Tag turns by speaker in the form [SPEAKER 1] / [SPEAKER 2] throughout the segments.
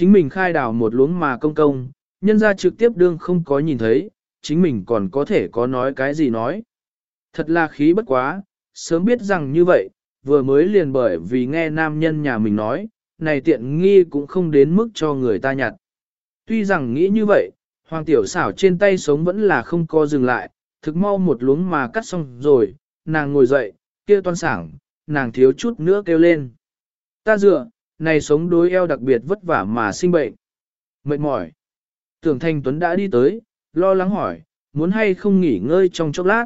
[SPEAKER 1] chính mình khai đào một luống mà công công, nhân ra trực tiếp đương không có nhìn thấy, chính mình còn có thể có nói cái gì nói. Thật là khí bất quá, sớm biết rằng như vậy, vừa mới liền bởi vì nghe nam nhân nhà mình nói, này tiện nghi cũng không đến mức cho người ta nhặt. Tuy rằng nghĩ như vậy, hoàng tiểu xảo trên tay sống vẫn là không co dừng lại, thực mau một luống mà cắt xong rồi, nàng ngồi dậy, kia toan sảng, nàng thiếu chút nữa kêu lên. Ta dựa, này sống đối eo đặc biệt vất vả mà sinh bệnh. Mệt mỏi. Tưởng Thanh Tuấn đã đi tới, lo lắng hỏi, muốn hay không nghỉ ngơi trong chốc lát.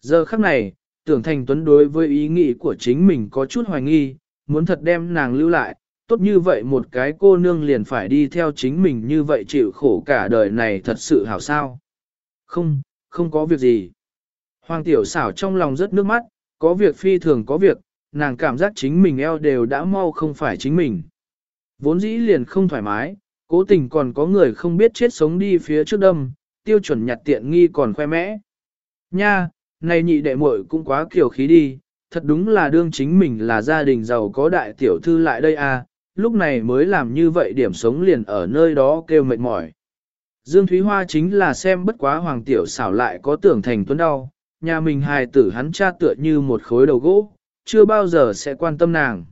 [SPEAKER 1] Giờ khắc này, tưởng Thanh Tuấn đối với ý nghĩ của chính mình có chút hoài nghi, muốn thật đem nàng lưu lại, tốt như vậy một cái cô nương liền phải đi theo chính mình như vậy chịu khổ cả đời này thật sự hảo sao. Không, không có việc gì. Hoàng tiểu xảo trong lòng rất nước mắt, có việc phi thường có việc, nàng cảm giác chính mình eo đều đã mau không phải chính mình. Vốn dĩ liền không thoải mái, cố tình còn có người không biết chết sống đi phía trước đâm, tiêu chuẩn nhặt tiện nghi còn khoe mẽ. Nha, này nhị đệ muội cũng quá kiểu khí đi, thật đúng là đương chính mình là gia đình giàu có đại tiểu thư lại đây à, lúc này mới làm như vậy điểm sống liền ở nơi đó kêu mệt mỏi. Dương Thúy Hoa chính là xem bất quá hoàng tiểu xảo lại có tưởng thành tuấn đau, nhà mình hài tử hắn cha tựa như một khối đầu gỗ, chưa bao giờ sẽ quan tâm nàng.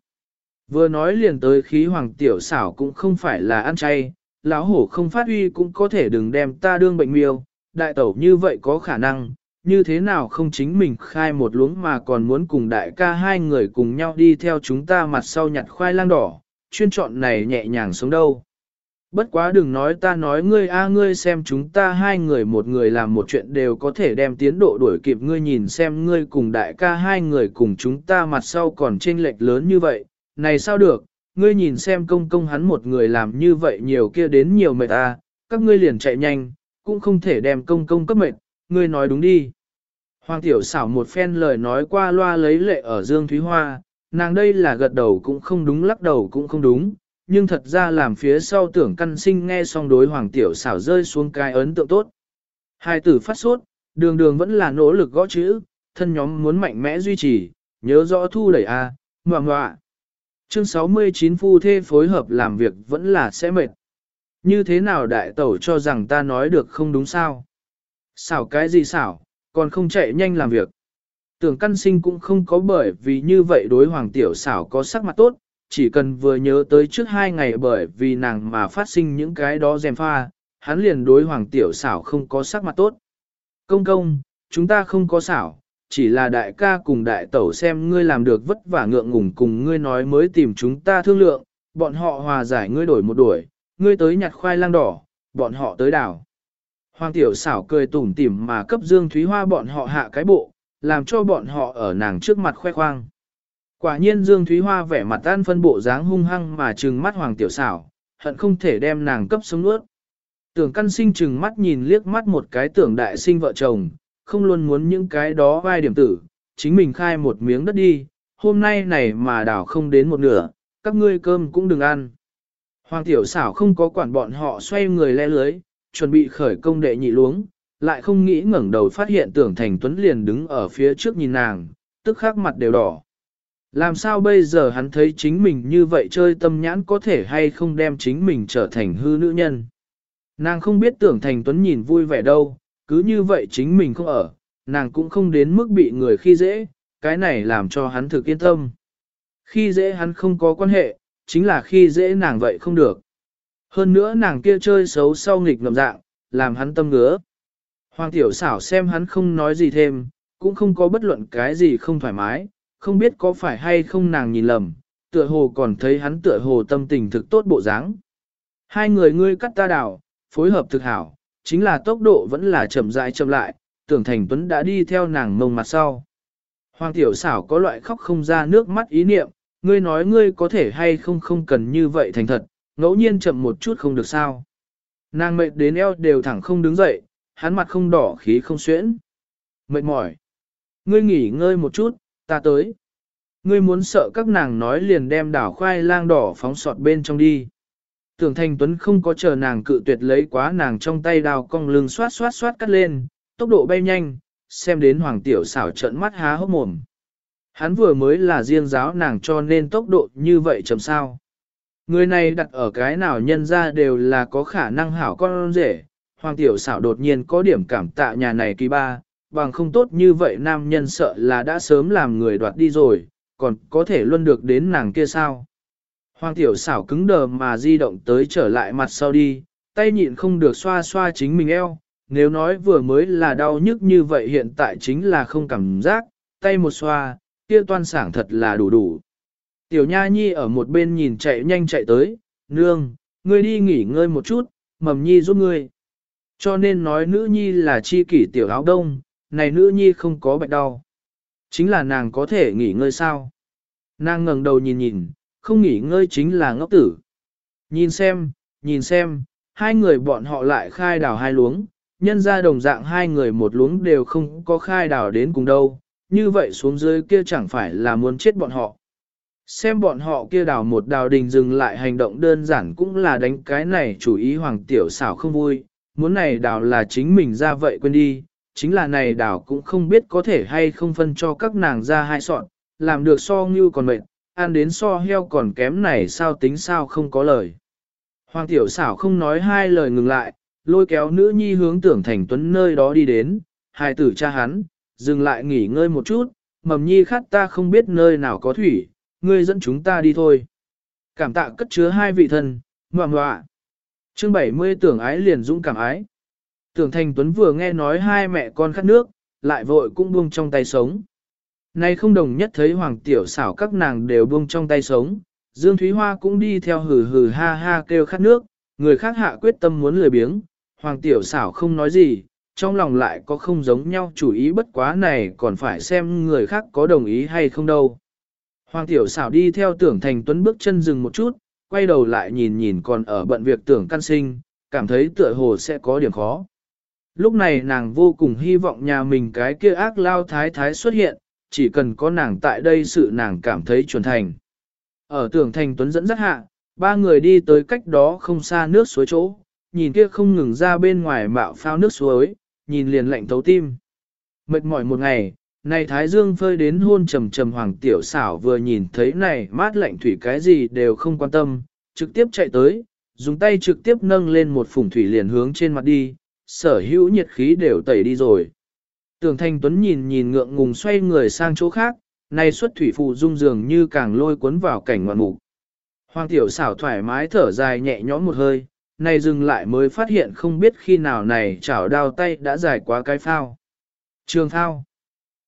[SPEAKER 1] Vừa nói liền tới khí hoàng tiểu xảo cũng không phải là ăn chay, lão hổ không phát uy cũng có thể đừng đem ta đương bệnh miêu, đại tẩu như vậy có khả năng, như thế nào không chính mình khai một luống mà còn muốn cùng đại ca hai người cùng nhau đi theo chúng ta mặt sau nhặt khoai lang đỏ, chuyên chọn này nhẹ nhàng sống đâu. Bất quá đừng nói ta nói ngươi a ngươi xem chúng ta hai người một người làm một chuyện đều có thể đem tiến độ đuổi kịp. Ngươi nhìn xem ngươi cùng đại ca hai người cùng chúng ta mặt sau còn chênh lệch lớn như vậy, này sao được, ngươi nhìn xem công công hắn một người làm như vậy nhiều kia đến nhiều mệt a, các ngươi liền chạy nhanh, cũng không thể đem công công cấp mệt, ngươi nói đúng đi. Hoàng tiểu xảo một phen lời nói qua loa lấy lệ ở Dương Thúy Hoa, nàng đây là gật đầu cũng không đúng lắc đầu cũng không đúng, nhưng thật ra làm phía sau tưởng căn sinh nghe xong đối hoàng tiểu xảo rơi xuống cái ấn tượng tốt. Hai tử phát sốt, đường đường vẫn là nỗ lực gõ chữ, thân nhóm muốn mạnh mẽ duy trì, nhớ rõ thu đẩy A, ngoạ ngoạ. Chương 69 phu thê phối hợp làm việc vẫn là sẽ mệt. Như thế nào đại tẩu cho rằng ta nói được không đúng sao? Xảo cái gì xảo, còn không chạy nhanh làm việc. Tưởng căn sinh cũng không có bởi vì như vậy đối hoàng tiểu xảo có sắc mặt tốt, chỉ cần vừa nhớ tới trước hai ngày bởi vì nàng mà phát sinh những cái đó dèm pha, hắn liền đối hoàng tiểu xảo không có sắc mặt tốt. Công công, chúng ta không có xảo, chỉ là đại ca cùng đại tẩu xem ngươi làm được vất vả ngượng ngùng cùng ngươi nói mới tìm chúng ta thương lượng, bọn họ hòa giải ngươi đổi một đuổi, ngươi tới nhặt khoai lang đỏ, bọn họ tới đảo. Hoàng tiểu xảo cười tủm tỉm mà cấp Dương Thúy Hoa bọn họ hạ cái bộ, làm cho bọn họ ở nàng trước mặt khoe khoang. Quả nhiên Dương Thúy Hoa vẻ mặt tan phân bộ dáng hung hăng mà trừng mắt Hoàng Tiểu Xảo, hận không thể đem nàng cấp sống nuốt. Tưởng căn sinh trừng mắt nhìn liếc mắt một cái tưởng đại sinh vợ chồng, không luôn muốn những cái đó vai điểm tử, chính mình khai một miếng đất đi, hôm nay này mà đảo không đến một nửa, các ngươi cơm cũng đừng ăn. Hoàng Tiểu Xảo không có quản bọn họ xoay người le lưới, chuẩn bị khởi công đệ nhị luống, lại không nghĩ ngẩng đầu phát hiện tưởng thành tuấn liền đứng ở phía trước nhìn nàng, tức khắc mặt đều đỏ. Làm sao bây giờ hắn thấy chính mình như vậy chơi tâm nhãn có thể hay không đem chính mình trở thành hư nữ nhân. Nàng không biết tưởng thành tuấn nhìn vui vẻ đâu, cứ như vậy chính mình không ở, nàng cũng không đến mức bị người khi dễ, cái này làm cho hắn thực yên tâm. Khi dễ hắn không có quan hệ, chính là khi dễ nàng vậy không được. Hơn nữa nàng kia chơi xấu sau nghịch ngầm dạng, làm hắn tâm ngứa. Hoàng tiểu xảo xem hắn không nói gì thêm, cũng không có bất luận cái gì không thoải mái, không biết có phải hay không nàng nhìn lầm, tựa hồ còn thấy hắn tựa hồ tâm tình thực tốt bộ dáng. Hai người ngươi cắt ta đảo, phối hợp thực hảo, chính là tốc độ vẫn là chậm rãi chậm lại, tưởng thành tuấn đã đi theo nàng mông mặt sau. Hoàng tiểu xảo có loại khóc không ra nước mắt ý niệm, ngươi nói ngươi có thể hay không không cần như vậy thành thật, ngẫu nhiên chậm một chút không được sao. Nàng mệt đến eo đều thẳng không đứng dậy, hắn mặt không đỏ khí không xuyễn. Mệt mỏi. Ngươi nghỉ ngơi một chút, ta tới. Ngươi muốn sợ các nàng nói liền đem đảo khoai lang đỏ phóng sọt bên trong đi. Tưởng Thanh Tuấn không có chờ nàng cự tuyệt lấy quá nàng trong tay đào cong lưng xoát xoát xoát cắt lên, tốc độ bay nhanh, xem đến hoàng tiểu xảo trận mắt há hốc mồm. Hắn vừa mới là riêng giáo nàng cho nên tốc độ như vậy chậm sao. Người này đặt ở cái nào nhân ra đều là có khả năng hảo con rể, hoàng tiểu xảo đột nhiên có điểm cảm tạ nhà này kỳ ba, bằng không tốt như vậy nam nhân sợ là đã sớm làm người đoạt đi rồi, còn có thể luôn được đến nàng kia sao. Hoàng tiểu xảo cứng đờ mà di động tới trở lại mặt sau đi, tay nhịn không được xoa xoa chính mình eo, nếu nói vừa mới là đau nhức như vậy hiện tại chính là không cảm giác, tay một xoa, kia toan sảng thật là đủ đủ. Tiểu Nha Nhi ở một bên nhìn chạy nhanh chạy tới, nương, ngươi đi nghỉ ngơi một chút, mầm nhi giúp ngươi. Cho nên nói nữ nhi là chi kỷ tiểu áo đông, này nữ nhi không có bệnh đau. Chính là nàng có thể nghỉ ngơi sao? Nàng ngẩng đầu nhìn nhìn, không nghỉ ngơi chính là ngốc tử. Nhìn xem, nhìn xem, hai người bọn họ lại khai đào hai luống, nhân ra đồng dạng hai người một luống đều không có khai đào đến cùng đâu, như vậy xuống dưới kia chẳng phải là muốn chết bọn họ. Xem bọn họ kia đào một đào đình dừng lại hành động đơn giản cũng là đánh cái này chủ ý hoàng tiểu xảo không vui, muốn này đào là chính mình ra vậy quên đi, chính là này đào cũng không biết có thể hay không phân cho các nàng ra hai sọn, làm được so như còn mệt, ăn đến so heo còn kém này sao tính sao không có lời. Hoàng tiểu xảo không nói hai lời ngừng lại, lôi kéo nữ nhi hướng tưởng thành tuấn nơi đó đi đến, hai tử cha hắn, dừng lại nghỉ ngơi một chút, mầm nhi khát ta không biết nơi nào có thủy, ngươi dẫn chúng ta đi thôi. Cảm tạ cất chứa hai vị thân, ngoạm ngoạ. Chương 70 tưởng ái liền dũng cảm ái. Tưởng thành tuấn vừa nghe nói hai mẹ con khát nước, lại vội cũng buông trong tay sống. Nay không đồng nhất thấy hoàng tiểu xảo các nàng đều buông trong tay sống, Dương Thúy Hoa cũng đi theo hừ hừ ha ha kêu khát nước, người khác hạ quyết tâm muốn lười biếng, hoàng tiểu xảo không nói gì, trong lòng lại có không giống nhau chủ ý bất quá này còn phải xem người khác có đồng ý hay không đâu. Hoàng tiểu xảo đi theo tưởng thành tuấn bước chân dừng một chút, quay đầu lại nhìn nhìn còn ở bận việc tưởng căn sinh, cảm thấy tựa hồ sẽ có điểm khó. Lúc này nàng vô cùng hy vọng nhà mình cái kia ác lao thái thái xuất hiện, chỉ cần có nàng tại đây sự nàng cảm thấy chuẩn thành. Ở tưởng thành tuấn dẫn dắt hạ, ba người đi tới cách đó không xa nước suối chỗ, nhìn kia không ngừng ra bên ngoài mạo phao nước suối, nhìn liền lạnh thấu tim. Mệt mỏi một ngày, này Thái Dương phơi đến hôn trầm trầm hoàng tiểu xảo vừa nhìn thấy này mát lạnh thủy cái gì đều không quan tâm, trực tiếp chạy tới, dùng tay trực tiếp nâng lên một phủng thủy liền hướng trên mặt đi, sở hữu nhiệt khí đều tẩy đi rồi. Tưởng Thanh Tuấn nhìn nhìn ngượng ngùng xoay người sang chỗ khác, này xuất thủy phụ dung dường như càng lôi cuốn vào cảnh ngoạn mục. Hoàng tiểu xảo thoải mái thở dài nhẹ nhõm một hơi, này dừng lại mới phát hiện không biết khi nào này chảo đao tay đã dài quá cái phao. Trường phao.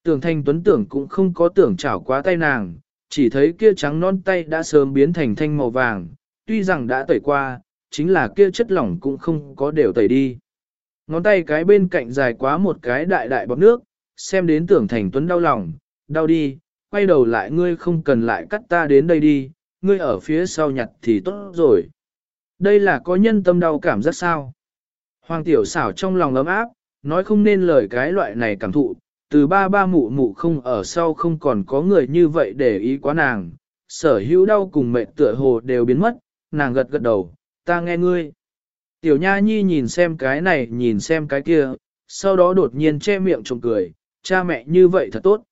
[SPEAKER 1] Tưởng thanh tuấn tưởng cũng không có tưởng chảo quá tay nàng, chỉ thấy kia trắng non tay đã sớm biến thành thanh màu vàng, tuy rằng đã tẩy qua, chính là kia chất lỏng cũng không có đều tẩy đi. Ngón tay cái bên cạnh dài quá một cái đại đại bọt nước, xem đến tưởng thành tuấn đau lòng, đau đi, quay đầu lại ngươi không cần lại cắt ta đến đây đi, ngươi ở phía sau nhặt thì tốt rồi. Đây là có nhân tâm đau cảm giác sao? Hoàng tiểu xảo trong lòng ấm áp, nói không nên lời cái loại này cảm thụ, từ ba ba mụ mụ không ở sau không còn có người như vậy để ý quá nàng, sở hữu đau cùng mệt tựa hồ đều biến mất, nàng gật gật đầu, ta nghe ngươi. Tiểu Nha Nhi nhìn xem cái này nhìn xem cái kia, sau đó đột nhiên che miệng trộm cười, cha mẹ như vậy thật tốt.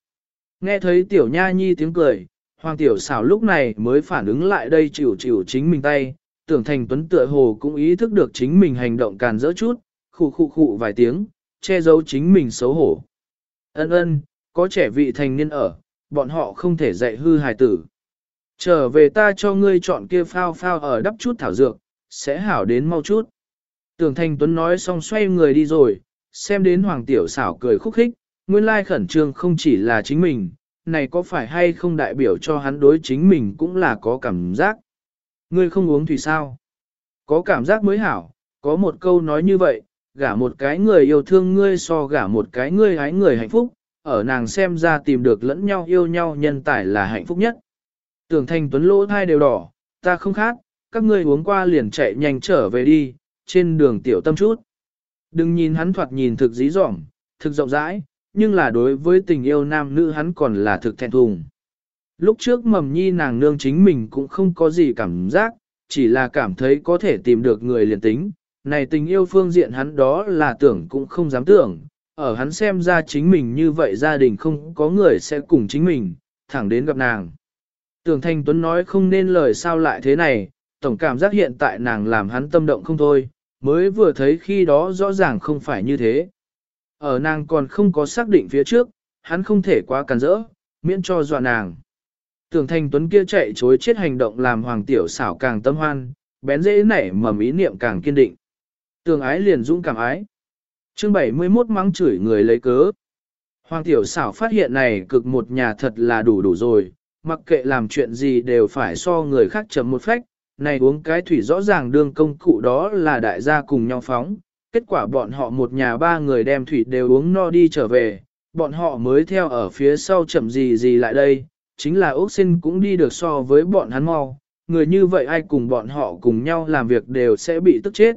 [SPEAKER 1] Nghe thấy Tiểu Nha Nhi tiếng cười, Hoàng Tiểu xảo lúc này mới phản ứng lại đây chịu chịu chính mình tay, tưởng thành tuấn tựa hồ cũng ý thức được chính mình hành động càn rỡ chút, khụ khụ khụ vài tiếng, che giấu chính mình xấu hổ. Ân ân, có trẻ vị thành niên ở, bọn họ không thể dạy hư hài tử. Trở về ta cho ngươi chọn kia phao phao ở đắp chút thảo dược, sẽ hảo đến mau chút. Tưởng Thành Tuấn nói xong xoay người đi rồi, xem đến Hoàng Tiểu xảo cười khúc khích, nguyên lai khẩn trương không chỉ là chính mình, này có phải hay không đại biểu cho hắn đối chính mình cũng là có cảm giác. Ngươi không uống thì sao? Có cảm giác mới hảo, có một câu nói như vậy, gả một cái người yêu thương ngươi so gả một cái ngươi hái người hạnh phúc, ở nàng xem ra tìm được lẫn nhau yêu nhau nhân tài là hạnh phúc nhất. Tưởng thành tuấn lỗ thai đều đỏ, ta không khát, các ngươi uống qua liền chạy nhanh trở về đi, trên đường tiểu tâm chút. Đừng nhìn hắn thoạt nhìn thực dí dỏm, thực rộng rãi, nhưng là đối với tình yêu nam nữ hắn còn là thực thẹn thùng. Lúc trước mầm nhi nàng nương chính mình cũng không có gì cảm giác, chỉ là cảm thấy có thể tìm được người liền tính, này tình yêu phương diện hắn đó là tưởng cũng không dám tưởng, ở hắn xem ra chính mình như vậy gia đình không có người sẽ cùng chính mình, thẳng đến gặp nàng. Tưởng Thanh Tuấn nói không nên lời sao lại thế này, tổng cảm giác hiện tại nàng làm hắn tâm động không thôi, mới vừa thấy khi đó rõ ràng không phải như thế. Ở nàng còn không có xác định phía trước, hắn không thể quá cắn rỡ, miễn cho dọa nàng. Tưởng thành tuấn kia chạy chối chết hành động làm hoàng tiểu xảo càng tâm hoan, bén dễ nảy mầm ý niệm càng kiên định. Tường ái liền dũng cảm ái. chương 71 mắng chửi người lấy cớ. Hoàng tiểu xảo phát hiện này cực một nhà thật là đủ đủ rồi, mặc kệ làm chuyện gì đều phải so người khác chấm một phách, này uống cái thủy rõ ràng đương công cụ đó là đại gia cùng nhau phóng, kết quả bọn họ một nhà ba người đem thủy đều uống no đi trở về, bọn họ mới theo ở phía sau chậm gì gì lại đây, chính là Úc Sinh cũng đi được so với bọn hắn mau, người như vậy ai cùng bọn họ cùng nhau làm việc đều sẽ bị tức chết.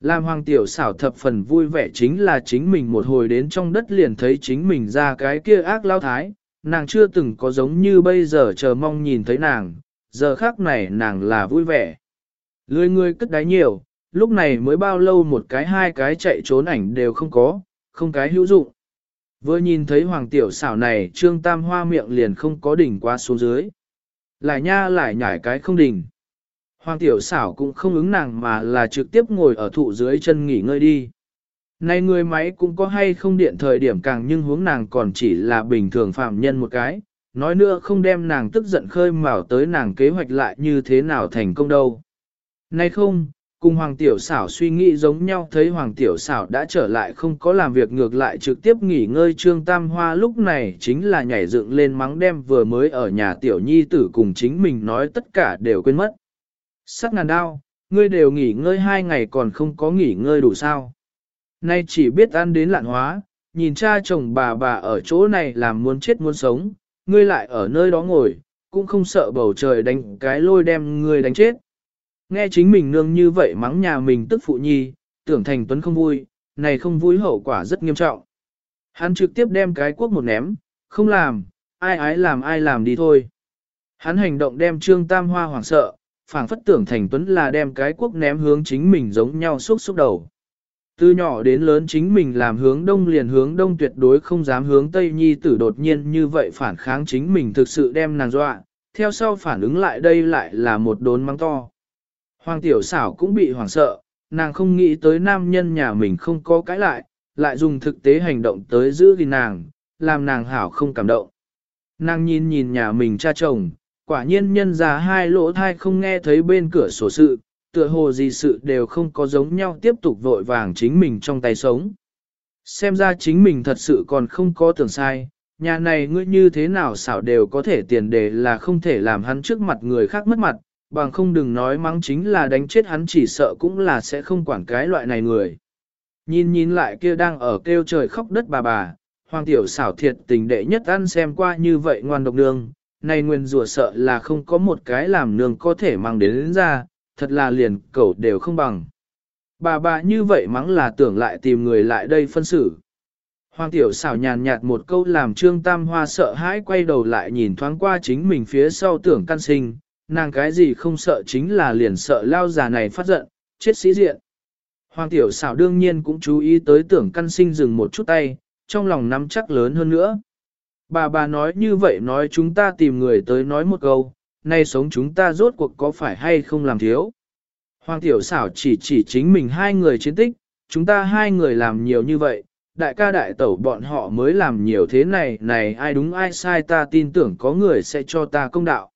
[SPEAKER 1] Làm hoàng tiểu xảo thập phần vui vẻ chính là chính mình một hồi đến trong đất liền thấy chính mình ra cái kia ác lao thái, nàng chưa từng có giống như bây giờ chờ mong nhìn thấy nàng, giờ khác này nàng là vui vẻ. Lười người cất đáy nhiều, lúc này mới bao lâu một cái hai cái chạy trốn ảnh đều không có, không cái hữu dụng. Vừa nhìn thấy hoàng tiểu xảo này trương tam hoa miệng liền không có đỉnh qua xuống dưới. Lại nha lại nhảy cái không đỉnh. Hoàng tiểu xảo cũng không ứng nàng mà là trực tiếp ngồi ở thụ dưới chân nghỉ ngơi đi. Này người máy cũng có hay không điện thời điểm càng nhưng hướng nàng còn chỉ là bình thường phạm nhân một cái, nói nữa không đem nàng tức giận khơi mào tới nàng kế hoạch lại như thế nào thành công đâu. nay không, cùng Hoàng Tiểu Xảo suy nghĩ giống nhau thấy Hoàng Tiểu Xảo đã trở lại không có làm việc ngược lại trực tiếp nghỉ ngơi Trương Tam Hoa lúc này chính là nhảy dựng lên mắng đem vừa mới ở nhà Tiểu Nhi tử cùng chính mình nói tất cả đều quên mất. Sắc ngàn đao, ngươi đều nghỉ ngơi hai ngày còn không có nghỉ ngơi đủ sao. Nay chỉ biết ăn đến lạn hóa, nhìn cha chồng bà bà ở chỗ này làm muốn chết muốn sống, ngươi lại ở nơi đó ngồi, cũng không sợ bầu trời đánh cái lôi đem ngươi đánh chết. Nghe chính mình nương như vậy mắng nhà mình tức phụ nhi, tưởng thành tuấn không vui, này không vui hậu quả rất nghiêm trọng. Hắn trực tiếp đem cái quốc một ném, không làm, ai ái làm ai làm đi thôi. Hắn hành động đem trương tam hoa hoảng sợ, phảng phất tưởng thành tuấn là đem cái quốc ném hướng chính mình giống nhau xúc xúc đầu. Từ nhỏ đến lớn chính mình làm hướng đông liền hướng đông tuyệt đối không dám hướng tây nhi tử đột nhiên như vậy phản kháng chính mình thực sự đem nàng dọa, theo sau phản ứng lại đây lại là một đốn mắng to. Hoàng tiểu xảo cũng bị hoảng sợ, nàng không nghĩ tới nam nhân nhà mình không có cái lại, lại dùng thực tế hành động tới giữ gìn nàng, làm nàng hảo không cảm động. Nàng nhìn nhìn nhà mình cha chồng, quả nhiên nhân già hai lỗ thai không nghe thấy bên cửa sổ sự, tựa hồ gì sự đều không có giống nhau tiếp tục vội vàng chính mình trong tay sống. Xem ra chính mình thật sự còn không có tưởng sai, nhà này ngươi như thế nào xảo đều có thể tiền đề là không thể làm hắn trước mặt người khác mất mặt, bằng không đừng nói mắng chính là đánh chết hắn chỉ sợ cũng là sẽ không quản cái loại này người. Nhìn nhìn lại kia đang ở kêu trời khóc đất bà bà, hoàng tiểu xảo thiệt tình đệ nhất ăn xem qua như vậy ngoan độc nương, này nguyên rùa sợ là không có một cái làm nương có thể mang đến, đến ra, thật là liền cẩu đều không bằng. Bà bà như vậy mắng là tưởng lại tìm người lại đây phân xử. Hoàng tiểu xảo nhàn nhạt một câu làm trương tam hoa sợ hãi quay đầu lại nhìn thoáng qua chính mình phía sau tưởng căn sinh, nàng cái gì không sợ chính là liền sợ lao già này phát giận, chết sĩ diện. Hoàng tiểu xảo đương nhiên cũng chú ý tới tưởng căn sinh dừng một chút tay, trong lòng nắm chắc lớn hơn nữa. Bà bà nói như vậy nói chúng ta tìm người tới nói một câu, nay sống chúng ta rốt cuộc có phải hay không làm thiếu. Hoàng tiểu xảo chỉ chỉ chính mình hai người chiến tích, chúng ta hai người làm nhiều như vậy, đại ca đại tẩu bọn họ mới làm nhiều thế này, này ai đúng ai sai ta tin tưởng có người sẽ cho ta công đạo.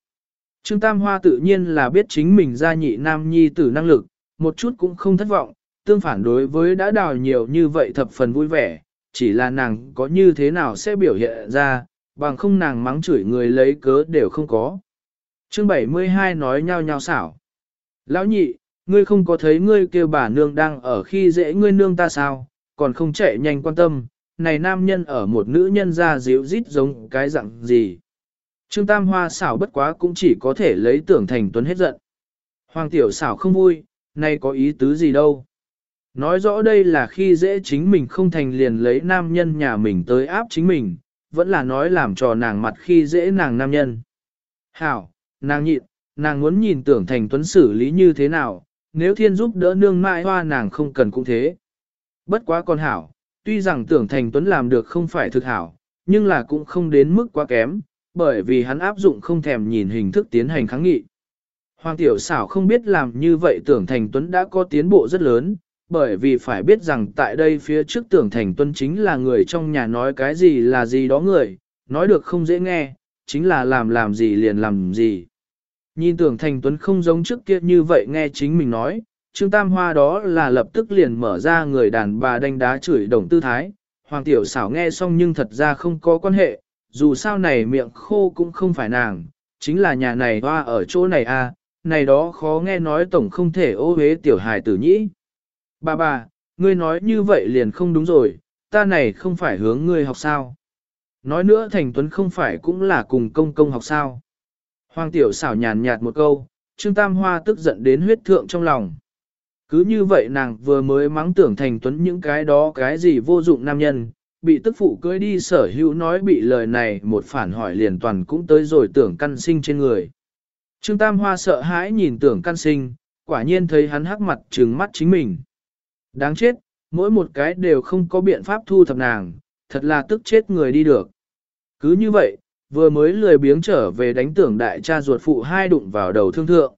[SPEAKER 1] Trương Tam Hoa tự nhiên là biết chính mình ra nhị nam nhi tử năng lực, một chút cũng không thất vọng, tương phản đối với đã đào nhiều như vậy thập phần vui vẻ, chỉ là nàng có như thế nào sẽ biểu hiện ra, bằng không nàng mắng chửi người lấy cớ đều không có. Chương 72 nói nhau nhau xảo. Lão nhị, ngươi không có thấy ngươi kêu bà nương đang ở khi dễ ngươi nương ta sao, còn không chạy nhanh quan tâm, này nam nhân ở một nữ nhân ra dịu rít giống cái dạng gì. Trương Tam Hoa xảo bất quá cũng chỉ có thể lấy tưởng thành tuấn hết giận. Hoàng tiểu xảo không vui, nay có ý tứ gì đâu. Nói rõ đây là khi dễ chính mình không thành liền lấy nam nhân nhà mình tới áp chính mình, vẫn là nói làm trò nàng mặt khi dễ nàng nam nhân. Hảo, nàng nhịn, nàng muốn nhìn tưởng thành tuấn xử lý như thế nào, nếu thiên giúp đỡ nương mãi hoa nàng không cần cũng thế. Bất quá con hảo, tuy rằng tưởng thành tuấn làm được không phải thực hảo, nhưng là cũng không đến mức quá kém, bởi vì hắn áp dụng không thèm nhìn hình thức tiến hành kháng nghị. Hoàng tiểu xảo không biết làm như vậy tưởng thành tuấn đã có tiến bộ rất lớn, bởi vì phải biết rằng tại đây phía trước tưởng thành tuấn chính là người trong nhà nói cái gì là gì đó người, nói được không dễ nghe, chính là làm làm gì liền làm gì. Nhìn tưởng thành tuấn không giống trước kia như vậy nghe chính mình nói, Trương Tam Hoa đó là lập tức liền mở ra người đàn bà đánh đá chửi đồng tư thái. Hoàng tiểu xảo nghe xong nhưng thật ra không có quan hệ, dù sao này miệng khô cũng không phải nàng, chính là nhà này hoa ở chỗ này à, này đó khó nghe nói tổng không thể ô hế tiểu hài tử nhĩ. Bà bà, ngươi nói như vậy liền không đúng rồi, ta này không phải hướng ngươi học sao. Nói nữa Thành Tuấn không phải cũng là cùng công công học sao. Hoàng tiểu xảo nhàn nhạt một câu, Trương Tam Hoa tức giận đến huyết thượng trong lòng. Cứ như vậy nàng vừa mới mắng tưởng Thành Tuấn những cái đó cái gì vô dụng nam nhân, bị tức phụ cưới đi sở hữu nói bị lời này một phản hỏi liền toàn cũng tới rồi tưởng căn sinh trên người. Trương Tam Hoa sợ hãi nhìn tưởng căn sinh, quả nhiên thấy hắn hắc mặt trừng mắt chính mình. Đáng chết, mỗi một cái đều không có biện pháp thu thập nàng, thật là tức chết người đi được. Cứ như vậy, vừa mới lười biếng trở về đánh tưởng đại cha ruột phụ hai đụng vào đầu thương thượng.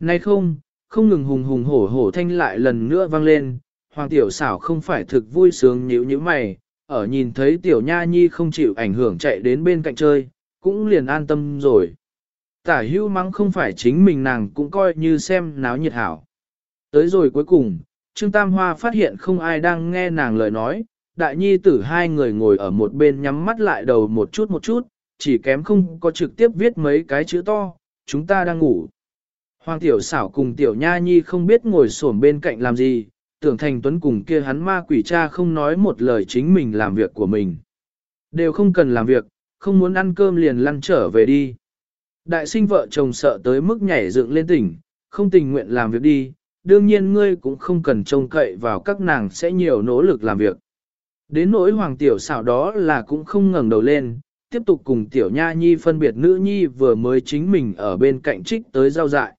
[SPEAKER 1] Nay không, không ngừng hùng hùng hổ hổ thanh lại lần nữa vang lên, hoàng tiểu xảo không phải thực vui sướng nhíu như mày, ở nhìn thấy tiểu nha nhi không chịu ảnh hưởng chạy đến bên cạnh chơi, cũng liền an tâm rồi. Tả hưu mắng không phải chính mình nàng cũng coi như xem náo nhiệt hảo. Tới rồi cuối cùng, Trương Tam Hoa phát hiện không ai đang nghe nàng lời nói, đại nhi tử hai người ngồi ở một bên nhắm mắt lại đầu một chút một chút, chỉ kém không có trực tiếp viết mấy cái chữ to, chúng ta đang ngủ. Hoàng tiểu xảo cùng tiểu nha nhi không biết ngồi xổm bên cạnh làm gì, tưởng thành tuấn cùng kia hắn ma quỷ cha không nói một lời chính mình làm việc của mình. Đều không cần làm việc, không muốn ăn cơm liền lăn trở về đi. Đại sinh vợ chồng sợ tới mức nhảy dựng lên tỉnh, không tình nguyện làm việc đi, đương nhiên ngươi cũng không cần trông cậy vào các nàng sẽ nhiều nỗ lực làm việc. Đến nỗi hoàng tiểu xảo đó là cũng không ngẩng đầu lên, tiếp tục cùng tiểu nha nhi phân biệt nữ nhi vừa mới chính mình ở bên cạnh trích tới giao dại.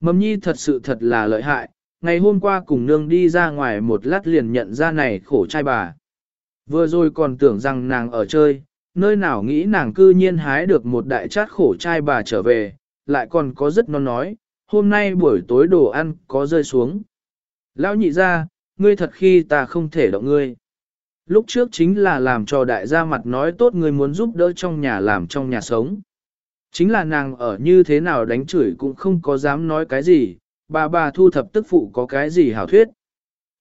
[SPEAKER 1] Mầm nhi thật sự thật là lợi hại, ngày hôm qua cùng nương đi ra ngoài một lát liền nhận ra này khổ trai bà. Vừa rồi còn tưởng rằng nàng ở chơi, nơi nào nghĩ nàng cư nhiên hái được một đại chát khổ trai bà trở về, lại còn có rất non nói, hôm nay buổi tối đồ ăn có rơi xuống. Lão nhị ra, ngươi thật khi ta không thể động ngươi. Lúc trước chính là làm cho đại gia mặt nói tốt người muốn giúp đỡ trong nhà làm trong nhà sống. Chính là nàng ở như thế nào đánh chửi cũng không có dám nói cái gì, bà bà thu thập tức phụ có cái gì hảo thuyết.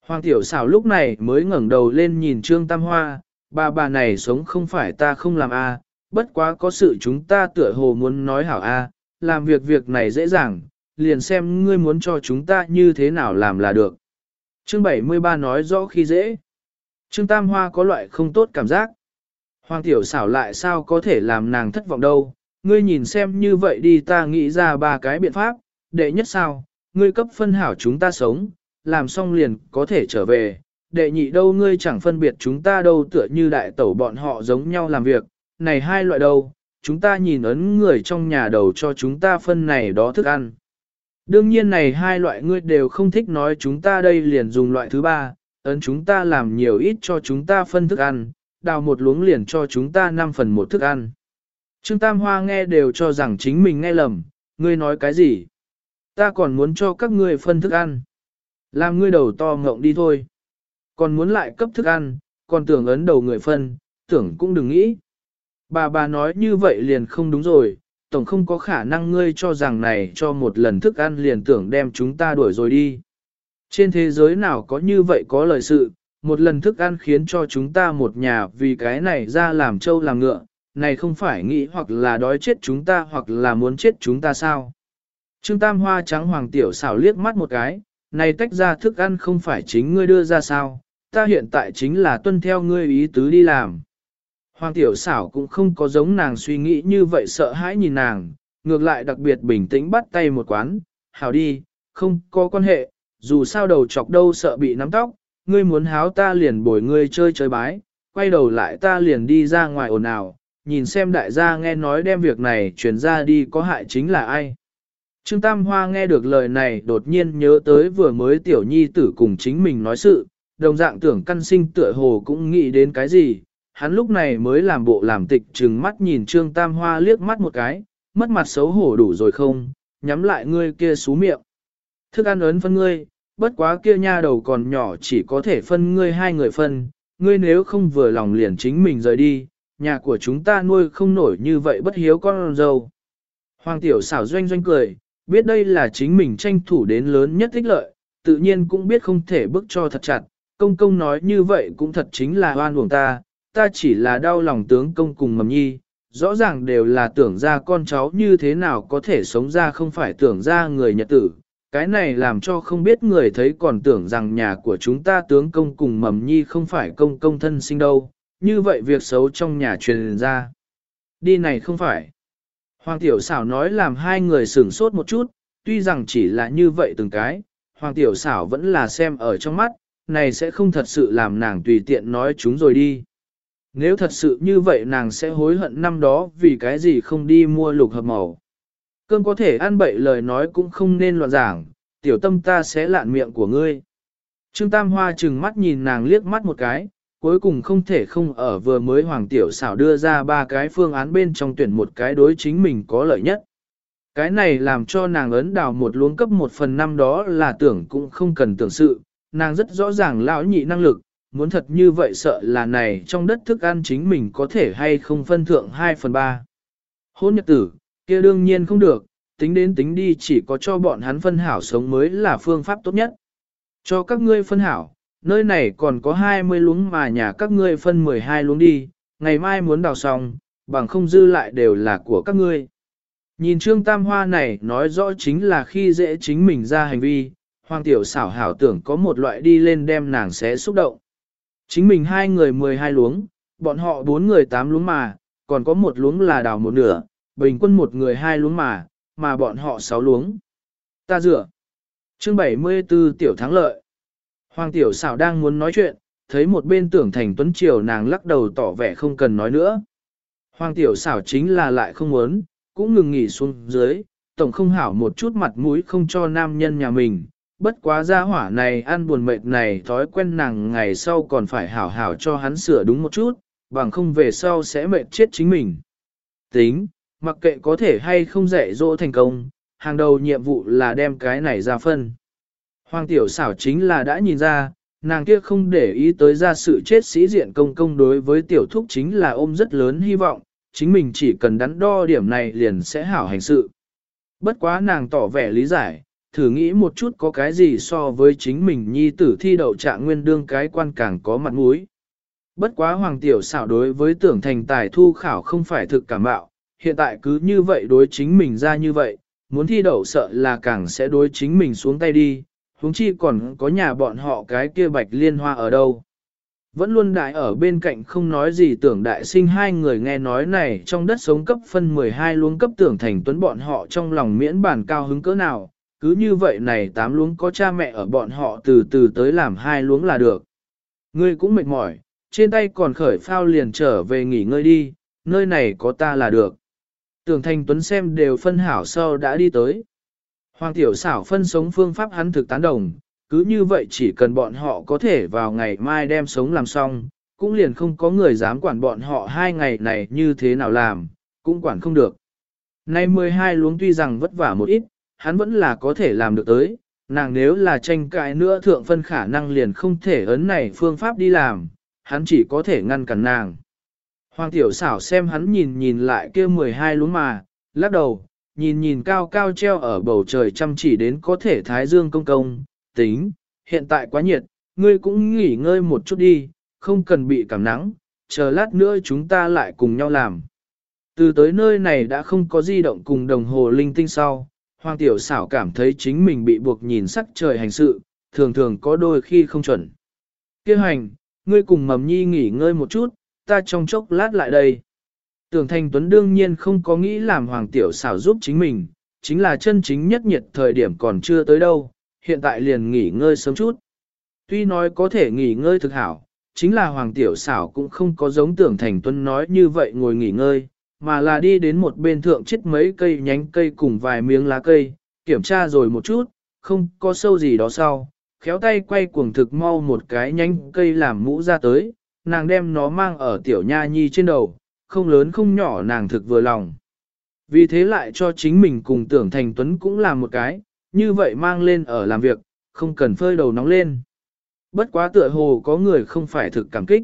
[SPEAKER 1] Hoàng tiểu xảo lúc này mới ngẩng đầu lên nhìn Trương Tam Hoa, bà bà này sống không phải ta không làm a, bất quá có sự chúng ta tựa hồ muốn nói hảo a, làm việc việc này dễ dàng, liền xem ngươi muốn cho chúng ta như thế nào làm là được. Chương 73 nói rõ khi dễ. Trương Tam Hoa có loại không tốt cảm giác. Hoàng tiểu xảo lại sao có thể làm nàng thất vọng đâu, ngươi nhìn xem như vậy đi ta nghĩ ra ba cái biện pháp, đệ nhất sao, ngươi cấp phân hảo chúng ta sống, làm xong liền có thể trở về, đệ nhị đâu ngươi chẳng phân biệt chúng ta đâu tựa như đại tẩu bọn họ giống nhau làm việc, này hai loại đâu, chúng ta nhìn ấn người trong nhà đầu cho chúng ta phân này đó thức ăn. Đương nhiên này hai loại ngươi đều không thích nói chúng ta đây liền dùng loại thứ ba, ấn chúng ta làm nhiều ít cho chúng ta phân thức ăn, đào một luống liền cho chúng ta năm phần một thức ăn. Trương Tam Hoa nghe đều cho rằng chính mình nghe lầm, ngươi nói cái gì? Ta còn muốn cho các ngươi phân thức ăn. Làm ngươi đầu to ngộng đi thôi. Còn muốn lại cấp thức ăn, còn tưởng ấn đầu người phân, tưởng cũng đừng nghĩ. Bà bà nói như vậy liền không đúng rồi, tổng không có khả năng ngươi cho rằng này cho một lần thức ăn liền tưởng đem chúng ta đuổi rồi đi. Trên thế giới nào có như vậy có lời sự, một lần thức ăn khiến cho chúng ta một nhà vì cái này ra làm trâu làm ngựa, này không phải nghĩ hoặc là đói chết chúng ta hoặc là muốn chết chúng ta sao. Trương Tam Hoa trắng hoàng tiểu xảo liếc mắt một cái, này tách ra thức ăn không phải chính ngươi đưa ra sao, ta hiện tại chính là tuân theo ngươi ý tứ đi làm. Hoàng tiểu xảo cũng không có giống nàng suy nghĩ như vậy sợ hãi nhìn nàng, ngược lại đặc biệt bình tĩnh bắt tay một quán, hảo đi, không có quan hệ, dù sao đầu chọc đâu sợ bị nắm tóc, ngươi muốn háo ta liền bồi ngươi chơi chơi bái, quay đầu lại ta liền đi ra ngoài ồn ào, nhìn xem đại gia nghe nói đem việc này truyền ra đi có hại chính là ai. Trương Tam Hoa nghe được lời này đột nhiên nhớ tới vừa mới tiểu nhi tử cùng chính mình nói sự, đồng dạng tưởng căn sinh tựa hồ cũng nghĩ đến cái gì, hắn lúc này mới làm bộ làm tịch trừng mắt nhìn Trương Tam Hoa liếc mắt một cái, mất mặt xấu hổ đủ rồi không, nhắm lại ngươi kia xú miệng. Thức ăn ấn phân ngươi, bất quá kia nha đầu còn nhỏ chỉ có thể phân ngươi hai người phân, ngươi nếu không vừa lòng liền chính mình rời đi, nhà của chúng ta nuôi không nổi như vậy bất hiếu con dâu. Hoàng tiểu xảo doanh doanh cười, biết đây là chính mình tranh thủ đến lớn nhất thích lợi, tự nhiên cũng biết không thể bức cho thật chặt, công công nói như vậy cũng thật chính là oan uổng ta, ta chỉ là đau lòng tướng công cùng mầm nhi, rõ ràng đều là tưởng ra con cháu như thế nào có thể sống ra không phải tưởng ra người nhật tử. Cái này làm cho không biết người thấy còn tưởng rằng nhà của chúng ta tướng công cùng mầm nhi không phải công công thân sinh đâu, như vậy việc xấu trong nhà truyền ra. Đi này không phải. Hoàng tiểu xảo nói làm hai người sửng sốt một chút, tuy rằng chỉ là như vậy từng cái, hoàng tiểu xảo vẫn là xem ở trong mắt, này sẽ không thật sự làm nàng tùy tiện nói chúng rồi đi. Nếu thật sự như vậy nàng sẽ hối hận năm đó vì cái gì không đi mua lục hợp màu cơm có thể ăn bậy lời nói cũng không nên loạn giảng, tiểu tâm ta sẽ lạn miệng của ngươi. Trương Tam Hoa chừng mắt nhìn nàng liếc mắt một cái, cuối cùng không thể không ở vừa mới Hoàng Tiểu xảo đưa ra ba cái phương án bên trong tuyển một cái đối chính mình có lợi nhất. Cái này làm cho nàng ấn đào một luống cấp một phần năm đó là tưởng cũng không cần tưởng sự, nàng rất rõ ràng lão nhị năng lực, muốn thật như vậy sợ là này trong đất thức ăn chính mình có thể hay không phân thượng 2 phần 3. Hôn nhật tử, kia đương nhiên không được, tính đến tính đi chỉ có cho bọn hắn phân hảo sống mới là phương pháp tốt nhất. Cho các ngươi phân hảo, nơi này còn có 20 luống mà nhà các ngươi phân 12 luống đi, ngày mai muốn đào xong, bằng không dư lại đều là của các ngươi. Nhìn Trương Tam Hoa này nói rõ chính là khi dễ chính mình ra hành vi, Hoàng Tiểu xảo hảo tưởng có một loại đi lên đem nàng sẽ xúc động. Chính mình hai người 12 luống, bọn họ bốn người tám luống mà, còn có một luống là đào một nửa, bình quân một người hai luống mà, mà bọn họ sáu luống. Ta dựa. Chương 74 tiểu thắng lợi. Hoàng tiểu xảo đang muốn nói chuyện, thấy một bên tưởng thành tuấn triều nàng lắc đầu tỏ vẻ không cần nói nữa. Hoàng tiểu xảo chính là lại không muốn, cũng ngừng nghỉ xuống dưới, tổng không hảo một chút mặt mũi không cho nam nhân nhà mình, bất quá gia hỏa này ăn buồn mệt này thói quen nàng ngày sau còn phải hảo hảo cho hắn sửa đúng một chút, bằng không về sau sẽ mệt chết chính mình. Tính, mặc kệ có thể hay không dạy dỗ thành công, hàng đầu nhiệm vụ là đem cái này ra phân. Hoàng tiểu xảo chính là đã nhìn ra, nàng kia không để ý tới ra sự chết sĩ diện công công đối với tiểu thúc chính là ôm rất lớn hy vọng, chính mình chỉ cần đắn đo điểm này liền sẽ hảo hành sự. Bất quá nàng tỏ vẻ lý giải, thử nghĩ một chút có cái gì so với chính mình nhi tử thi đậu trạng nguyên đương cái quan càng có mặt mũi. Bất quá hoàng tiểu xảo đối với tưởng thành tài thu khảo không phải thực cảm bạo, hiện tại cứ như vậy đối chính mình ra như vậy, muốn thi đậu sợ là càng sẽ đối chính mình xuống tay đi, huống chi còn có nhà bọn họ cái kia bạch liên hoa ở đâu. Vẫn luôn đại ở bên cạnh không nói gì tưởng đại sinh hai người nghe nói này trong đất sống cấp phân 12 luống cấp tưởng thành tuấn bọn họ trong lòng miễn bản cao hứng cỡ nào, cứ như vậy này tám luống có cha mẹ ở bọn họ từ từ tới làm hai luống là được. Ngươi cũng mệt mỏi, trên tay còn khởi phao liền trở về nghỉ ngơi đi, nơi này có ta là được. Tưởng thành tuấn xem đều phân hảo sau đã đi tới. Hoàng tiểu xảo phân sống phương pháp hắn thực tán đồng, cứ như vậy chỉ cần bọn họ có thể vào ngày mai đem sống làm xong, cũng liền không có người dám quản bọn họ hai ngày này như thế nào làm, cũng quản không được. Nay 12 luống tuy rằng vất vả một ít, hắn vẫn là có thể làm được tới, nàng nếu là tranh cãi nữa thượng phân khả năng liền không thể ấn này phương pháp đi làm, hắn chỉ có thể ngăn cản nàng. Hoàng tiểu xảo xem hắn nhìn nhìn lại kia 12 luống mà, lắc đầu, nhìn nhìn cao cao treo ở bầu trời chăm chỉ đến có thể thái dương công công, tính, hiện tại quá nhiệt, ngươi cũng nghỉ ngơi một chút đi, không cần bị cảm nắng, chờ lát nữa chúng ta lại cùng nhau làm. Từ tới nơi này đã không có di động cùng đồng hồ linh tinh sau, Hoàng tiểu xảo cảm thấy chính mình bị buộc nhìn sắc trời hành sự, thường thường có đôi khi không chuẩn. Kêu hành, ngươi cùng mầm nhi nghỉ ngơi một chút, ta trong chốc lát lại đây. Tưởng Thanh Tuấn đương nhiên không có nghĩ làm Hoàng tiểu xảo giúp chính mình, chính là chân chính nhất nhiệt thời điểm còn chưa tới đâu, hiện tại liền nghỉ ngơi sớm chút. Tuy nói có thể nghỉ ngơi thực hảo, chính là Hoàng tiểu xảo cũng không có giống tưởng Thành Tuấn nói như vậy ngồi nghỉ ngơi, mà là đi đến một bên thượng chết mấy cây nhánh cây cùng vài miếng lá cây, kiểm tra rồi một chút, không có sâu gì đó sau, khéo tay quay cuồng thực mau một cái nhánh cây làm mũ ra tới, nàng đem nó mang ở tiểu nha nhi trên đầu, không lớn không nhỏ nàng thực vừa lòng. Vì thế lại cho chính mình cùng tưởng thành tuấn cũng làm một cái, như vậy mang lên ở làm việc, không cần phơi đầu nóng lên. Bất quá tựa hồ có người không phải thực cảm kích.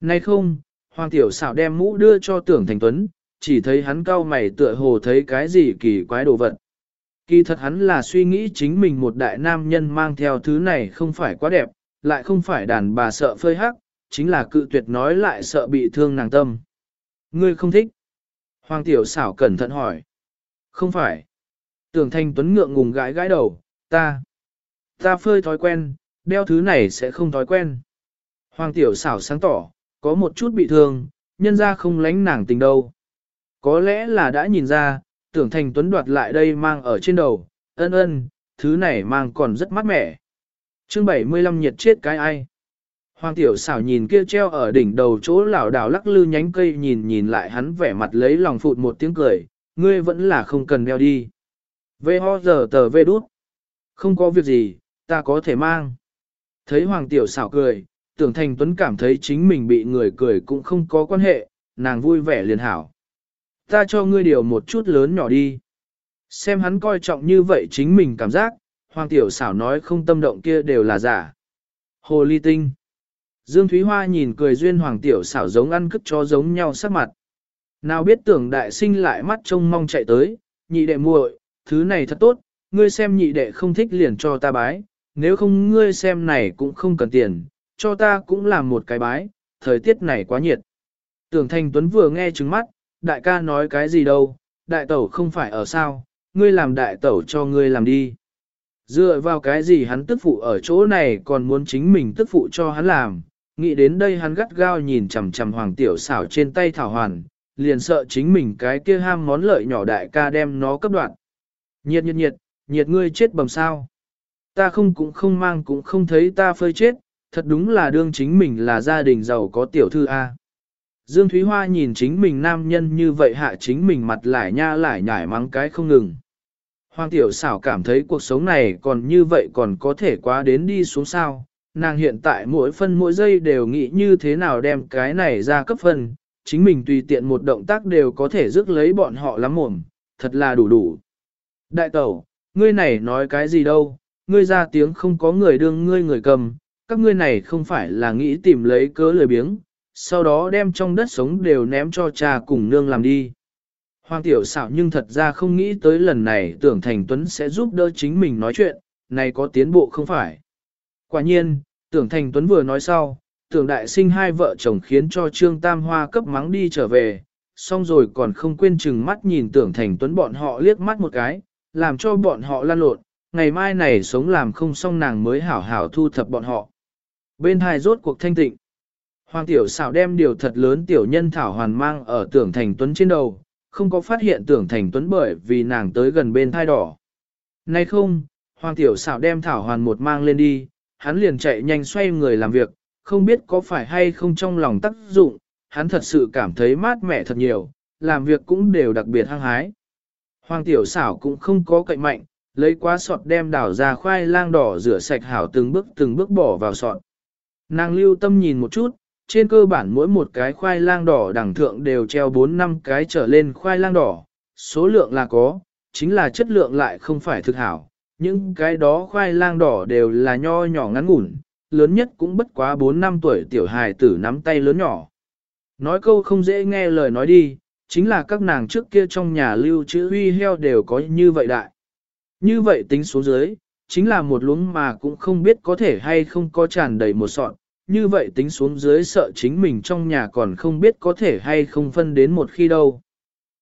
[SPEAKER 1] Nay không, Hoàng Tiểu xảo đem mũ đưa cho tưởng thành tuấn, chỉ thấy hắn cau mày tựa hồ thấy cái gì kỳ quái đồ vật. Kỳ thật hắn là suy nghĩ chính mình một đại nam nhân mang theo thứ này không phải quá đẹp, lại không phải đàn bà sợ phơi hắc, chính là cự tuyệt nói lại sợ bị thương nàng tâm. Ngươi không thích. Hoàng tiểu xảo cẩn thận hỏi. Không phải. Tưởng thanh tuấn ngượng ngùng gãi gãi đầu, ta. Ta phơi thói quen, đeo thứ này sẽ không thói quen. Hoàng tiểu xảo sáng tỏ, có một chút bị thương, nhân ra không lánh nàng tình đâu. Có lẽ là đã nhìn ra, tưởng thành tuấn đoạt lại đây mang ở trên đầu, ân ân, thứ này mang còn rất mát mẻ. chương 75 nhiệt chết cái ai. Hoàng tiểu xảo nhìn kia treo ở đỉnh đầu chỗ lảo đảo lắc lư nhánh cây nhìn nhìn lại hắn vẻ mặt lấy lòng phụt một tiếng cười, ngươi vẫn là không cần đeo đi. Vê ho giờ tờ vê đút. Không có việc gì, ta có thể mang. Thấy hoàng tiểu xảo cười, tưởng thành tuấn cảm thấy chính mình bị người cười cũng không có quan hệ, nàng vui vẻ liền hảo. Ta cho ngươi điều một chút lớn nhỏ đi. Xem hắn coi trọng như vậy chính mình cảm giác, hoàng tiểu xảo nói không tâm động kia đều là giả. Hồ ly tinh. Dương Thúy Hoa nhìn cười duyên hoàng tiểu xảo giống ăn cứt cho giống nhau sắc mặt. Nào biết tưởng đại sinh lại mắt trông mong chạy tới, nhị đệ muội, thứ này thật tốt, ngươi xem nhị đệ không thích liền cho ta bái, nếu không ngươi xem này cũng không cần tiền, cho ta cũng làm một cái bái, thời tiết này quá nhiệt. Tưởng Thanh Tuấn vừa nghe trứng mắt, đại ca nói cái gì đâu, đại tẩu không phải ở sao, ngươi làm đại tẩu cho ngươi làm đi. Dựa vào cái gì hắn tức phụ ở chỗ này còn muốn chính mình tức phụ cho hắn làm, nghĩ đến đây hắn gắt gao nhìn chằm chằm hoàng tiểu xảo trên tay thảo hoàn, liền sợ chính mình cái kia ham món lợi nhỏ đại ca đem nó cấp đoạn. Nhiệt nhiệt nhiệt, nhiệt ngươi chết bầm sao. Ta không cũng không mang cũng không thấy ta phơi chết, thật đúng là đương chính mình là gia đình giàu có tiểu thư A. Dương Thúy Hoa nhìn chính mình nam nhân như vậy hạ chính mình mặt lại nha lại nhải mắng cái không ngừng. Hoàng tiểu xảo cảm thấy cuộc sống này còn như vậy còn có thể quá đến đi xuống sao. Nàng hiện tại mỗi phân mỗi giây đều nghĩ như thế nào đem cái này ra cấp phân, chính mình tùy tiện một động tác đều có thể rước lấy bọn họ lắm mồm, thật là đủ đủ. Đại tẩu, ngươi này nói cái gì đâu, ngươi ra tiếng không có người đương ngươi người cầm, các ngươi này không phải là nghĩ tìm lấy cớ lười biếng, sau đó đem trong đất sống đều ném cho cha cùng nương làm đi. Hoàng tiểu xảo nhưng thật ra không nghĩ tới lần này tưởng thành tuấn sẽ giúp đỡ chính mình nói chuyện, này có tiến bộ không phải. Quả nhiên, tưởng thành tuấn vừa nói sau, tưởng đại sinh hai vợ chồng khiến cho trương tam hoa cấp mắng đi trở về, xong rồi còn không quên chừng mắt nhìn tưởng thành tuấn bọn họ liếc mắt một cái, làm cho bọn họ lan lộn, ngày mai này sống làm không xong nàng mới hảo hảo thu thập bọn họ. Bên hai rốt cuộc thanh tịnh. Hoàng tiểu xảo đem điều thật lớn tiểu nhân thảo hoàn mang ở tưởng thành tuấn trên đầu, không có phát hiện tưởng thành tuấn bởi vì nàng tới gần bên thai đỏ. Nay không, hoàng tiểu xảo đem thảo hoàn một mang lên đi, hắn liền chạy nhanh xoay người làm việc, không biết có phải hay không trong lòng tác dụng, hắn thật sự cảm thấy mát mẻ thật nhiều, làm việc cũng đều đặc biệt hăng hái. Hoàng tiểu xảo cũng không có cậy mạnh, lấy quá sọt đem đảo ra khoai lang đỏ rửa sạch hảo từng bước từng bước bỏ vào sọt. Nàng lưu tâm nhìn một chút, trên cơ bản mỗi một cái khoai lang đỏ đẳng thượng đều treo 4 năm cái trở lên khoai lang đỏ, số lượng là có, chính là chất lượng lại không phải thực hảo. Những cái đó khoai lang đỏ đều là nho nhỏ ngắn ngủn, lớn nhất cũng bất quá 4 năm tuổi tiểu hài tử nắm tay lớn nhỏ. Nói câu không dễ nghe lời nói đi, chính là các nàng trước kia trong nhà lưu trữ huy heo đều có như vậy đại. Như vậy tính số dưới, chính là một luống mà cũng không biết có thể hay không có tràn đầy một sọn, như vậy tính xuống dưới sợ chính mình trong nhà còn không biết có thể hay không phân đến một khi đâu.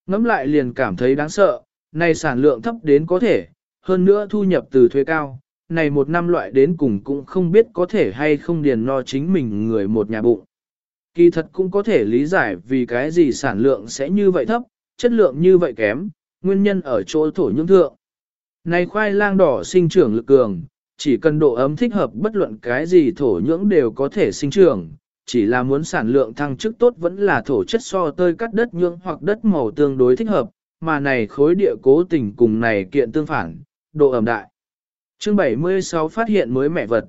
[SPEAKER 1] Ngắm lại liền cảm thấy đáng sợ, này sản lượng thấp đến có thể, hơn nữa thu nhập từ thuế cao, này một năm loại đến cùng cũng không biết có thể hay không điền no chính mình người một nhà bụng. Kỳ thật cũng có thể lý giải vì cái gì sản lượng sẽ như vậy thấp, chất lượng như vậy kém, nguyên nhân ở chỗ thổ nhưỡng thượng. Này khoai lang đỏ sinh trưởng lực cường, chỉ cần độ ấm thích hợp bất luận cái gì thổ nhưỡng đều có thể sinh trưởng, chỉ là muốn sản lượng thăng chức tốt vẫn là thổ chất so tơi cắt đất nhưỡng hoặc đất màu tương đối thích hợp, mà này khối địa cố tình cùng này kiện tương phản, độ ẩm đại. Chương 76 phát hiện mới mẹ vật.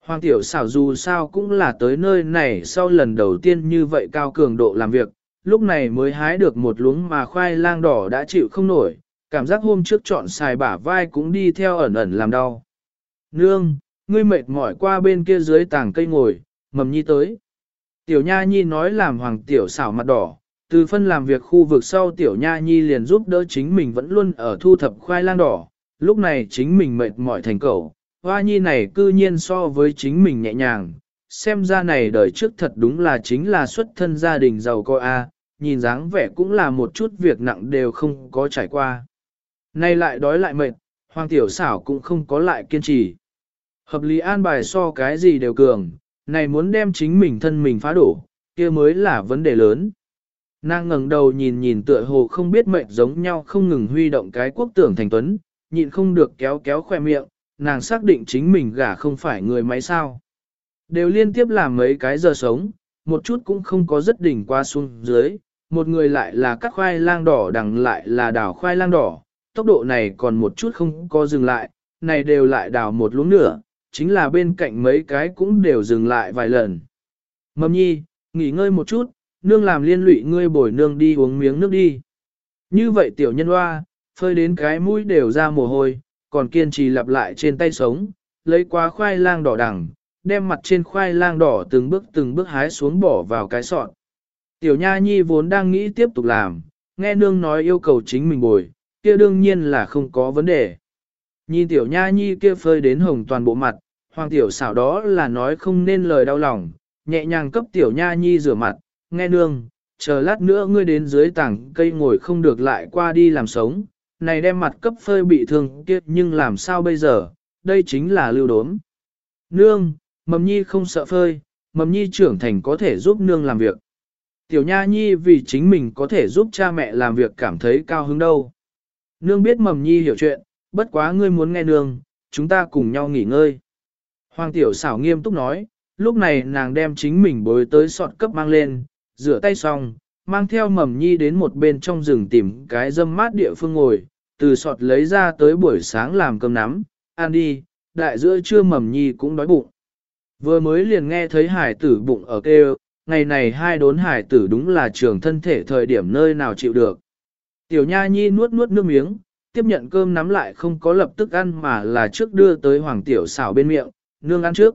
[SPEAKER 1] Hoàng tiểu xảo dù sao cũng là tới nơi này sau lần đầu tiên như vậy cao cường độ làm việc, lúc này mới hái được một luống mà khoai lang đỏ đã chịu không nổi, cảm giác hôm trước chọn xài bả vai cũng đi theo ẩn ẩn làm đau. Nương, ngươi mệt mỏi qua bên kia dưới tảng cây ngồi, mầm nhi tới. Tiểu Nha Nhi nói làm Hoàng Tiểu xảo mặt đỏ, từ phân làm việc khu vực sau Tiểu Nha Nhi liền giúp đỡ chính mình vẫn luôn ở thu thập khoai lang đỏ, lúc này chính mình mệt mỏi thành cầu, Hoa Nhi này cư nhiên so với chính mình nhẹ nhàng, xem ra này đời trước thật đúng là chính là xuất thân gia đình giàu có a, nhìn dáng vẻ cũng là một chút việc nặng đều không có trải qua. Nay lại đói lại mệt, Hoàng Tiểu xảo cũng không có lại kiên trì. Hợp lý an bài so cái gì đều cường, này muốn đem chính mình thân mình phá đổ, kia mới là vấn đề lớn. Nàng ngẩng đầu nhìn nhìn tựa hồ không biết mệnh giống nhau không ngừng huy động cái quốc tưởng thành tuấn, nhịn không được kéo kéo khoe miệng, nàng xác định chính mình gả không phải người máy sao. Đều liên tiếp làm mấy cái giờ sống, một chút cũng không có rất đỉnh qua xuống dưới, một người lại là cắt khoai lang đỏ đằng lại là đào khoai lang đỏ, tốc độ này còn một chút không có dừng lại, này đều lại đào một luống nữa, chính là bên cạnh mấy cái cũng đều dừng lại vài lần. Mầm nhi, nghỉ ngơi một chút, nương làm liên lụy ngươi bồi nương đi uống miếng nước đi. Như vậy tiểu nhân hoa, phơi đến cái mũi đều ra mồ hôi, còn kiên trì lặp lại trên tay sống, lấy quá khoai lang đỏ đằng, đem mặt trên khoai lang đỏ từng bước từng bước hái xuống bỏ vào cái sọt. Tiểu nha nhi vốn đang nghĩ tiếp tục làm, nghe nương nói yêu cầu chính mình bồi, kia đương nhiên là không có vấn đề. Nhìn tiểu nha nhi kia phơi đến hồng toàn bộ mặt, hoàng tiểu xảo đó là nói không nên lời đau lòng, nhẹ nhàng cấp tiểu nha nhi rửa mặt, nghe nương, chờ lát nữa ngươi đến dưới tảng cây ngồi không được lại qua đi làm sống, này đem mặt cấp phơi bị thương kia nhưng làm sao bây giờ, đây chính là lưu đốm. Nương, mầm nhi không sợ phơi, mầm nhi trưởng thành có thể giúp nương làm việc. Tiểu nha nhi vì chính mình có thể giúp cha mẹ làm việc cảm thấy cao hứng đâu. Nương biết mầm nhi hiểu chuyện, bất quá ngươi muốn nghe nương, chúng ta cùng nhau nghỉ ngơi. Hoàng tiểu xảo nghiêm túc nói, lúc này nàng đem chính mình bối tới sọt cấp mang lên, rửa tay xong, mang theo mầm nhi đến một bên trong rừng tìm cái dâm mát địa phương ngồi, từ sọt lấy ra tới buổi sáng làm cơm nắm, ăn đi, đại giữa trưa mầm nhi cũng đói bụng. Vừa mới liền nghe thấy hải tử bụng ở kêu, ngày này hai đốn hải tử đúng là trường thân thể thời điểm nơi nào chịu được. Tiểu nha nhi nuốt nuốt nước miếng, tiếp nhận cơm nắm lại không có lập tức ăn mà là trước đưa tới hoàng tiểu xảo bên miệng, nương ăn trước.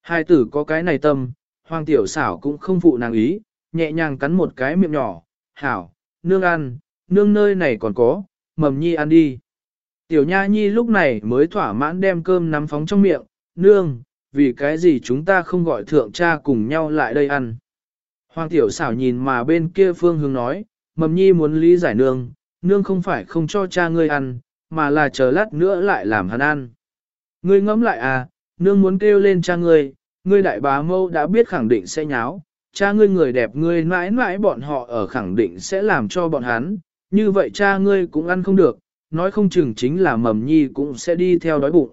[SPEAKER 1] Hai tử có cái này tâm, hoàng tiểu xảo cũng không phụ nàng ý, nhẹ nhàng cắn một cái miệng nhỏ, hảo, nương ăn, nương nơi này còn có, mầm nhi ăn đi. Tiểu nha nhi lúc này mới thỏa mãn đem cơm nắm phóng trong miệng, nương, vì cái gì chúng ta không gọi thượng cha cùng nhau lại đây ăn. Hoàng tiểu xảo nhìn mà bên kia phương hướng nói, mầm nhi muốn lý giải nương, nương không phải không cho cha ngươi ăn, mà là chờ lát nữa lại làm hắn ăn. Ngươi ngẫm lại à, nương muốn kêu lên cha ngươi, ngươi đại bá mâu đã biết khẳng định sẽ nháo, cha ngươi người đẹp ngươi mãi mãi bọn họ ở khẳng định sẽ làm cho bọn hắn, như vậy cha ngươi cũng ăn không được, nói không chừng chính là mầm nhi cũng sẽ đi theo đói bụng.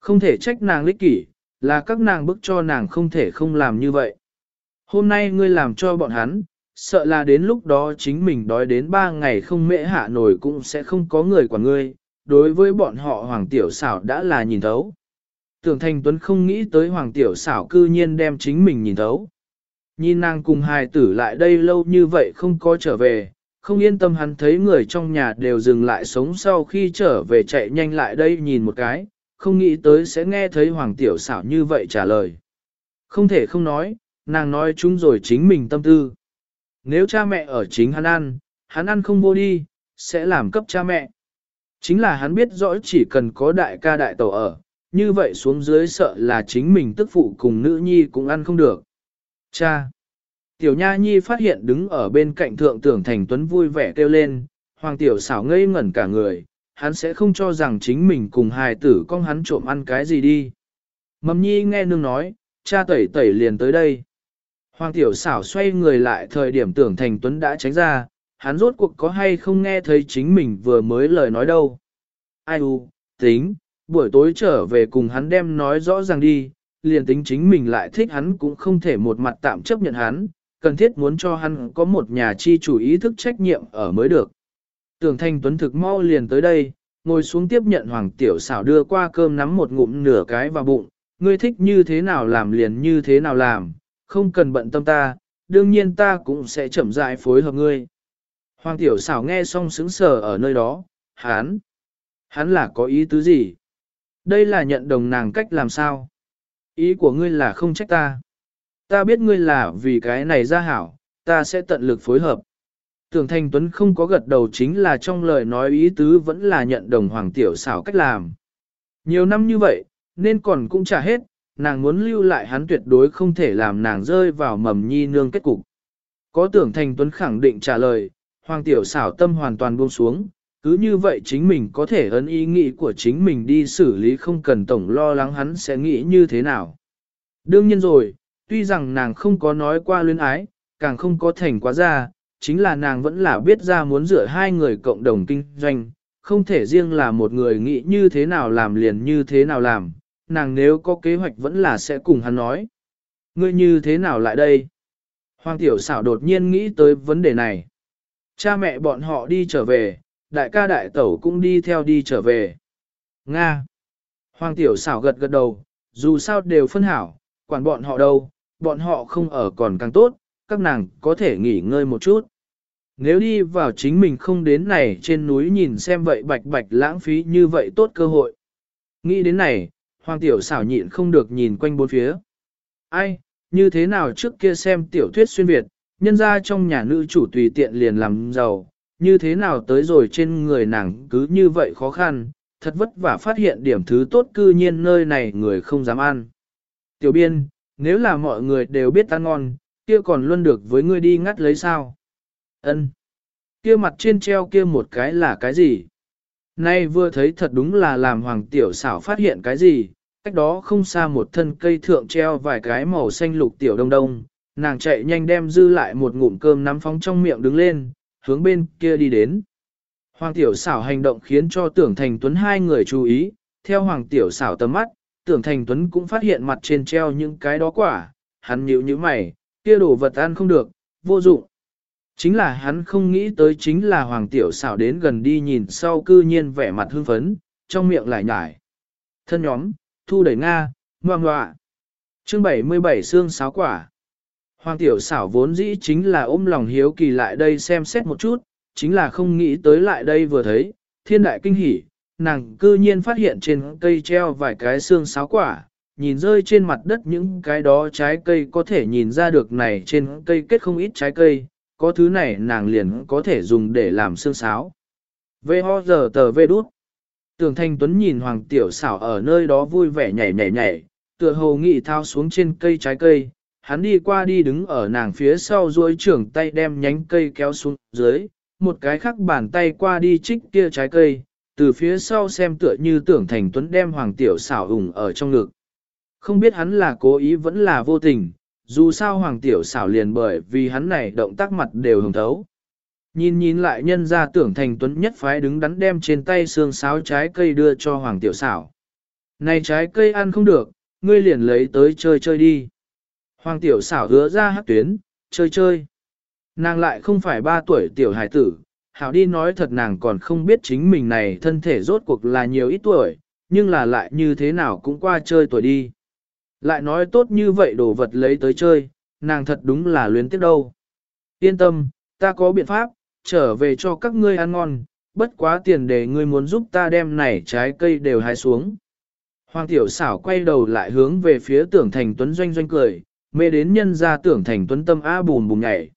[SPEAKER 1] Không thể trách nàng lích kỷ, là các nàng bức cho nàng không thể không làm như vậy. Hôm nay ngươi làm cho bọn hắn, sợ là đến lúc đó chính mình đói đến ba ngày không mễ hạ nổi cũng sẽ không có người quản ngươi, đối với bọn họ Hoàng Tiểu xảo đã là nhìn thấu. Tưởng Thành Tuấn không nghĩ tới Hoàng Tiểu xảo cư nhiên đem chính mình nhìn thấu. Nhìn nàng cùng hài tử lại đây lâu như vậy không có trở về, không yên tâm hắn thấy người trong nhà đều dừng lại sống sau khi trở về chạy nhanh lại đây nhìn một cái, không nghĩ tới sẽ nghe thấy Hoàng Tiểu xảo như vậy trả lời. Không thể không nói, nàng nói chúng rồi chính mình tâm tư. Nếu cha mẹ ở chính hắn ăn, hắn ăn không vô đi, sẽ làm cấp cha mẹ. Chính là hắn biết rõ chỉ cần có đại ca đại tổ ở, như vậy xuống dưới sợ là chính mình tức phụ cùng nữ nhi cũng ăn không được. Cha! Tiểu Nha Nhi phát hiện đứng ở bên cạnh thượng tưởng thành tuấn vui vẻ kêu lên, hoàng tiểu xảo ngây ngẩn cả người, hắn sẽ không cho rằng chính mình cùng hài tử con hắn trộm ăn cái gì đi. Mầm nhi nghe nương nói, cha tẩy tẩy liền tới đây. Hoàng tiểu xảo xoay người lại thời điểm tưởng thành tuấn đã tránh ra, hắn rốt cuộc có hay không nghe thấy chính mình vừa mới lời nói đâu. Ai u, tính, buổi tối trở về cùng hắn đem nói rõ ràng đi, liền tính chính mình lại thích hắn cũng không thể một mặt tạm chấp nhận hắn, cần thiết muốn cho hắn có một nhà chi chủ ý thức trách nhiệm ở mới được. Tưởng Thanh Tuấn thực mau liền tới đây, ngồi xuống tiếp nhận Hoàng Tiểu xảo đưa qua cơm nắm một ngụm nửa cái vào bụng, ngươi thích như thế nào làm liền như thế nào làm, không cần bận tâm ta, đương nhiên ta cũng sẽ chậm rãi phối hợp ngươi. Hoàng tiểu xảo nghe xong sững sờ ở nơi đó, hắn, hắn là có ý tứ gì? Đây là nhận đồng nàng cách làm sao? Ý của ngươi là không trách ta. Ta biết ngươi là vì cái này ra hảo, ta sẽ tận lực phối hợp. Tưởng Thanh Tuấn không có gật đầu chính là trong lời nói ý tứ vẫn là nhận đồng Hoàng Tiểu xảo cách làm. Nhiều năm như vậy, nên còn cũng trả hết, nàng muốn lưu lại hắn tuyệt đối không thể làm nàng rơi vào mầm nhi nương kết cục. Có tưởng Thanh Tuấn khẳng định trả lời, Hoàng Tiểu xảo tâm hoàn toàn buông xuống, cứ như vậy chính mình có thể ấn ý nghĩ của chính mình đi xử lý không cần tổng lo lắng hắn sẽ nghĩ như thế nào. Đương nhiên rồi, tuy rằng nàng không có nói qua luyến ái, càng không có thành quá ra, chính là nàng vẫn là biết ra muốn dựa hai người cộng đồng kinh doanh, không thể riêng là một người nghĩ như thế nào làm liền như thế nào làm, nàng nếu có kế hoạch vẫn là sẽ cùng hắn nói. Ngươi như thế nào lại đây? Hoàng tiểu xảo đột nhiên nghĩ tới vấn đề này. Cha mẹ bọn họ đi trở về, đại ca đại tẩu cũng đi theo đi trở về. Nga. Hoàng tiểu xảo gật gật đầu, dù sao đều phân hảo, quản bọn họ đâu, bọn họ không ở còn càng tốt, các nàng có thể nghỉ ngơi một chút. Nếu đi vào chính mình không đến này trên núi nhìn xem vậy bạch bạch lãng phí như vậy tốt cơ hội. Nghĩ đến này, hoàng tiểu xảo nhịn không được nhìn quanh bốn phía. Ai, như thế nào trước kia xem tiểu thuyết xuyên Việt, nhân ra trong nhà nữ chủ tùy tiện liền làm giàu, như thế nào tới rồi trên người nàng cứ như vậy khó khăn, thật vất vả phát hiện điểm thứ tốt cư nhiên nơi này người không dám ăn. Tiểu biên, nếu là mọi người đều biết ăn ngon, kia còn luôn được với ngươi đi ngắt lấy sao? Ân. Kia mặt trên treo kia một cái là cái gì? Nay vừa thấy thật đúng là làm hoàng tiểu xảo phát hiện cái gì, cách đó không xa một thân cây thượng treo vài cái màu xanh lục tiểu đông đông, nàng chạy nhanh đem dư lại một ngụm cơm nắm phóng trong miệng đứng lên, hướng bên kia đi đến. Hoàng tiểu xảo hành động khiến cho tưởng thành tuấn hai người chú ý, theo hoàng tiểu xảo tầm mắt, tưởng thành tuấn cũng phát hiện mặt trên treo những cái đó quả, hắn nhíu như mày, kia đồ vật ăn không được, vô dụng. Chính là hắn không nghĩ tới chính là hoàng tiểu xảo đến gần đi nhìn sau cư nhiên vẻ mặt hưng phấn, trong miệng lại nhải. Thân nhóm, thu đẩy Nga, ngoan ngoạ. Chương 77 xương sáo quả. Hoàng tiểu xảo vốn dĩ chính là ôm lòng hiếu kỳ lại đây xem xét một chút, chính là không nghĩ tới lại đây vừa thấy, thiên đại kinh hỉ, nàng cư nhiên phát hiện trên cây treo vài cái xương sáo quả, nhìn rơi trên mặt đất những cái đó trái cây có thể nhìn ra được này trên cây kết không ít trái cây, có thứ này nàng liền có thể dùng để làm xương sáo. Vê ho giờ tờ vê đút. Tường Thanh Tuấn nhìn Hoàng Tiểu xảo ở nơi đó vui vẻ nhảy nhảy nhảy, tựa hồ nghị thao xuống trên cây trái cây, hắn đi qua đi đứng ở nàng phía sau duỗi trưởng tay đem nhánh cây kéo xuống dưới, một cái khác bàn tay qua đi trích kia trái cây, từ phía sau xem tựa như tưởng thành tuấn đem hoàng tiểu xảo ủng ở trong ngực. Không biết hắn là cố ý vẫn là vô tình, dù sao hoàng tiểu xảo liền bởi vì hắn này động tác mặt đều hồng thấu. Nhìn nhìn lại nhân ra tưởng thành tuấn nhất phái đứng đắn đem trên tay xương sáo trái cây đưa cho hoàng tiểu xảo. Này trái cây ăn không được, ngươi liền lấy tới chơi chơi đi. Hoàng tiểu xảo hứa ra hát tuyến, chơi chơi. Nàng lại không phải ba tuổi tiểu hải tử, hảo đi nói thật nàng còn không biết chính mình này thân thể rốt cuộc là nhiều ít tuổi, nhưng là lại như thế nào cũng qua chơi tuổi đi. Lại nói tốt như vậy đồ vật lấy tới chơi, nàng thật đúng là luyến tiếc đâu. Yên tâm, ta có biện pháp, trở về cho các ngươi ăn ngon, bất quá tiền để ngươi muốn giúp ta đem này trái cây đều hái xuống. Hoàng tiểu xảo quay đầu lại hướng về phía tưởng thành tuấn doanh doanh cười, mê đến nhân ra tưởng thành tuấn tâm a bùn bùn nhảy.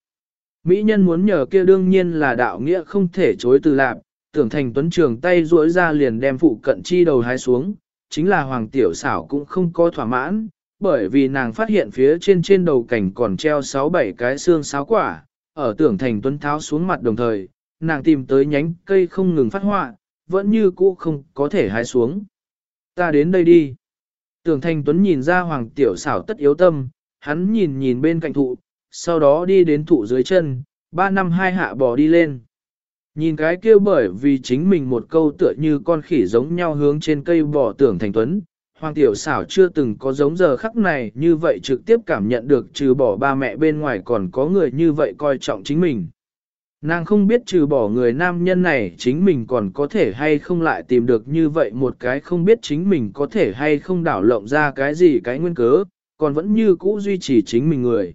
[SPEAKER 1] Mỹ nhân muốn nhờ kia đương nhiên là đạo nghĩa không thể chối từ lạc, tưởng thành tuấn trường tay duỗi ra liền đem phụ cận chi đầu hái xuống, chính là hoàng tiểu xảo cũng không có thỏa mãn, bởi vì nàng phát hiện phía trên trên đầu cảnh còn treo 6-7 cái xương sáo quả, ở tưởng thành tuấn tháo xuống mặt đồng thời, nàng tìm tới nhánh cây không ngừng phát họa, vẫn như cũ không có thể hái xuống. Ta đến đây đi. Tưởng thành tuấn nhìn ra hoàng tiểu xảo tất yếu tâm, hắn nhìn nhìn bên cạnh thụ, sau đó đi đến thụ dưới chân, ba năm hai hạ bò đi lên. Nhìn cái kia bởi vì chính mình một câu tựa như con khỉ giống nhau hướng trên cây bò tưởng thành tuấn, hoàng tiểu xảo chưa từng có giống giờ khắc này như vậy trực tiếp cảm nhận được trừ bỏ ba mẹ bên ngoài còn có người như vậy coi trọng chính mình. Nàng không biết trừ bỏ người nam nhân này chính mình còn có thể hay không lại tìm được như vậy một cái không biết chính mình có thể hay không đảo lộng ra cái gì cái nguyên cớ, còn vẫn như cũ duy trì chính mình người.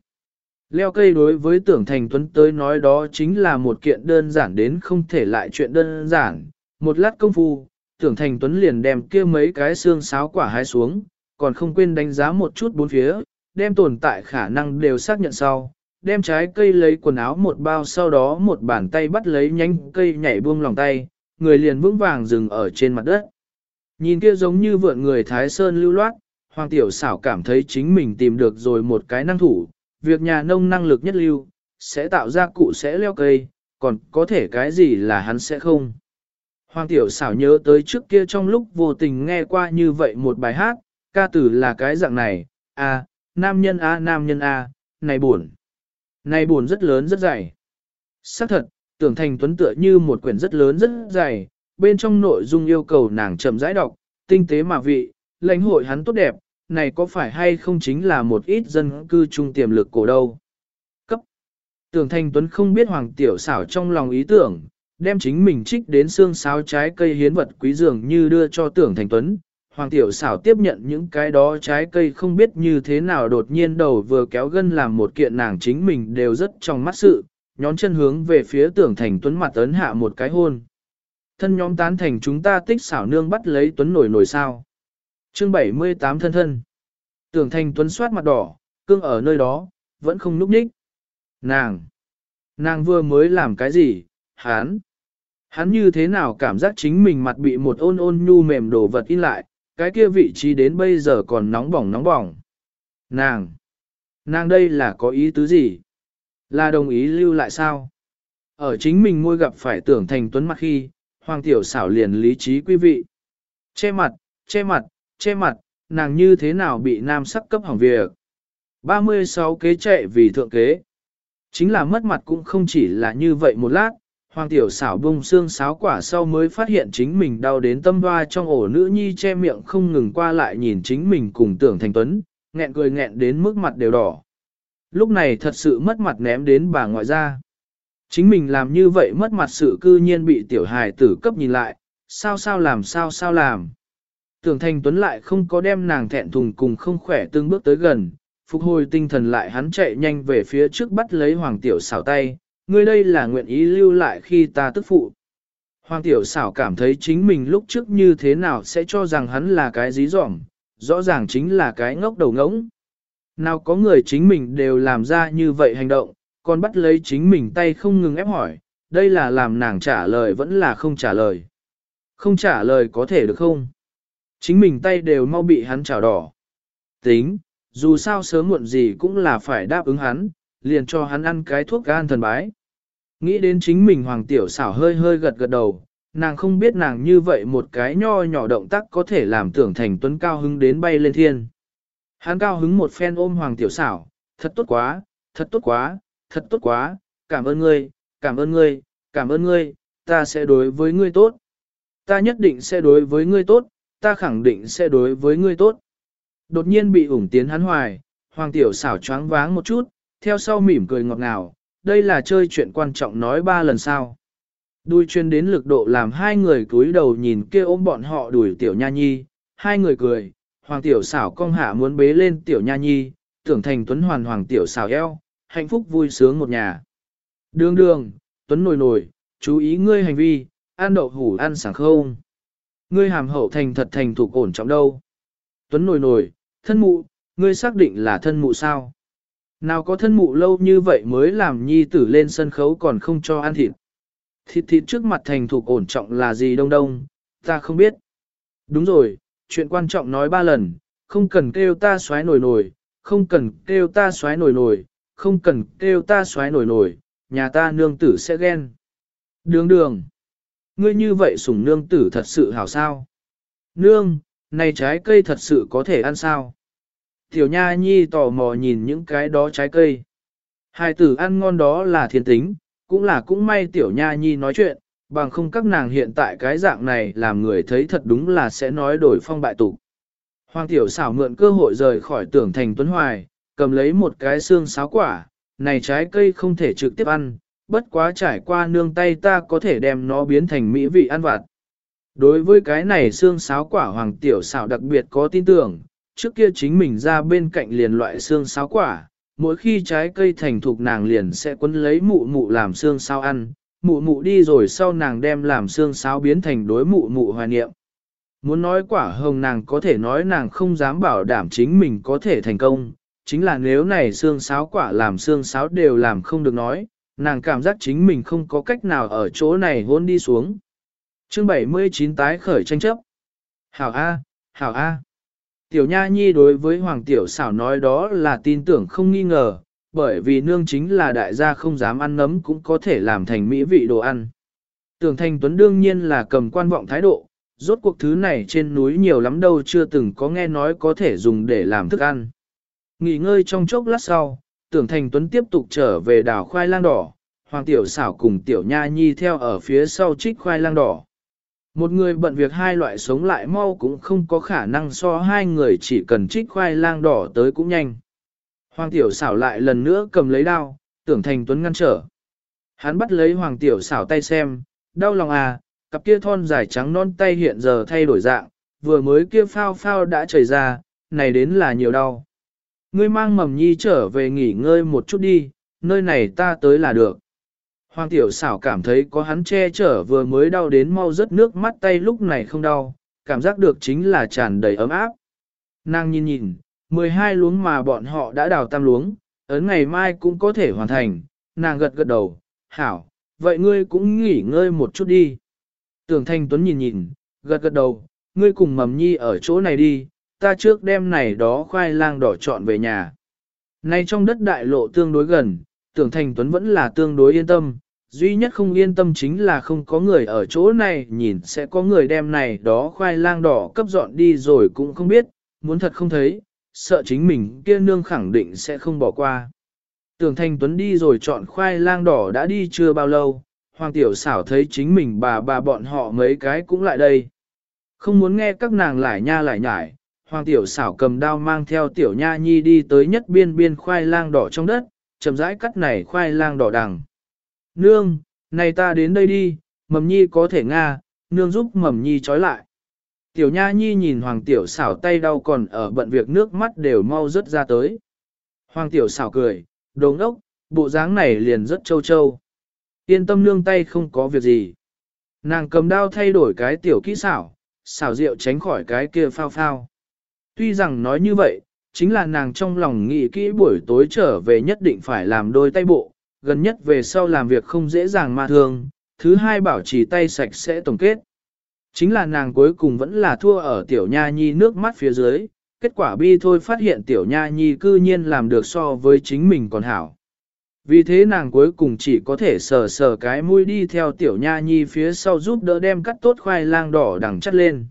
[SPEAKER 1] Leo cây đối với tưởng thành tuấn tới nói đó chính là một kiện đơn giản đến không thể lại chuyện đơn giản. Một lát công phu, tưởng thành tuấn liền đem kia mấy cái xương sáo quả hái xuống, còn không quên đánh giá một chút bốn phía, đem tồn tại khả năng đều xác nhận sau, đem trái cây lấy quần áo một bao sau đó một bàn tay bắt lấy nhánh cây nhảy buông lòng tay, người liền vững vàng dừng ở trên mặt đất. Nhìn kia giống như vượn người Thái Sơn lưu loát, Hoàng Tiểu xảo cảm thấy chính mình tìm được rồi một cái năng thủ, việc nhà nông năng lực nhất lưu, sẽ tạo ra cụ sẽ leo cây, còn có thể cái gì là hắn sẽ không. Hoàng Tiểu xảo nhớ tới trước kia trong lúc vô tình nghe qua như vậy một bài hát, ca tử là cái dạng này, a nam nhân a nam nhân a này buồn. Này buồn rất lớn rất dày. Xác thật, tưởng thành tuấn tựa như một quyển rất lớn rất dày, bên trong nội dung yêu cầu nàng chậm rãi đọc, tinh tế mà vị, lãnh hội hắn tốt đẹp, này có phải hay không chính là một ít dân cư trung tiềm lực cổ đâu. Cấp. Tưởng thành tuấn không biết hoàng tiểu xảo trong lòng ý tưởng, đem chính mình trích đến xương sáo trái cây hiến vật quý dường như đưa cho tưởng thành tuấn. Hoàng tiểu xảo tiếp nhận những cái đó trái cây không biết như thế nào đột nhiên đầu vừa kéo gân làm một kiện nàng chính mình đều rất trong mắt sự, nhón chân hướng về phía tưởng thành tuấn mặt ấn hạ một cái hôn. Thân nhóm tán thành chúng ta tích xảo nương bắt lấy tuấn nổi nổi sao. Chương 78 thân thân. Tưởng thành tuấn soát mặt đỏ, cương ở nơi đó, vẫn không núp nhích. Nàng. Nàng vừa mới làm cái gì, hán. Hắn như thế nào cảm giác chính mình mặt bị một ôn ôn nhu mềm đổ vật in lại, cái kia vị trí đến bây giờ còn nóng bỏng nóng bỏng. Nàng. Nàng đây là có ý tứ gì? Là đồng ý lưu lại sao? Ở chính mình ngôi gặp phải tưởng thành tuấn mặt khi, hoàng tiểu xảo liền lý trí quý vị. Che mặt, che mặt, che mặt, nàng như thế nào bị nam sắc cấp hỏng việc. 36 kế chạy vì thượng kế. Chính là mất mặt cũng không chỉ là như vậy một lát, hoàng tiểu xảo bông xương sáo quả sau mới phát hiện chính mình đau đến tâm hoa trong ổ nữ nhi che miệng không ngừng qua lại nhìn chính mình cùng tưởng thành tuấn, nghẹn cười nghẹn đến mức mặt đều đỏ. Lúc này thật sự mất mặt ném đến bà ngoại ra. Chính mình làm như vậy mất mặt sự cư nhiên bị tiểu hài tử cấp nhìn lại, sao sao làm sao sao làm. Tưởng thành tuấn lại không có đem nàng thẹn thùng cùng không khỏe tương bước tới gần, phục hồi tinh thần lại hắn chạy nhanh về phía trước bắt lấy hoàng tiểu xảo tay, ngươi đây là nguyện ý lưu lại khi ta tức phụ. Hoàng tiểu xảo cảm thấy chính mình lúc trước như thế nào sẽ cho rằng hắn là cái dí dỏm, rõ ràng chính là cái ngốc đầu ngỗng. Nào có người chính mình đều làm ra như vậy hành động, còn bắt lấy chính mình tay không ngừng ép hỏi, đây là làm nàng trả lời vẫn là không trả lời. Không trả lời có thể được không? Chính mình tay đều mau bị hắn trào đỏ. Tính, dù sao sớm muộn gì cũng là phải đáp ứng hắn, liền cho hắn ăn cái thuốc gan thần bái. Nghĩ đến chính mình hoàng tiểu xảo hơi hơi gật gật đầu, nàng không biết nàng như vậy một cái nho nhỏ động tác có thể làm tưởng thành tuấn cao hứng đến bay lên thiên. Hắn cao hứng một phen ôm hoàng tiểu xảo, thật tốt quá, thật tốt quá, thật tốt quá, cảm ơn ngươi, cảm ơn ngươi, cảm ơn ngươi, ta sẽ đối với ngươi tốt. Ta nhất định sẽ đối với ngươi tốt, ta khẳng định sẽ đối với ngươi tốt. Đột nhiên bị ủng tiến hắn hoài, hoàng tiểu xảo choáng váng một chút, theo sau mỉm cười ngọt ngào, đây là chơi chuyện quan trọng nói ba lần sau. Đuôi chuyên đến lực độ làm hai người cúi đầu nhìn kia ôm bọn họ đuổi tiểu nha nhi, hai người cười, hoàng tiểu xảo cong hạ muốn bế lên tiểu nha nhi, tưởng thành tuấn hoàn hoàng tiểu xảo eo, hạnh phúc vui sướng một nhà. Đường đường, tuấn nổi nổi, chú ý ngươi hành vi, ăn đậu hủ ăn sảng không. Ngươi hàm hậu thành thật thành thủ ổn trọng đâu. Tuấn nổi nổi, thân mụ, ngươi xác định là thân mụ sao? Nào có thân mụ lâu như vậy mới làm nhi tử lên sân khấu còn không cho ăn thịt. Thịt thịt trước mặt thành thủ ổn trọng là gì đông đông, ta không biết. Đúng rồi, chuyện quan trọng nói ba lần, không cần kêu ta xoáy nổi nổi, không cần kêu ta xoáy nổi nổi, không cần kêu ta xoáy nổi nổi, nhà ta nương tử sẽ ghen. Đường đường ngươi như vậy sủng nương tử thật sự hảo sao. Nương, này trái cây thật sự có thể ăn sao? Tiểu Nha Nhi tò mò nhìn những cái đó trái cây. Hai tử ăn ngon đó là thiên tính, cũng là cũng may Tiểu Nha Nhi nói chuyện, bằng không các nàng hiện tại cái dạng này làm người thấy thật đúng là sẽ nói đổi phong bại tục. Hoàng Tiểu xảo mượn cơ hội rời khỏi tưởng thành Tuấn Hoài, cầm lấy một cái xương sáo quả, này trái cây không thể trực tiếp ăn, bất quá trải qua nương tay ta có thể đem nó biến thành mỹ vị ăn vặt. Đối với cái này xương sáo quả hoàng tiểu xảo đặc biệt có tin tưởng, trước kia chính mình ra bên cạnh liền loại xương sáo quả, mỗi khi trái cây thành thục nàng liền sẽ quấn lấy mụ mụ làm xương sáo ăn, mụ mụ đi rồi sau nàng đem làm xương sáo biến thành đối mụ mụ hoài niệm. Muốn nói quả hồng nàng có thể nói nàng không dám bảo đảm chính mình có thể thành công, chính là nếu này xương sáo quả làm xương sáo đều làm không được nói, nàng cảm giác chính mình không có cách nào ở chỗ này hôn đi xuống. Chương 79 tái khởi tranh chấp. Hảo A, Hảo A. Tiểu Nha Nhi đối với Hoàng Tiểu xảo nói đó là tin tưởng không nghi ngờ, bởi vì nương chính là đại gia không dám ăn nấm cũng có thể làm thành mỹ vị đồ ăn. Tưởng Thành Tuấn đương nhiên là cầm quan vọng thái độ, rốt cuộc thứ này trên núi nhiều lắm đâu chưa từng có nghe nói có thể dùng để làm thức ăn. Nghỉ ngơi trong chốc lát sau, Tưởng Thành Tuấn tiếp tục trở về đảo khoai lang đỏ, Hoàng Tiểu xảo cùng Tiểu Nha Nhi theo ở phía sau trích khoai lang đỏ. Một người bận việc hai loại sống lại mau cũng không có khả năng so hai người chỉ cần trích khoai lang đỏ tới cũng nhanh. Hoàng tiểu xảo lại lần nữa cầm lấy đao, tưởng thành tuấn ngăn trở. Hắn bắt lấy hoàng tiểu xảo tay xem, đau lòng à, cặp kia thon dài trắng non tay hiện giờ thay đổi dạng, vừa mới kia phao phao đã chảy ra, này đến là nhiều đau. Ngươi mang mầm nhi trở về nghỉ ngơi một chút đi, nơi này ta tới là được. Hoàng tiểu xảo cảm thấy có hắn che chở vừa mới đau đến mau rớt nước mắt tay lúc này không đau, cảm giác được chính là tràn đầy ấm áp. Nàng nhìn nhìn, 12 luống mà bọn họ đã đào tam luống, ấn ngày mai cũng có thể hoàn thành, nàng gật gật đầu, hảo, vậy ngươi cũng nghỉ ngơi một chút đi. Tưởng Thanh Tuấn nhìn nhìn, gật gật đầu, ngươi cùng mầm nhi ở chỗ này đi, ta trước đem này đó khoai lang đỏ chọn về nhà. Nay trong đất đại lộ tương đối gần, tưởng Thanh Tuấn vẫn là tương đối yên tâm, duy nhất không yên tâm chính là không có người ở chỗ này nhìn sẽ có người đem này đó khoai lang đỏ cấp dọn đi rồi cũng không biết, muốn thật không thấy, sợ chính mình kia nương khẳng định sẽ không bỏ qua. Tưởng Thanh Tuấn đi rồi chọn khoai lang đỏ đã đi chưa bao lâu, Hoàng Tiểu xảo thấy chính mình bà bà bọn họ mấy cái cũng lại đây. Không muốn nghe các nàng lại nha lại nhải, Hoàng Tiểu xảo cầm đao mang theo Tiểu Nha Nhi đi tới nhất biên biên khoai lang đỏ trong đất, chậm rãi cắt này khoai lang đỏ đằng. Nương, này ta đến đây đi, mầm nhi có thể nga, nương giúp mầm nhi trói lại. Tiểu Nha Nhi nhìn Hoàng Tiểu xảo tay đau còn ở bận việc nước mắt đều mau rớt ra tới. Hoàng Tiểu xảo cười, đồ ngốc, bộ dáng này liền rất trâu trâu. Yên tâm nương tay không có việc gì. Nàng cầm đao thay đổi cái tiểu kỹ xảo, xảo rượu tránh khỏi cái kia phao phao. Tuy rằng nói như vậy, chính là nàng trong lòng nghĩ kỹ buổi tối trở về nhất định phải làm đôi tay bộ, gần nhất về sau làm việc không dễ dàng mà thường, thứ hai bảo trì tay sạch sẽ tổng kết. Chính là nàng cuối cùng vẫn là thua ở tiểu nha nhi nước mắt phía dưới, kết quả bi thôi phát hiện tiểu nha nhi cư nhiên làm được so với chính mình còn hảo. Vì thế nàng cuối cùng chỉ có thể sờ sờ cái mũi đi theo tiểu nha nhi phía sau giúp đỡ đem cắt tốt khoai lang đỏ đằng chất lên.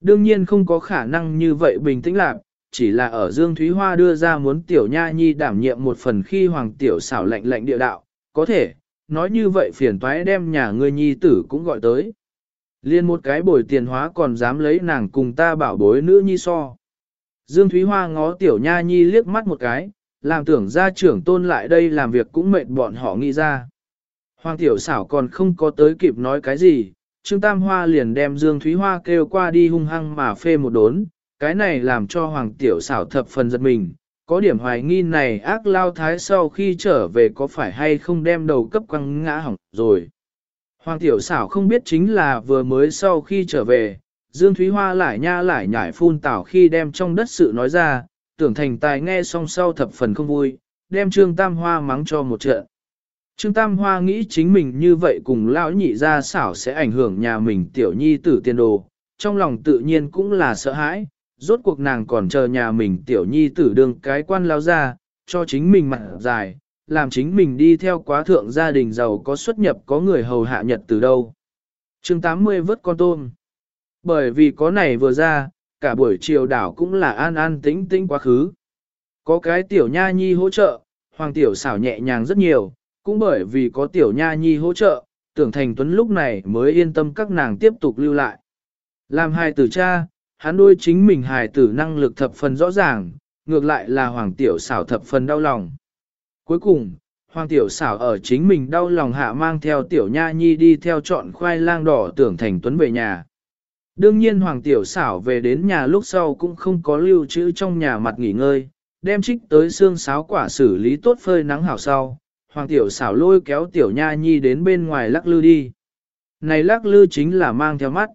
[SPEAKER 1] Đương nhiên không có khả năng như vậy bình tĩnh lạc, chỉ là ở Dương Thúy Hoa đưa ra muốn tiểu nha nhi đảm nhiệm một phần khi hoàng tiểu xảo lệnh lệnh địa đạo, có thể, nói như vậy phiền toái đem nhà ngươi nhi tử cũng gọi tới. Liên một cái bồi tiền hóa còn dám lấy nàng cùng ta bảo bối nữ nhi so. Dương Thúy Hoa ngó tiểu nha nhi liếc mắt một cái, làm tưởng gia trưởng tôn lại đây làm việc cũng mệt bọn họ nghĩ ra. Hoàng tiểu xảo còn không có tới kịp nói cái gì, Trương Tam Hoa liền đem Dương Thúy Hoa kêu qua đi hung hăng mà phê một đốn, cái này làm cho Hoàng tiểu xảo thập phần giật mình, có điểm hoài nghi này ác lao thái sau khi trở về có phải hay không đem đầu cấp quăng ngã hỏng rồi. Hoàng tiểu xảo không biết chính là vừa mới sau khi trở về, Dương Thúy Hoa lại nha lại nhải phun tảo khi đem trong đất sự nói ra, tưởng thành tài nghe xong sau thập phần không vui, đem Trương Tam Hoa mắng cho một trận. Trương Tam Hoa nghĩ chính mình như vậy cùng lão nhị ra xảo sẽ ảnh hưởng nhà mình tiểu nhi tử tiên đồ, trong lòng tự nhiên cũng là sợ hãi, rốt cuộc nàng còn chờ nhà mình tiểu nhi tử đương cái quan lao ra, cho chính mình mặt dài, làm chính mình đi theo quá thượng gia đình giàu có xuất nhập có người hầu hạ nhật từ đâu. chương 80 vớt con tôm. Bởi vì có này vừa ra, cả buổi chiều đảo cũng là an an tĩnh tĩnh quá khứ. Có cái tiểu nha nhi hỗ trợ, hoàng tiểu xảo nhẹ nhàng rất nhiều, cũng bởi vì có tiểu nha nhi hỗ trợ, tưởng thành tuấn lúc này mới yên tâm các nàng tiếp tục lưu lại. Làm hài tử cha, hắn đôi chính mình hài tử năng lực thập phần rõ ràng, ngược lại là hoàng tiểu xảo thập phần đau lòng. Cuối cùng, Hoàng Tiểu xảo ở chính mình đau lòng hạ mang theo Tiểu Nha Nhi đi theo chọn khoai lang đỏ tưởng thành tuấn về nhà. Đương nhiên Hoàng Tiểu xảo về đến nhà lúc sau cũng không có lưu trữ trong nhà mặt nghỉ ngơi, đem trích tới xương sáo quả xử lý tốt phơi nắng hảo sau, hoàng tiểu xảo lôi kéo tiểu nha nhi đến bên ngoài lắc lư đi. Này lắc lư chính là mang theo mắt.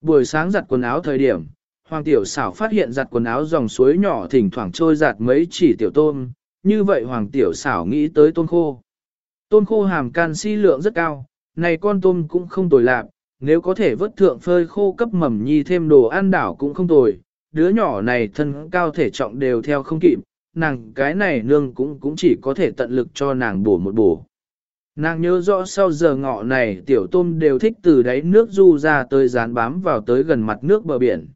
[SPEAKER 1] Buổi sáng giặt quần áo thời điểm, hoàng tiểu xảo phát hiện giặt quần áo dòng suối nhỏ thỉnh thoảng trôi giặt mấy chỉ tiểu tôm, như vậy hoàng tiểu xảo nghĩ tới tôm khô. Tôm khô hàm canxi lượng rất cao, này con tôm cũng không tồi lạc, nếu có thể vớt thượng phơi khô cấp mầm nhi thêm đồ ăn đảo cũng không tồi, đứa nhỏ này thân cao thể trọng đều theo không kịp, nàng cái này nương cũng cũng chỉ có thể tận lực cho nàng bổ một bổ. Nàng nhớ rõ sau giờ ngọ này tiểu tôm đều thích từ đáy nước du ra tới dán bám vào tới gần mặt nước bờ biển.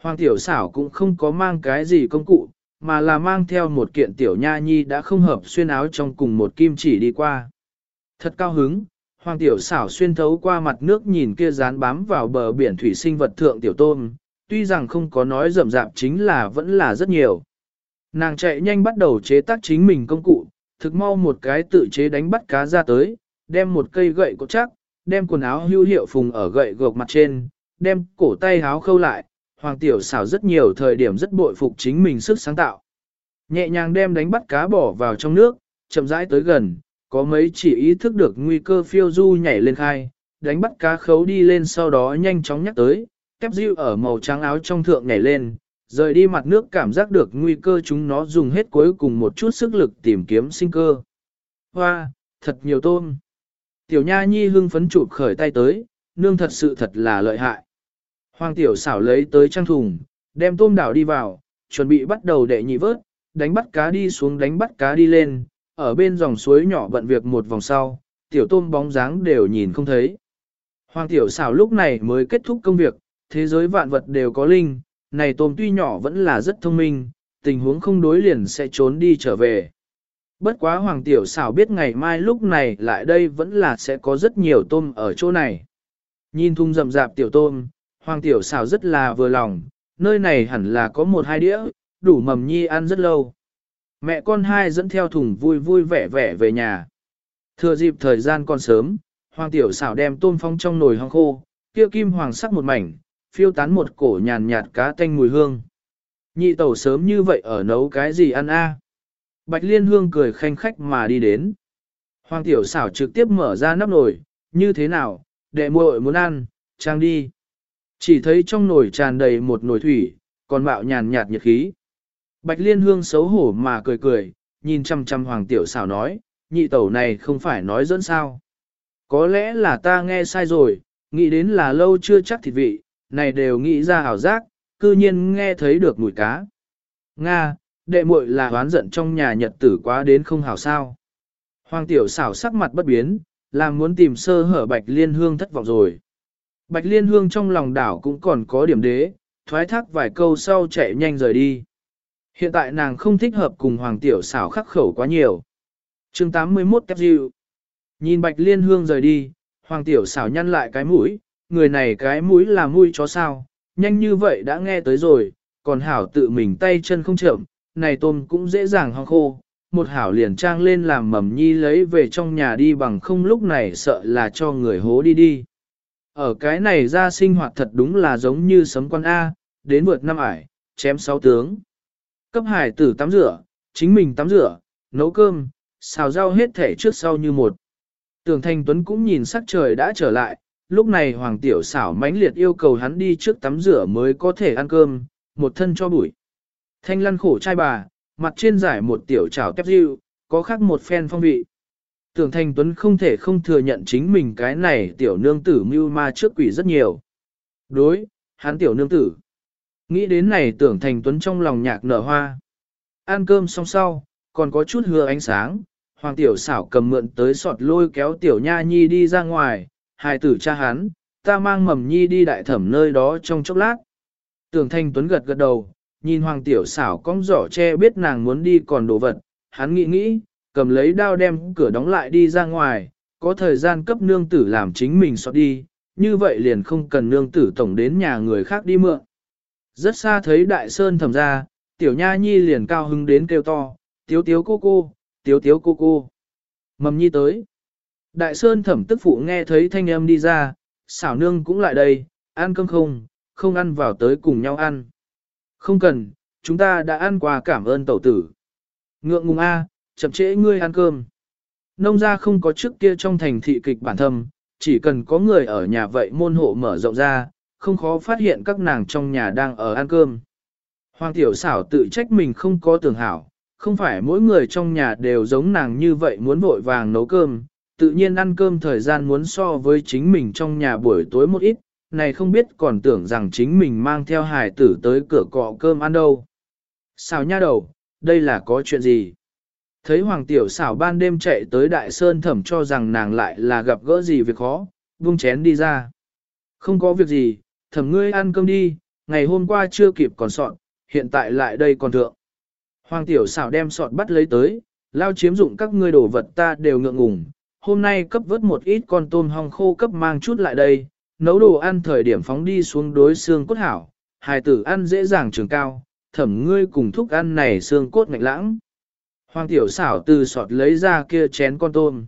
[SPEAKER 1] Hoàng tiểu xảo cũng không có mang cái gì công cụ, mà là mang theo một kiện tiểu nha nhi đã không hợp xuyên áo trong cùng một kim chỉ đi qua. Thật cao hứng, hoàng tiểu xảo xuyên thấu qua mặt nước nhìn kia dán bám vào bờ biển thủy sinh vật thượng tiểu tôm, tuy rằng không có nói rậm rạp chính là vẫn là rất nhiều. Nàng chạy nhanh bắt đầu chế tác chính mình công cụ, thực mau một cái tự chế đánh bắt cá ra tới, đem một cây gậy cột chắc, đem quần áo hưu hiệu phùng ở gậy gộc mặt trên, đem cổ tay háo khâu lại, hoàng tiểu xảo rất nhiều thời điểm rất bội phục chính mình sức sáng tạo. Nhẹ nhàng đem đánh bắt cá bỏ vào trong nước, chậm rãi tới gần, có mấy chỉ ý thức được nguy cơ phiêu du nhảy lên khai, đánh bắt cá khấu đi lên sau đó nhanh chóng nhắc tới, kép diêu ở màu trắng áo trong thượng nhảy lên, rời đi mặt nước cảm giác được nguy cơ chúng nó dùng hết cuối cùng một chút sức lực tìm kiếm sinh cơ. Hoa, thật nhiều tôm. Tiểu Nha Nhi hưng phấn chụp khởi tay tới, nương thật sự thật là lợi hại. Hoàng tiểu xảo lấy tới trang thùng, đem tôm đảo đi vào, chuẩn bị bắt đầu đệ nhị vớt, đánh bắt cá đi xuống đánh bắt cá đi lên, ở bên dòng suối nhỏ bận việc một vòng sau, tiểu tôm bóng dáng đều nhìn không thấy. Hoàng tiểu xảo lúc này mới kết thúc công việc, thế giới vạn vật đều có linh, này tôm tuy nhỏ vẫn là rất thông minh, tình huống không đối liền sẽ trốn đi trở về. Bất quá Hoàng Tiểu xảo biết ngày mai lúc này lại đây vẫn là sẽ có rất nhiều tôm ở chỗ này. Nhìn thung rậm rạp tiểu tôm, Hoàng Tiểu xảo rất là vừa lòng, nơi này hẳn là có một hai đĩa, đủ mầm nhi ăn rất lâu. Mẹ con hai dẫn theo thùng vui vui vẻ vẻ về nhà. Thừa dịp thời gian còn sớm, Hoàng Tiểu xảo đem tôm phong trong nồi hong khô, kia kim hoàng sắc một mảnh, phiêu tán một cổ nhàn nhạt cá tanh mùi hương. Nhị tẩu sớm như vậy ở nấu cái gì ăn a? Bạch Liên Hương cười khanh khách mà đi đến. Hoàng tiểu xảo trực tiếp mở ra nắp nồi, như thế nào, đệ muội muốn ăn, trang đi. Chỉ thấy trong nồi tràn đầy một nồi thủy, còn bạo nhàn nhạt nhiệt khí. Bạch Liên Hương xấu hổ mà cười cười, nhìn chăm chăm Hoàng tiểu xảo nói, nhị tẩu này không phải nói dẫn sao. Có lẽ là ta nghe sai rồi, nghĩ đến là lâu chưa chắc thịt vị, này đều nghĩ ra ảo giác, cư nhiên nghe thấy được mùi cá. Nga, đệ muội là hoán giận trong nhà nhật tử quá đến không hảo sao. Hoàng tiểu xảo sắc mặt bất biến, làm muốn tìm sơ hở bạch liên hương thất vọng rồi. Bạch liên hương trong lòng đảo cũng còn có điểm đế, thoái thác vài câu sau chạy nhanh rời đi. Hiện tại nàng không thích hợp cùng hoàng tiểu xảo khắc khẩu quá nhiều. chương 81 kép dịu. Nhìn bạch liên hương rời đi, hoàng tiểu xảo nhăn lại cái mũi, người này cái mũi là mũi chó sao, nhanh như vậy đã nghe tới rồi, còn hảo tự mình tay chân không chậm, này tôm cũng dễ dàng hoang khô, một hảo liền trang lên làm mầm nhi lấy về trong nhà đi bằng không lúc này sợ là cho người hố đi đi. Ở cái này ra sinh hoạt thật đúng là giống như sấm quan A, đến vượt năm ải, chém sáu tướng. Cấp hải tử tắm rửa, chính mình tắm rửa, nấu cơm, xào rau hết thể trước sau như một. Tưởng Thanh Tuấn cũng nhìn sắc trời đã trở lại, lúc này Hoàng Tiểu xảo mãnh liệt yêu cầu hắn đi trước tắm rửa mới có thể ăn cơm, một thân cho bụi. Thanh lăn khổ trai bà, mặt trên giải một tiểu trào tép diêu, có khác một phen phong vị. Tưởng thành Tuấn không thể không thừa nhận chính mình cái này tiểu nương tử mưu ma trước quỷ rất nhiều. Đối, hắn tiểu nương tử. Nghĩ đến này tưởng Thành Tuấn trong lòng nhạc nở hoa. Ăn cơm xong sau, còn có chút hưa ánh sáng, Hoàng tiểu xảo cầm mượn tới sọt lôi kéo tiểu nha nhi đi ra ngoài, hài tử cha hắn, ta mang mầm nhi đi đại thẩm nơi đó trong chốc lát. Tưởng thanh tuấn gật gật đầu, nhìn hoàng tiểu xảo cong giỏ che biết nàng muốn đi còn đồ vật, hắn nghĩ nghĩ, cầm lấy đao đem cửa đóng lại đi ra ngoài, có thời gian cấp nương tử làm chính mình xót đi, như vậy liền không cần nương tử tổng đến nhà người khác đi mượn. Rất xa thấy đại sơn thầm ra, tiểu nha nhi liền cao hứng đến kêu to, tiếu tiếu cô cô, tiếu tiếu cô cô. Mầm nhi tới. Đại Sơn thẩm tức phụ nghe thấy thanh âm đi ra, xảo nương cũng lại đây, ăn cơm không, không ăn vào tới cùng nhau ăn. Không cần, chúng ta đã ăn quà cảm ơn tẩu tử. Ngượng ngùng A, chậm trễ ngươi ăn cơm. Nông gia không có trước kia trong thành thị kịch bản thâm, chỉ cần có người ở nhà vậy môn hộ mở rộng ra, không khó phát hiện các nàng trong nhà đang ở ăn cơm. Hoàng tiểu xảo tự trách mình không có tưởng hảo, không phải mỗi người trong nhà đều giống nàng như vậy muốn vội vàng nấu cơm, tự nhiên ăn cơm thời gian muốn so với chính mình trong nhà buổi tối một ít, này không biết còn tưởng rằng chính mình mang theo hài tử tới cửa cọ cơm ăn đâu. Xào nha đầu, đây là có chuyện gì? Thấy Hoàng Tiểu xảo ban đêm chạy tới Đại Sơn thẩm cho rằng nàng lại là gặp gỡ gì việc khó, vung chén đi ra. Không có việc gì, thẩm ngươi ăn cơm đi, ngày hôm qua chưa kịp còn sọn, hiện tại lại đây còn thượng. Hoàng Tiểu xảo đem sọt bắt lấy tới, lao chiếm dụng các ngươi đồ vật ta đều ngượng ngùng, hôm nay cấp vớt một ít con tôm hong khô cấp mang chút lại đây, nấu đồ ăn thời điểm phóng đi xuống đối xương cốt hảo, hài tử ăn dễ dàng trường cao, thẩm ngươi cùng thúc ăn này xương cốt ngạnh lãng. Hoàng tiểu xảo từ sọt lấy ra kia chén con tôm.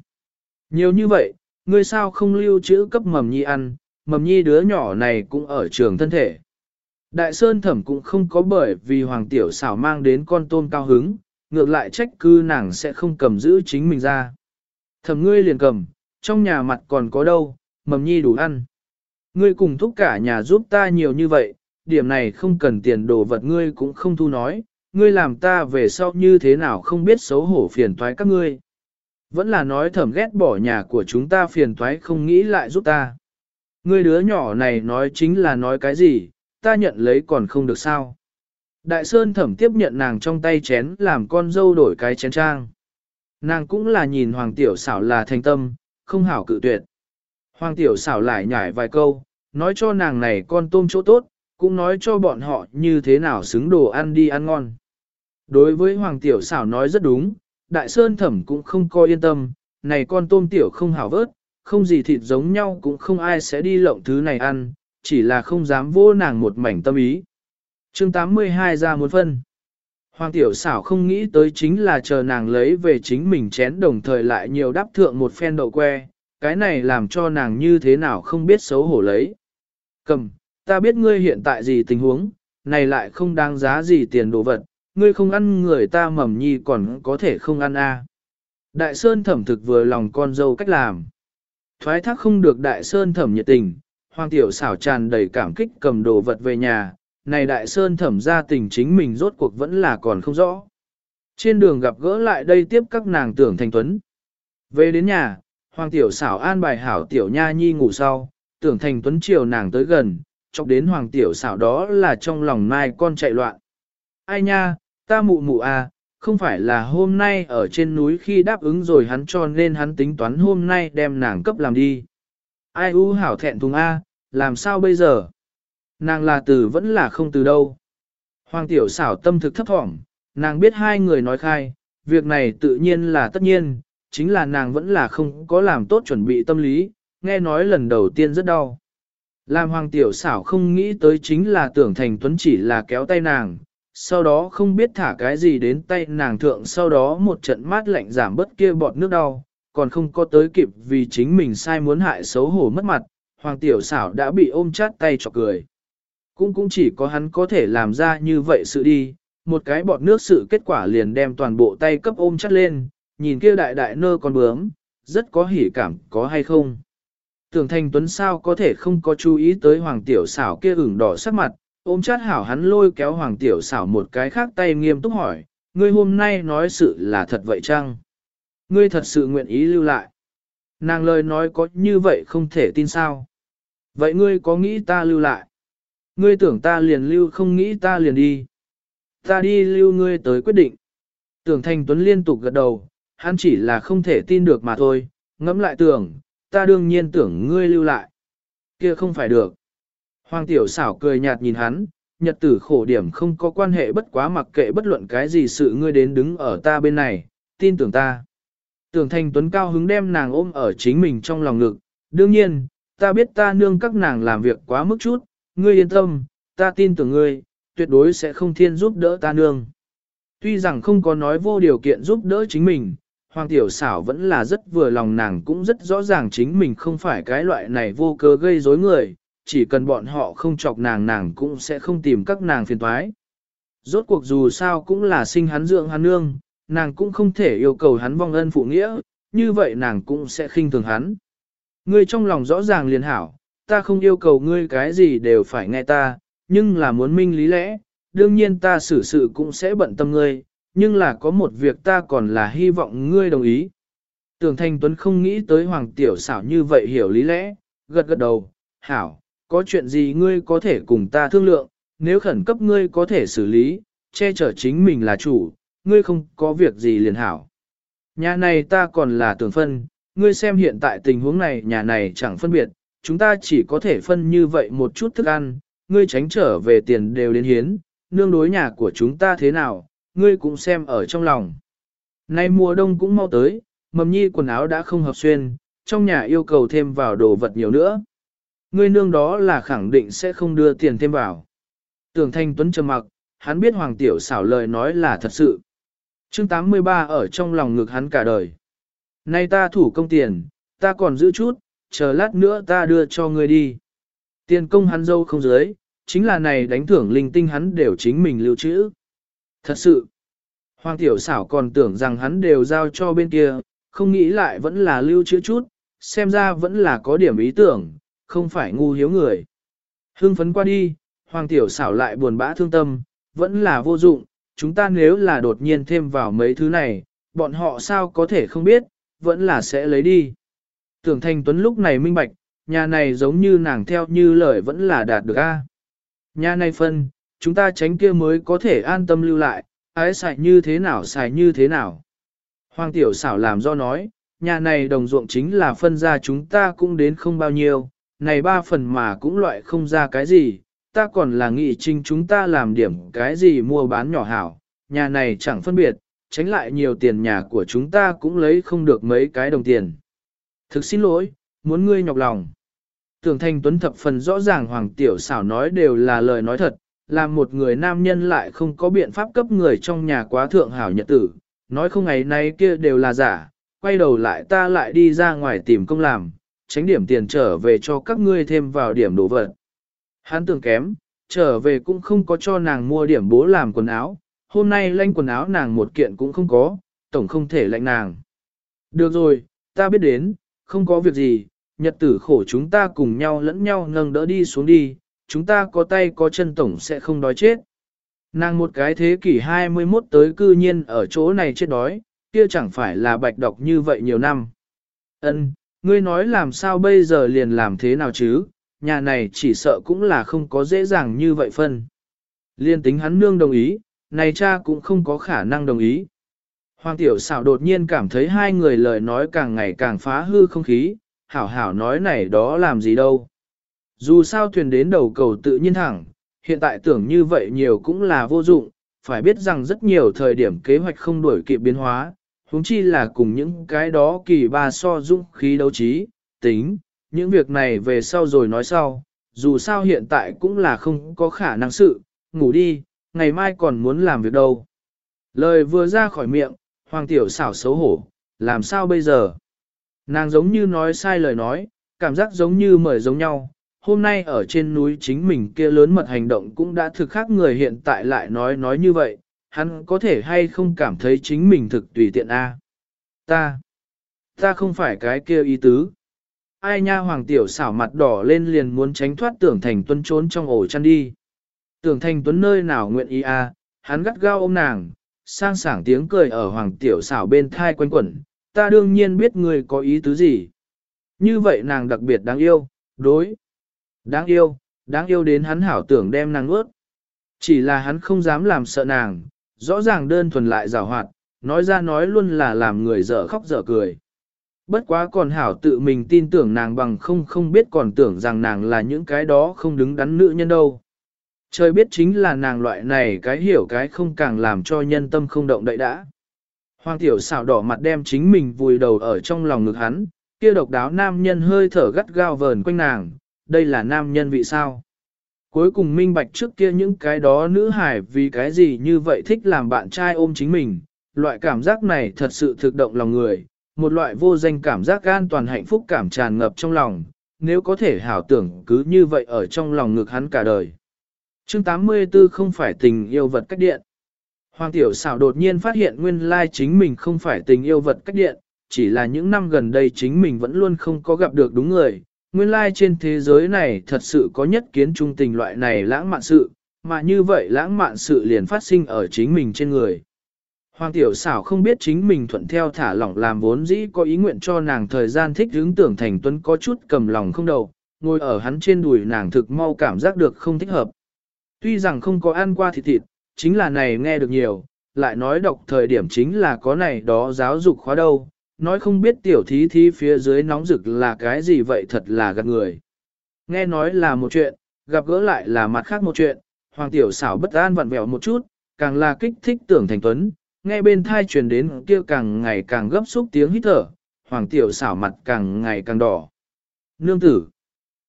[SPEAKER 1] Nhiều như vậy, ngươi sao không lưu trữ cấp mầm nhi ăn, mầm nhi đứa nhỏ này cũng ở trường thân thể. Đại Sơn Thẩm cũng không có bởi vì Hoàng Tiểu xảo mang đến con tôm cao hứng, ngược lại trách cư nàng sẽ không cầm giữ chính mình ra. Thẩm ngươi liền cầm, trong nhà mặt còn có đâu, mầm nhi đủ ăn. Ngươi cùng thúc cả nhà giúp ta nhiều như vậy, điểm này không cần tiền đồ vật ngươi cũng không thu nói, ngươi làm ta về sau như thế nào không biết xấu hổ phiền toái các ngươi. Vẫn là nói thẩm ghét bỏ nhà của chúng ta phiền toái không nghĩ lại giúp ta. Ngươi đứa nhỏ này nói chính là nói cái gì, ta nhận lấy còn không được sao. Đại Sơn thẩm tiếp nhận nàng trong tay chén làm con dâu đổi cái chén trang. Nàng cũng là nhìn Hoàng Tiểu xảo là thành tâm, không hảo cự tuyệt. Hoàng Tiểu xảo lại nhảy vài câu, nói cho nàng này con tôm chỗ tốt, cũng nói cho bọn họ như thế nào xứng đồ ăn đi ăn ngon. Đối với Hoàng Tiểu xảo nói rất đúng, Đại Sơn thẩm cũng không coi yên tâm, này con tôm tiểu không hảo vớt, không gì thịt giống nhau cũng không ai sẽ đi lộng thứ này ăn, chỉ là không dám vô nàng một mảnh tâm ý. chương 82 ra một phân. Hoàng tiểu xảo không nghĩ tới chính là chờ nàng lấy về chính mình chén đồng thời lại nhiều đáp thượng một phen đậu que, cái này làm cho nàng như thế nào không biết xấu hổ lấy. Cầm, ta biết ngươi hiện tại gì tình huống, này lại không đáng giá gì tiền đồ vật, ngươi không ăn người ta mầm nhi còn có thể không ăn a. À. Đại Sơn thẩm thực vừa lòng con dâu cách làm. Thoái thác không được Đại Sơn thẩm nhiệt tình, Hoàng tiểu xảo tràn đầy cảm kích cầm đồ vật về nhà, này đại sơn thẩm ra tình chính mình rốt cuộc vẫn là còn không rõ. Trên đường gặp gỡ lại đây tiếp các nàng tưởng thành tuấn. Về đến nhà, Hoàng tiểu xảo an bài hảo tiểu nha nhi ngủ sau, tưởng thành tuấn chiều nàng tới gần, chọc đến Hoàng tiểu xảo đó là trong lòng mai con chạy loạn. Ai nha, ta mụ mụ à, không phải là hôm nay ở trên núi khi đáp ứng rồi hắn cho nên hắn tính toán hôm nay đem nàng cấp làm đi. Ai u hảo thẹn thùng A, làm sao bây giờ? Nàng là từ vẫn là không từ đâu. Hoàng tiểu xảo tâm thực thấp thỏm, nàng biết hai người nói khai, việc này tự nhiên là tất nhiên, chính là nàng vẫn là không có làm tốt chuẩn bị tâm lý, nghe nói lần đầu tiên rất đau. Làm hoàng tiểu xảo không nghĩ tới chính là tưởng thành tuấn chỉ là kéo tay nàng, sau đó không biết thả cái gì đến tay nàng thượng sau đó một trận mát lạnh giảm bớt kia bọt nước đau, còn không có tới kịp vì chính mình sai muốn hại xấu hổ mất mặt, hoàng tiểu xảo đã bị ôm chát tay chọc cười. Cũng cũng chỉ có hắn có thể làm ra như vậy sự đi, một cái bọt nước sự kết quả liền đem toàn bộ tay cấp ôm chắt lên, nhìn kia đại đại nơ con bướm, rất có hỉ cảm, có hay không. Tưởng thành tuấn sao có thể không có chú ý tới hoàng tiểu xảo kia ửng đỏ sắc mặt, ôm chát hảo hắn lôi kéo hoàng tiểu xảo một cái khác tay nghiêm túc hỏi, ngươi hôm nay nói sự là thật vậy chăng? Ngươi thật sự nguyện ý lưu lại. Nàng lời nói có như vậy không thể tin sao. Vậy ngươi có nghĩ ta lưu lại? Ngươi tưởng ta liền lưu không nghĩ ta liền đi. Ta đi lưu ngươi tới quyết định. Tưởng Thanh Tuấn liên tục gật đầu, hắn chỉ là không thể tin được mà thôi, ngẫm lại tưởng, ta đương nhiên tưởng ngươi lưu lại. Kia không phải được. Hoàng tiểu xảo cười nhạt nhìn hắn, nhật tử khổ điểm không có quan hệ bất quá mặc kệ bất luận cái gì sự ngươi đến đứng ở ta bên này, tin tưởng ta. Tưởng Thanh Tuấn cao hứng đem nàng ôm ở chính mình trong lòng ngực, đương nhiên, ta biết ta nương các nàng làm việc quá mức chút, ngươi yên tâm, ta tin tưởng ngươi, tuyệt đối sẽ không thiên giúp đỡ ta nương. Tuy rằng không có nói vô điều kiện giúp đỡ chính mình, Hoàng Tiểu Xảo vẫn là rất vừa lòng nàng cũng rất rõ ràng chính mình không phải cái loại này vô cớ gây rối người, chỉ cần bọn họ không chọc nàng nàng cũng sẽ không tìm các nàng phiền toái. Rốt cuộc dù sao cũng là sinh hắn dưỡng hắn nương, nàng cũng không thể yêu cầu hắn vong ân phụ nghĩa, như vậy nàng cũng sẽ khinh thường hắn. Ngươi trong lòng rõ ràng liền hảo, ta không yêu cầu ngươi cái gì đều phải nghe ta, nhưng là muốn minh lý lẽ, đương nhiên ta xử sự cũng sẽ bận tâm ngươi, nhưng là có một việc ta còn là hy vọng ngươi đồng ý. Tưởng Thanh Tuấn không nghĩ tới Hoàng Tiểu xảo như vậy hiểu lý lẽ, gật gật đầu, hảo, có chuyện gì ngươi có thể cùng ta thương lượng, nếu khẩn cấp ngươi có thể xử lý, che chở chính mình là chủ, ngươi không có việc gì liền hảo. Nhà này ta còn là tưởng phân, ngươi xem hiện tại tình huống này nhà này chẳng phân biệt, chúng ta chỉ có thể phân như vậy một chút thức ăn, ngươi tránh trở về tiền đều đến hiến, nương đối nhà của chúng ta thế nào, ngươi cũng xem ở trong lòng. Nay mùa đông cũng mau tới, mầm nhi quần áo đã không hợp xuyên, trong nhà yêu cầu thêm vào đồ vật nhiều nữa. Ngươi nương đó là khẳng định sẽ không đưa tiền thêm vào. Tưởng thanh tuấn trầm mặc, hắn biết hoàng tiểu xảo lời nói là thật sự. chương 83 ở trong lòng ngực hắn cả đời. Nay ta thủ công tiền, ta còn giữ chút, chờ lát nữa ta đưa cho ngươi đi. Tiền công hắn dâu không dưới, chính là này đánh thưởng linh tinh hắn đều chính mình lưu trữ. Thật sự, Hoàng Tiểu xảo còn tưởng rằng hắn đều giao cho bên kia, không nghĩ lại vẫn là lưu trữ chút, xem ra vẫn là có điểm ý tưởng, không phải ngu hiếu người. Hưng phấn qua đi, Hoàng Tiểu xảo lại buồn bã thương tâm, vẫn là vô dụng, chúng ta nếu là đột nhiên thêm vào mấy thứ này, bọn họ sao có thể không biết, vẫn là sẽ lấy đi. Tưởng Thanh Tuấn lúc này minh bạch, nhà này giống như nàng theo như lời vẫn là đạt được A. Nhà này phân, chúng ta tránh kia mới có thể an tâm lưu lại, ái xài như thế nào xài như thế nào. Hoàng tiểu xảo làm do nói, nhà này đồng ruộng chính là phân ra chúng ta cũng đến không bao nhiêu, này ba phần mà cũng loại không ra cái gì, ta còn là nghị trình chúng ta làm điểm cái gì mua bán nhỏ hảo, nhà này chẳng phân biệt, tránh lại nhiều tiền nhà của chúng ta cũng lấy không được mấy cái đồng tiền. Thực xin lỗi, muốn ngươi nhọc lòng. Tưởng thanh tuấn thập phần rõ ràng Hoàng Tiểu xảo nói đều là lời nói thật, làm một người nam nhân lại không có biện pháp cấp người trong nhà quá thượng hảo nhật tử, nói không ngày nay kia đều là giả, quay đầu lại ta lại đi ra ngoài tìm công làm, tránh điểm tiền trở về cho các ngươi thêm vào điểm đồ vật. Hắn tưởng kém, trở về cũng không có cho nàng mua điểm bố làm quần áo, hôm nay lanh quần áo nàng một kiện cũng không có, tổng không thể lạnh nàng. Được rồi, ta biết đến, không có việc gì, nhật tử khổ chúng ta cùng nhau lẫn nhau nâng đỡ đi xuống đi, chúng ta có tay có chân tổng sẽ không đói chết. Nàng một cái thế kỷ 21 tới cư nhiên ở chỗ này chết đói, kia chẳng phải là bạch độc như vậy nhiều năm. Ân, ngươi nói làm sao bây giờ liền làm thế nào chứ, nhà này chỉ sợ cũng là không có dễ dàng như vậy phân. Liên tính hắn nương đồng ý, này cha cũng không có khả năng đồng ý. Hoàng tiểu xảo đột nhiên cảm thấy hai người lời nói càng ngày càng phá hư không khí, hảo hảo nói này đó làm gì đâu. Dù sao thuyền đến đầu cầu tự nhiên thẳng, hiện tại tưởng như vậy nhiều cũng là vô dụng, phải biết rằng rất nhiều thời điểm kế hoạch không đổi kịp biến hóa, huống chi là cùng những cái đó kỳ ba so dũng khí đấu trí, tính, những việc này về sau rồi nói sau, dù sao hiện tại cũng là không có khả năng sự, ngủ đi, ngày mai còn muốn làm việc đâu. Lời vừa ra khỏi miệng, Hoàng Tiểu xảo xấu hổ, làm sao bây giờ? Nàng giống như nói sai lời nói, cảm giác giống như mời giống nhau. Hôm nay ở trên núi chính mình kia lớn mật hành động cũng đã thực khác người hiện tại lại nói nói như vậy, hắn có thể hay không cảm thấy chính mình thực tùy tiện a? Ta, ta không phải cái kia ý tứ. Ai nha hoàng tiểu xảo mặt đỏ lên liền muốn tránh thoát tưởng thành Tuấn trốn trong ổ chăn đi. Tưởng thành tuấn nơi nào nguyện ý a? hắn gắt gao ôm nàng, sang sảng tiếng cười ở hoàng tiểu xảo bên thai quanh quẩn, ta đương nhiên biết người có ý tứ gì. Như vậy nàng đặc biệt đáng yêu, đối. Đáng yêu, đáng yêu đến hắn hảo tưởng đem nàng nuốt. Chỉ là hắn không dám làm sợ nàng, rõ ràng đơn thuần lại rào hoạt, nói ra nói luôn là làm người dở khóc dở cười. Bất quá còn hảo tự mình tin tưởng nàng bằng không không biết còn tưởng rằng nàng là những cái đó không đứng đắn nữ nhân đâu. Trời biết chính là nàng loại này cái hiểu cái không càng làm cho nhân tâm không động đậy đã. Hoàng tiểu xảo đỏ mặt đem chính mình vùi đầu ở trong lòng ngực hắn, kia độc đáo nam nhân hơi thở gắt gao vờn quanh nàng, đây là nam nhân vị sao. Cuối cùng minh bạch trước kia những cái đó nữ hải vì cái gì như vậy thích làm bạn trai ôm chính mình, loại cảm giác này thật sự thực động lòng người, một loại vô danh cảm giác an toàn hạnh phúc cảm tràn ngập trong lòng, nếu có thể hảo tưởng cứ như vậy ở trong lòng ngực hắn cả đời. Chương 84 không phải tình yêu vật cách điện. Hoàng tiểu xảo đột nhiên phát hiện nguyên lai chính mình không phải tình yêu vật cách điện, chỉ là những năm gần đây chính mình vẫn luôn không có gặp được đúng người. Nguyên lai trên thế giới này thật sự có nhất kiến trung tình loại này lãng mạn sự, mà như vậy lãng mạn sự liền phát sinh ở chính mình trên người. Hoàng tiểu xảo không biết chính mình thuận theo thả lỏng làm vốn dĩ có ý nguyện cho nàng thời gian thích hướng tưởng thành tuấn có chút cầm lòng không đầu, ngồi ở hắn trên đùi nàng thực mau cảm giác được không thích hợp. Tuy rằng không có ăn qua thịt thịt, chính là này nghe được nhiều, lại nói đọc thời điểm chính là có này đó giáo dục khóa đâu, nói không biết tiểu thí thí phía dưới nóng rực là cái gì vậy thật là gạt người. Nghe nói là một chuyện, gặp gỡ lại là mặt khác một chuyện, hoàng tiểu xảo bất an vặn vẹo một chút, càng là kích thích tưởng thành tuấn, nghe bên thai truyền đến kia càng ngày càng gấp xúc tiếng hít thở, hoàng tiểu xảo mặt càng ngày càng đỏ. Nương tử,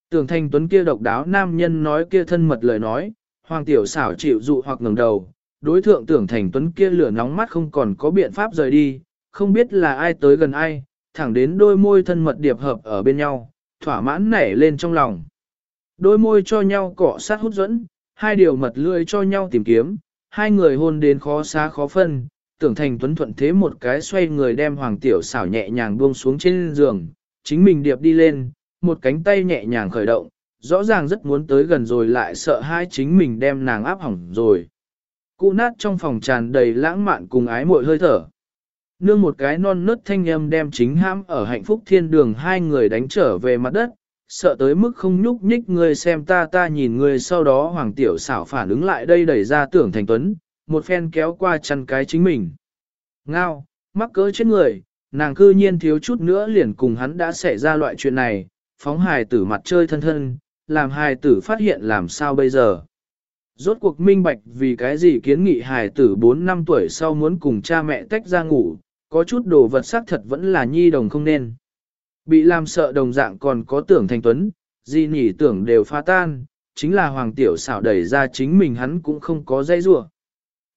[SPEAKER 1] tưởng thành tuấn kia độc đáo nam nhân nói kia thân mật lời nói, hoàng tiểu xảo chịu dụ hoặc ngẩng đầu, đối thượng tưởng thành tuấn kia lửa nóng mắt không còn có biện pháp rời đi, không biết là ai tới gần ai, thẳng đến đôi môi thân mật điệp hợp ở bên nhau, thỏa mãn nảy lên trong lòng. Đôi môi cho nhau cọ sát hút dẫn, hai điều mật lưỡi cho nhau tìm kiếm, hai người hôn đến khó xa khó phân, tưởng thành tuấn thuận thế một cái xoay người đem hoàng tiểu xảo nhẹ nhàng buông xuống trên giường, chính mình điệp đi lên, một cánh tay nhẹ nhàng khởi động, rõ ràng rất muốn tới gần rồi lại sợ hai chính mình đem nàng áp hỏng rồi. Cụ nát trong phòng tràn đầy lãng mạn cùng ái muội hơi thở. Nương một cái non nớt thanh âm đem chính ham ở hạnh phúc thiên đường hai người đánh trở về mặt đất, sợ tới mức không nhúc nhích người xem ta ta nhìn người sau đó hoàng tiểu xảo phản ứng lại đây đẩy ra tưởng thành tuấn, một phen kéo qua chăn cái chính mình. Ngao, mắc cỡ chết người, nàng cư nhiên thiếu chút nữa liền cùng hắn đã xảy ra loại chuyện này, phóng hài tử mặt chơi thân thân, làm hài tử phát hiện làm sao bây giờ. Rốt cuộc minh bạch vì cái gì kiến nghị hài tử 4 năm tuổi sau muốn cùng cha mẹ tách ra ngủ, có chút đồ vật xác thật vẫn là nhi đồng không nên. Bị làm sợ đồng dạng còn có tưởng thành tuấn, gì nhỉ tưởng đều pha tan, chính là hoàng tiểu xảo đẩy ra chính mình hắn cũng không có dây rùa.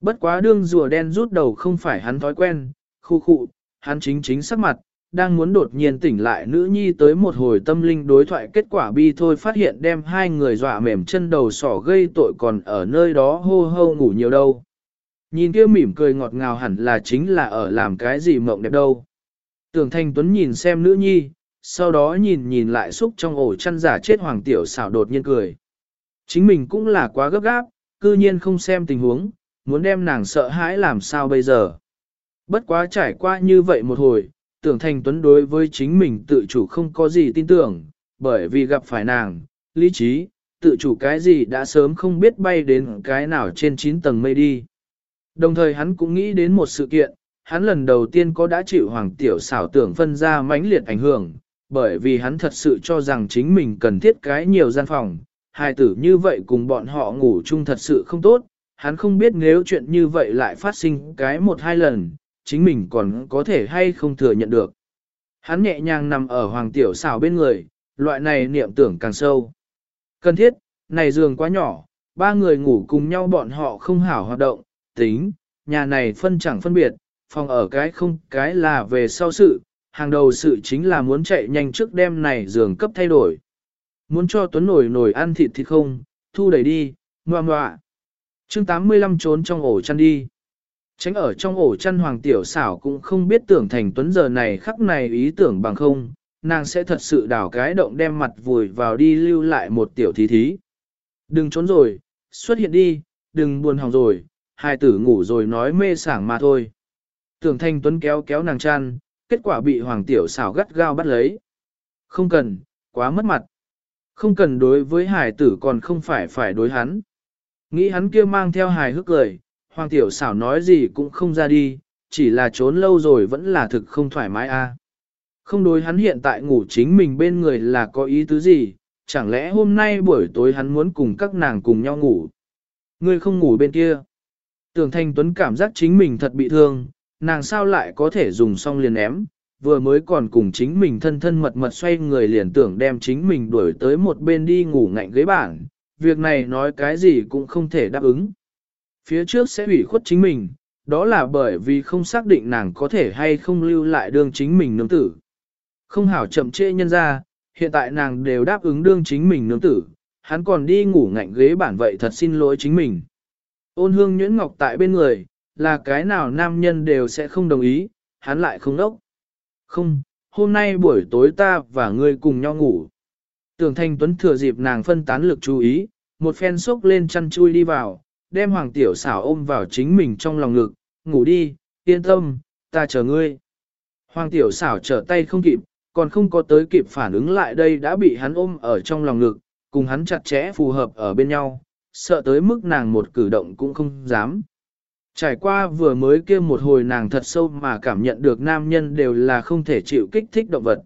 [SPEAKER 1] Bất quá đương rùa đen rút đầu không phải hắn thói quen, khu khụ, hắn chính chính sắc mặt, đang muốn đột nhiên tỉnh lại nữ nhi tới một hồi tâm linh đối thoại kết quả bi thôi phát hiện đem hai người dọa mềm chân đầu sỏ gây tội còn ở nơi đó hô hô ngủ nhiều đâu. Nhìn kia mỉm cười ngọt ngào hẳn là chính là ở làm cái gì mộng đẹp đâu. Tưởng thanh tuấn nhìn xem nữ nhi, sau đó nhìn nhìn lại xúc trong ổ chăn giả chết hoàng tiểu xảo đột nhiên cười. Chính mình cũng là quá gấp gáp, cư nhiên không xem tình huống, muốn đem nàng sợ hãi làm sao bây giờ. Bất quá trải qua như vậy một hồi, tưởng thành tuấn đối với chính mình tự chủ không có gì tin tưởng, bởi vì gặp phải nàng, lý trí, tự chủ cái gì đã sớm không biết bay đến cái nào trên 9 tầng mây đi. Đồng thời hắn cũng nghĩ đến một sự kiện, hắn lần đầu tiên có đã chịu hoàng tiểu xảo tưởng phân ra mãnh liệt ảnh hưởng, bởi vì hắn thật sự cho rằng chính mình cần thiết cái nhiều gian phòng, hai tử như vậy cùng bọn họ ngủ chung thật sự không tốt, hắn không biết nếu chuyện như vậy lại phát sinh cái một hai lần, chính mình còn có thể hay không thừa nhận được. Hắn nhẹ nhàng nằm ở hoàng tiểu xảo bên người, loại này niệm tưởng càng sâu. Cần thiết, này giường quá nhỏ, ba người ngủ cùng nhau bọn họ không hảo hoạt động, tính, nhà này phân chẳng phân biệt, phòng ở cái không cái là về sau sự, hàng đầu sự chính là muốn chạy nhanh trước đêm này giường cấp thay đổi. Muốn cho Tuấn nổi nổi ăn thịt thịt không, thu đẩy đi, ngoà ngoạ. chương 85 trốn trong ổ chăn đi. Tránh ở trong ổ chăn hoàng tiểu xảo cũng không biết tưởng thành Tuấn giờ này khắc này ý tưởng bằng không, nàng sẽ thật sự đảo cái động đem mặt vùi vào đi lưu lại một tiểu thí thí. Đừng trốn rồi, xuất hiện đi, đừng buồn hỏng rồi, hai tử ngủ rồi nói mê sảng mà thôi. Tưởng thanh tuấn kéo kéo nàng chăn, kết quả bị hoàng tiểu xảo gắt gao bắt lấy. Không cần, quá mất mặt. Không cần đối với hải tử còn không phải phải đối hắn. Nghĩ hắn kia mang theo hài hước lời, hoàng tiểu xảo nói gì cũng không ra đi, chỉ là trốn lâu rồi vẫn là thực không thoải mái a. Không đối hắn hiện tại ngủ chính mình bên người là có ý tứ gì, chẳng lẽ hôm nay buổi tối hắn muốn cùng các nàng cùng nhau ngủ. Ngươi không ngủ bên kia. Tưởng Thanh Tuấn cảm giác chính mình thật bị thương, nàng sao lại có thể dùng xong liền ném, vừa mới còn cùng chính mình thân thân mật mật xoay người liền tưởng đem chính mình đuổi tới một bên đi ngủ ngạnh ghế bảng, việc này nói cái gì cũng không thể đáp ứng. Phía trước sẽ hủy khuất chính mình, đó là bởi vì không xác định nàng có thể hay không lưu lại đương chính mình nương tử. Không hảo chậm trễ nhân ra, hiện tại nàng đều đáp ứng đương chính mình nương tử, hắn còn đi ngủ ngạnh ghế bản vậy thật xin lỗi chính mình. Ôn hương nhuyễn ngọc tại bên người, là cái nào nam nhân đều sẽ không đồng ý, hắn lại không đốc. Không, hôm nay buổi tối ta và ngươi cùng nhau ngủ. Tưởng Thanh Tuấn thừa dịp nàng phân tán lực chú ý, một phen sốc lên chăn chui đi vào, đem Hoàng Tiểu xảo ôm vào chính mình trong lòng ngực, ngủ đi, yên tâm, ta chờ ngươi. Hoàng Tiểu xảo trở tay không kịp, còn không có tới kịp phản ứng lại đây đã bị hắn ôm ở trong lòng ngực, cùng hắn chặt chẽ phù hợp ở bên nhau, sợ tới mức nàng một cử động cũng không dám. Trải qua vừa mới kia một hồi nàng thật sâu mà cảm nhận được nam nhân đều là không thể chịu kích thích động vật.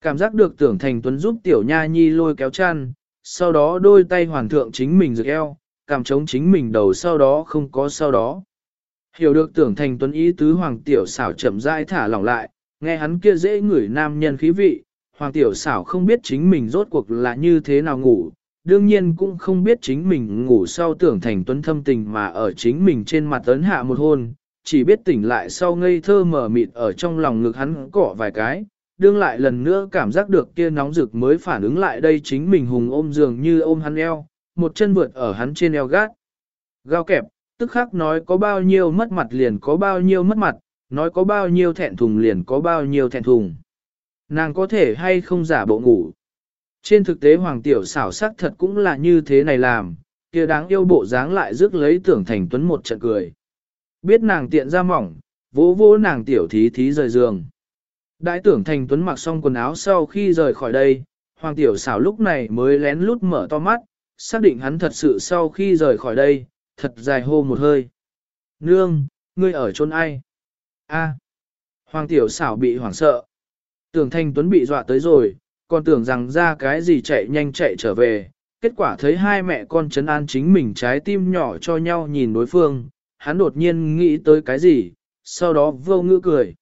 [SPEAKER 1] Cảm giác được tưởng thành tuấn giúp tiểu nha nhi lôi kéo chăn, sau đó đôi tay hoàn thượng chính mình rực eo, cảm chống chính mình đầu sau đó không có sau đó. Hiểu được tưởng thành tuấn ý tứ hoàng tiểu xảo chậm rãi thả lỏng lại, nghe hắn kia dễ ngửi nam nhân khí vị, hoàng tiểu xảo không biết chính mình rốt cuộc là như thế nào ngủ, đương nhiên cũng không biết chính mình ngủ sau tưởng thành tuấn thâm tình mà ở chính mình trên mặt ấn hạ một hôn, chỉ biết tỉnh lại sau ngây thơ mở mịt ở trong lòng ngực hắn cọ vài cái, đương lại lần nữa cảm giác được kia nóng rực mới phản ứng lại đây chính mình hùng ôm giường như ôm hắn eo, một chân vượt ở hắn trên eo gác. Gao kẹp, tức khắc nói có bao nhiêu mất mặt liền có bao nhiêu mất mặt, nói có bao nhiêu thẹn thùng liền có bao nhiêu thẹn thùng. Nàng có thể hay không giả bộ ngủ. Trên thực tế Hoàng Tiểu xảo sắc thật cũng là như thế này làm, kia đáng yêu bộ dáng lại rước lấy tưởng thành tuấn một trận cười. Biết nàng tiện ra mỏng, vỗ vỗ nàng Tiểu thí thí rời giường. Đại tưởng thành tuấn mặc xong quần áo sau khi rời khỏi đây, Hoàng Tiểu xảo lúc này mới lén lút mở to mắt, xác định hắn thật sự sau khi rời khỏi đây, thật dài hô một hơi. Nương, ngươi ở chôn ai? A. Hoàng Tiểu xảo bị hoảng sợ. Tưởng Thanh tuấn bị dọa tới rồi, còn tưởng rằng ra cái gì chạy nhanh chạy trở về, kết quả thấy hai mẹ con chấn an chính mình trái tim nhỏ cho nhau nhìn đối phương, hắn đột nhiên nghĩ tới cái gì, sau đó vô ngữ cười.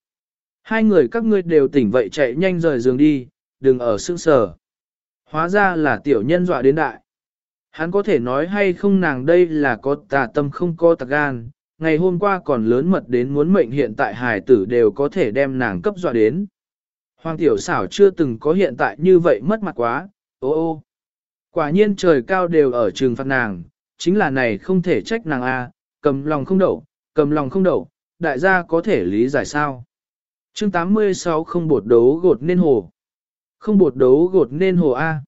[SPEAKER 1] Hai người các ngươi đều tỉnh vậy chạy nhanh rời giường đi, đừng ở sương sờ. Hóa ra là tiểu nhân dọa đến đại. Hắn có thể nói hay không nàng đây là có tà tâm không có tà gan, ngày hôm qua còn lớn mật đến muốn mệnh hiện tại hài tử đều có thể đem nàng cấp dọa đến. Hoàng tiểu xảo chưa từng có hiện tại như vậy mất mặt quá, ô ô. Quả nhiên trời cao đều ở trường phạt nàng, chính là này không thể trách nàng a, cầm lòng không đậu, cầm lòng không đậu, đại gia có thể lý giải sao. chương 86 không bột đấu gột nên hồ. Không bột đấu gột nên hồ A.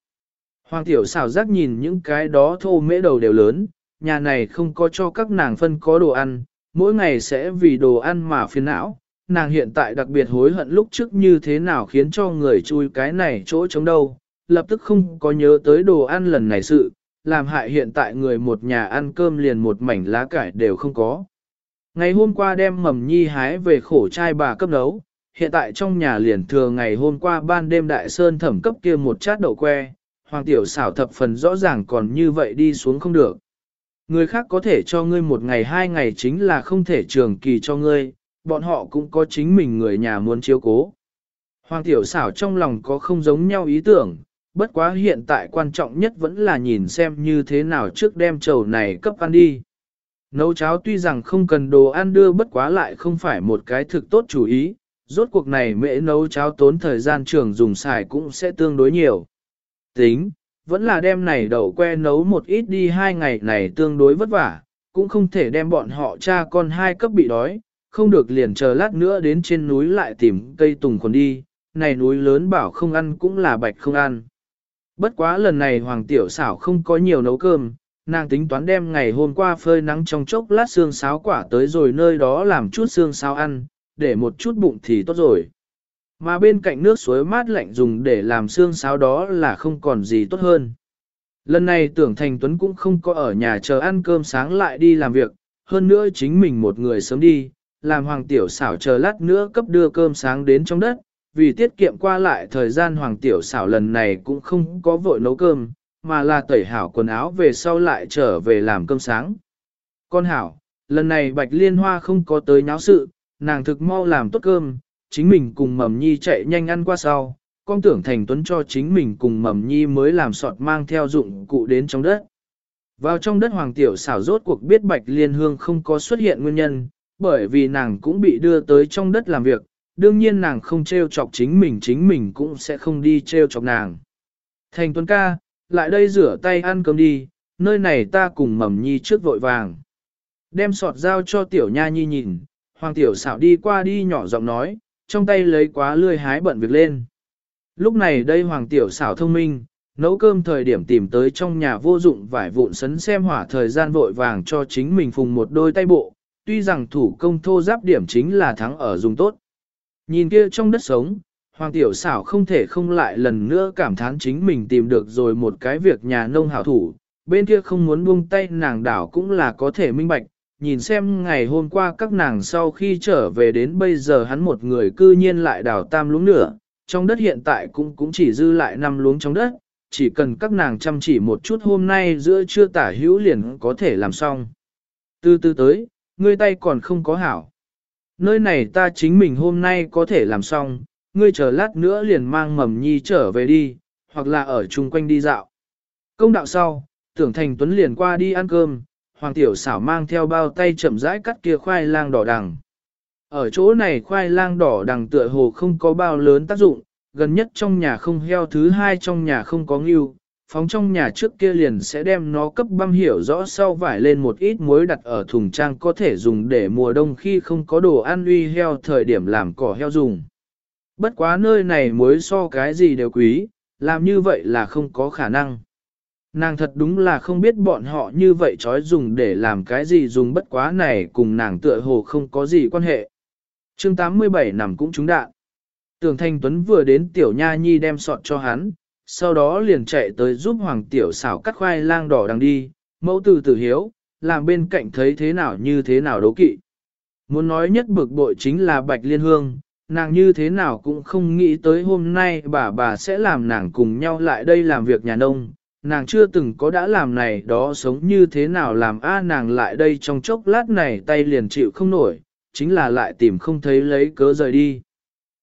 [SPEAKER 1] Hoàng tiểu xảo giác nhìn những cái đó thô mễ đầu đều lớn, nhà này không có cho các nàng phân có đồ ăn, mỗi ngày sẽ vì đồ ăn mà phiền não, nàng hiện tại đặc biệt hối hận lúc trước như thế nào khiến cho người chui cái này chỗ chống đâu, lập tức không có nhớ tới đồ ăn lần này sự, làm hại hiện tại người một nhà ăn cơm liền một mảnh lá cải đều không có. Ngày hôm qua đem mầm nhi hái về khổ trai bà cấp nấu, hiện tại trong nhà liền thừa ngày hôm qua ban đêm đại sơn thẩm cấp kia một chát đậu que, hoàng tiểu xảo thập phần rõ ràng còn như vậy đi xuống không được. Người khác có thể cho ngươi một ngày hai ngày chính là không thể trường kỳ cho ngươi, bọn họ cũng có chính mình người nhà muốn chiếu cố. Hoàng tiểu xảo trong lòng có không giống nhau ý tưởng, bất quá hiện tại quan trọng nhất vẫn là nhìn xem như thế nào trước đem chầu này cấp ăn đi. Nấu cháo tuy rằng không cần đồ ăn đưa bất quá lại không phải một cái thực tốt chủ ý, rốt cuộc này mẹ nấu cháo tốn thời gian trường dùng xài cũng sẽ tương đối nhiều. Tính, vẫn là đem này đậu que nấu một ít đi hai ngày này tương đối vất vả, cũng không thể đem bọn họ cha con hai cấp bị đói, không được liền chờ lát nữa đến trên núi lại tìm cây tùng còn đi, này núi lớn bảo không ăn cũng là bạch không ăn. Bất quá lần này Hoàng Tiểu xảo không có nhiều nấu cơm, nàng tính toán đem ngày hôm qua phơi nắng trong chốc lát xương sáo quả tới rồi nơi đó làm chút xương sáo ăn, để một chút bụng thì tốt rồi. Mà bên cạnh nước suối mát lạnh dùng để làm xương sáo đó là không còn gì tốt hơn. Lần này tưởng Thành Tuấn cũng không có ở nhà chờ ăn cơm sáng lại đi làm việc, hơn nữa chính mình một người sớm đi, làm hoàng tiểu xảo chờ lát nữa cấp đưa cơm sáng đến trong đất, vì tiết kiệm qua lại thời gian hoàng tiểu xảo lần này cũng không có vội nấu cơm, mà là tẩy hảo quần áo về sau lại trở về làm cơm sáng. Con hảo, lần này bạch liên hoa không có tới nháo sự, nàng thực mau làm tốt cơm, chính mình cùng mầm nhi chạy nhanh ăn qua sau, con tưởng thành tuấn cho chính mình cùng mầm nhi mới làm sọt mang theo dụng cụ đến trong đất. Vào trong đất hoàng tiểu xảo rốt cuộc biết bạch liên hương không có xuất hiện nguyên nhân, bởi vì nàng cũng bị đưa tới trong đất làm việc, đương nhiên nàng không treo chọc chính mình chính mình cũng sẽ không đi treo chọc nàng. Thành tuấn ca, lại đây rửa tay ăn cơm đi, nơi này ta cùng mầm nhi trước vội vàng. Đem sọt dao cho tiểu nha nhi nhìn, hoàng tiểu xảo đi qua đi nhỏ giọng nói, trong tay lấy quá lươi hái bận việc lên. Lúc này đây hoàng tiểu xảo thông minh, nấu cơm thời điểm tìm tới trong nhà vô dụng vải vụn sấn xem hỏa thời gian vội vàng cho chính mình phùng một đôi tay bộ, tuy rằng thủ công thô giáp điểm chính là thắng ở dùng tốt. Nhìn kia trong đất sống, Hoàng Tiểu xảo không thể không lại lần nữa cảm thán chính mình tìm được rồi một cái việc nhà nông hảo thủ, bên kia không muốn buông tay nàng đảo cũng là có thể minh bạch, nhìn xem ngày hôm qua các nàng sau khi trở về đến bây giờ hắn một người cư nhiên lại đào tam luống nữa, trong đất hiện tại cũng cũng chỉ dư lại năm luống trong đất, chỉ cần các nàng chăm chỉ một chút hôm nay giữa trưa tả hữu liền có thể làm xong. Từ từ tới, ngươi tay còn không có hảo. Nơi này ta chính mình hôm nay có thể làm xong, ngươi chờ lát nữa liền mang mầm nhi trở về đi, hoặc là ở chung quanh đi dạo. Công đạo sau, tưởng thành tuấn liền qua đi ăn cơm, hoàng tiểu xảo mang theo bao tay chậm rãi cắt kia khoai lang đỏ đằng. Ở chỗ này khoai lang đỏ đằng tựa hồ không có bao lớn tác dụng, gần nhất trong nhà không heo thứ hai trong nhà không có ngưu, phóng trong nhà trước kia liền sẽ đem nó cấp băm hiểu rõ sau vải lên một ít muối đặt ở thùng trang có thể dùng để mùa đông khi không có đồ ăn uy heo thời điểm làm cỏ heo dùng. Bất quá nơi này muối so cái gì đều quý, làm như vậy là không có khả năng. Nàng thật đúng là không biết bọn họ như vậy trói dùng để làm cái gì dùng bất quá này cùng nàng tựa hồ không có gì quan hệ. chương 87 nằm cũng trúng đạn. Tưởng Thanh Tuấn vừa đến Tiểu Nha Nhi đem sọt cho hắn, sau đó liền chạy tới giúp Hoàng Tiểu xảo cắt khoai lang đỏ đang đi, mẫu từ tử hiếu, làm bên cạnh thấy thế nào như thế nào đấu kỵ. Muốn nói nhất bực bội chính là Bạch Liên Hương, nàng như thế nào cũng không nghĩ tới hôm nay bà bà sẽ làm nàng cùng nhau lại đây làm việc nhà nông. Nàng chưa từng có đã làm này đó sống như thế nào làm a nàng lại đây trong chốc lát này tay liền chịu không nổi, chính là lại tìm không thấy lấy cớ rời đi.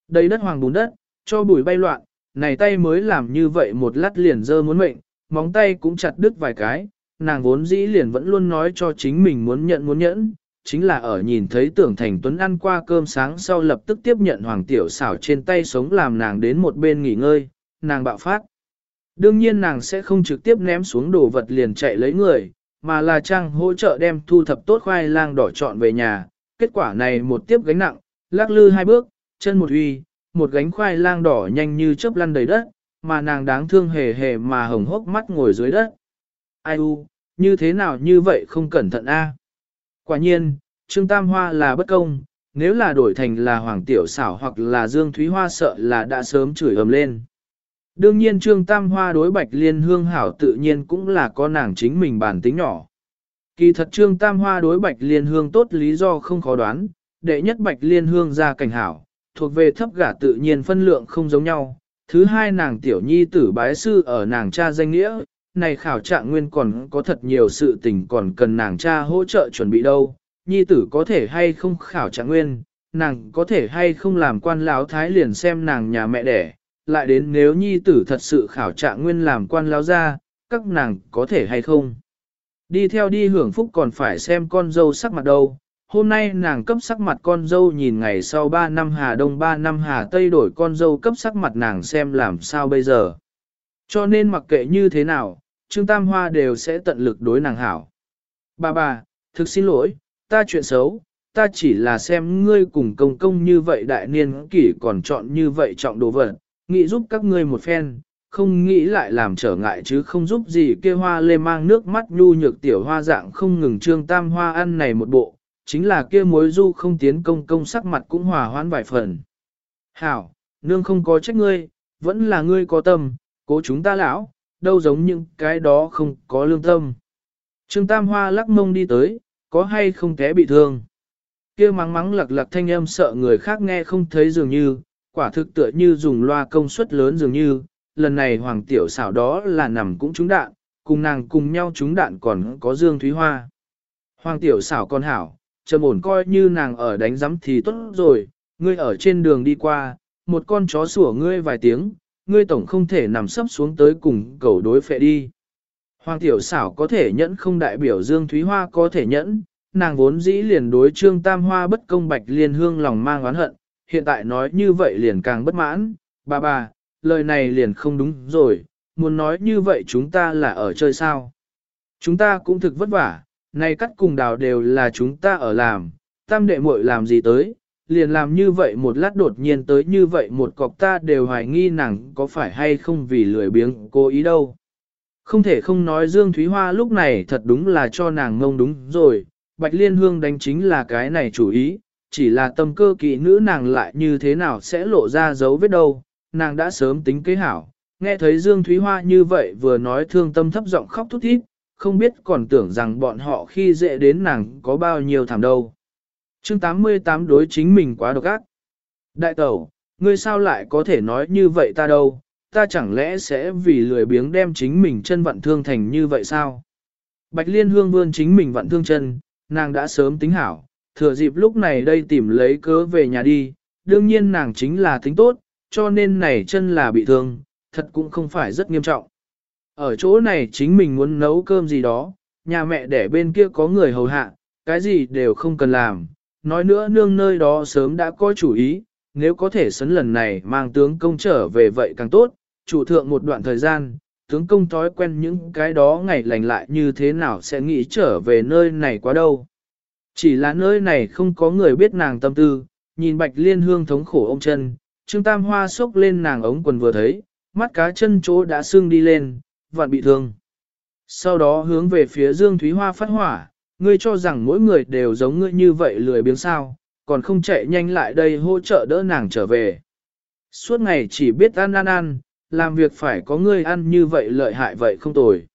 [SPEAKER 1] Đây đất hoàng bùn đất, cho bụi bay loạn, này tay mới làm như vậy một lát liền dơ muốn mệnh, móng tay cũng chặt đứt vài cái, nàng vốn dĩ liền vẫn luôn nói cho chính mình muốn nhận muốn nhẫn, chính là ở nhìn thấy tưởng thành tuấn ăn qua cơm sáng sau lập tức tiếp nhận hoàng tiểu xảo trên tay sống làm nàng đến một bên nghỉ ngơi, nàng bạo phát. Đương nhiên nàng sẽ không trực tiếp ném xuống đồ vật liền chạy lấy người, mà là trang hỗ trợ đem thu thập tốt khoai lang đỏ trọn về nhà, kết quả này một tiếp gánh nặng, lắc lư hai bước, chân một uy, một gánh khoai lang đỏ nhanh như chớp lăn đầy đất, mà nàng đáng thương hề hề mà hồng hốc mắt ngồi dưới đất. Ai u, như thế nào như vậy không cẩn thận a? Quả nhiên, Trương Tam Hoa là bất công, nếu là đổi thành là Hoàng Tiểu Xảo hoặc là Dương Thúy Hoa sợ là đã sớm chửi ầm lên. Đương nhiên Trương Tam Hoa đối Bạch Liên Hương hảo tự nhiên cũng là có nàng chính mình bản tính nhỏ. Kỳ thật Trương Tam Hoa đối Bạch Liên Hương tốt lý do không khó đoán, đệ nhất Bạch Liên Hương ra cảnh hảo, thuộc về thấp gả tự nhiên phân lượng không giống nhau. Thứ hai nàng tiểu nhi tử bái sư ở nàng cha danh nghĩa, này khảo trạng nguyên còn có thật nhiều sự tình còn cần nàng cha hỗ trợ chuẩn bị đâu. Nhi tử có thể hay không khảo trạng nguyên, nàng có thể hay không làm quan lão thái liền xem nàng nhà mẹ đẻ, lại đến nếu nhi tử thật sự khảo trạng nguyên làm quan lão ra, các nàng có thể hay không. Đi theo đi hưởng phúc còn phải xem con dâu sắc mặt đâu, Hôm nay nàng cấp sắc mặt con dâu nhìn ngày sau 3 năm Hà Đông 3 năm Hà Tây đổi con dâu cấp sắc mặt nàng xem làm sao bây giờ. Cho nên mặc kệ như thế nào, Trương Tam Hoa đều sẽ tận lực đối nàng hảo. Bà bà, thực xin lỗi, ta chuyện xấu, ta chỉ là xem ngươi cùng công công như vậy đại niên kỷ còn chọn như vậy trọng đồ vật, nghĩ giúp các ngươi một phen, không nghĩ lại làm trở ngại chứ không giúp gì kia hoa lê mang nước mắt nhu nhược tiểu hoa dạng không ngừng trương tam hoa ăn này một bộ, chính là kia mối du không tiến công công sắc mặt cũng hòa hoãn vài phần. Hảo, nương không có trách ngươi, vẫn là ngươi có tâm, cố chúng ta lão, đâu giống những cái đó không có lương tâm. Trương Tam Hoa lắc mông đi tới, có hay không té bị thương. kia mắng mắng lặc lặc thanh âm sợ người khác nghe không thấy dường như, quả thực tựa như dùng loa công suất lớn dường như, lần này hoàng tiểu xảo đó là nằm cũng trúng đạn, cùng nàng cùng nhau trúng đạn còn có Dương Thúy Hoa. Hoàng tiểu xảo con hảo, trầm ổn coi như nàng ở đánh giấm thì tốt rồi, ngươi ở trên đường đi qua, một con chó sủa ngươi vài tiếng, ngươi tổng không thể nằm sấp xuống tới cùng cầu đối phệ đi. Hoàng tiểu xảo có thể nhẫn không đại biểu Dương Thúy Hoa có thể nhẫn, nàng vốn dĩ liền đối trương tam hoa bất công bạch liên hương lòng mang oán hận, hiện tại nói như vậy liền càng bất mãn, bà bà, lời này liền không đúng rồi, muốn nói như vậy chúng ta là ở chơi sao. Chúng ta cũng thực vất vả, này cắt cùng đào đều là chúng ta ở làm, tam đệ muội làm gì tới, liền làm như vậy một lát đột nhiên tới như vậy một cọc ta đều hoài nghi nàng có phải hay không vì lười biếng cố ý đâu. Không thể không nói Dương Thúy Hoa lúc này thật đúng là cho nàng ngông đúng rồi, Bạch Liên Hương đánh chính là cái này chủ ý, chỉ là tâm cơ kỵ nữ nàng lại như thế nào sẽ lộ ra dấu vết đâu, nàng đã sớm tính kế hảo, nghe thấy Dương Thúy Hoa như vậy vừa nói thương tâm thấp giọng khóc thút thít, không biết còn tưởng rằng bọn họ khi dễ đến nàng có bao nhiêu thảm đâu. chương 88 đối chính mình quá độc ác. Đại tẩu, ngươi sao lại có thể nói như vậy ta đâu, ta chẳng lẽ sẽ vì lười biếng đem chính mình chân vặn thương thành như vậy sao? Bạch Liên Hương vươn chính mình vặn thương chân, nàng đã sớm tính hảo, thừa dịp lúc này đây tìm lấy cớ về nhà đi, đương nhiên nàng chính là tính tốt, cho nên này chân là bị thương, thật cũng không phải rất nghiêm trọng. Ở chỗ này chính mình muốn nấu cơm gì đó, nhà mẹ để bên kia có người hầu hạ, cái gì đều không cần làm, nói nữa nương nơi đó sớm đã có chủ ý, nếu có thể sấn lần này mang tướng công trở về vậy càng tốt, chủ thượng một đoạn thời gian, tướng công thói quen những cái đó ngày lành lại như thế nào sẽ nghĩ trở về nơi này quá đâu. Chỉ là nơi này không có người biết nàng tâm tư, nhìn bạch liên hương thống khổ ông chân, Trương Tam Hoa sốc lên nàng ống quần vừa thấy, mắt cá chân chỗ đã sưng đi lên, vạn bị thương. Sau đó hướng về phía Dương Thúy Hoa phát hỏa, ngươi cho rằng mỗi người đều giống ngươi như vậy lười biếng sao, còn không chạy nhanh lại đây hỗ trợ đỡ nàng trở về. Suốt ngày chỉ biết ăn ăn ăn, làm việc phải có ngươi ăn như vậy lợi hại vậy không tồi.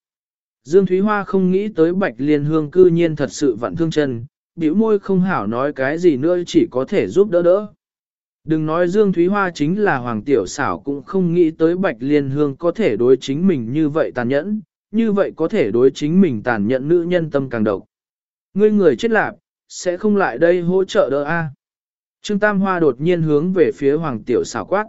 [SPEAKER 1] Dương Thúy Hoa không nghĩ tới Bạch Liên Hương cư nhiên thật sự vặn thương chân, bĩu môi không hảo nói cái gì nữa chỉ có thể giúp đỡ đỡ. Đừng nói Dương Thúy Hoa chính là Hoàng Tiểu xảo cũng không nghĩ tới Bạch Liên Hương có thể đối chính mình như vậy tàn nhẫn, như vậy có thể đối chính mình tàn nhẫn nữ nhân tâm càng độc. Ngươi người chết lạc, sẽ không lại đây hỗ trợ đỡ a. Trương Tam Hoa đột nhiên hướng về phía Hoàng Tiểu xảo quát.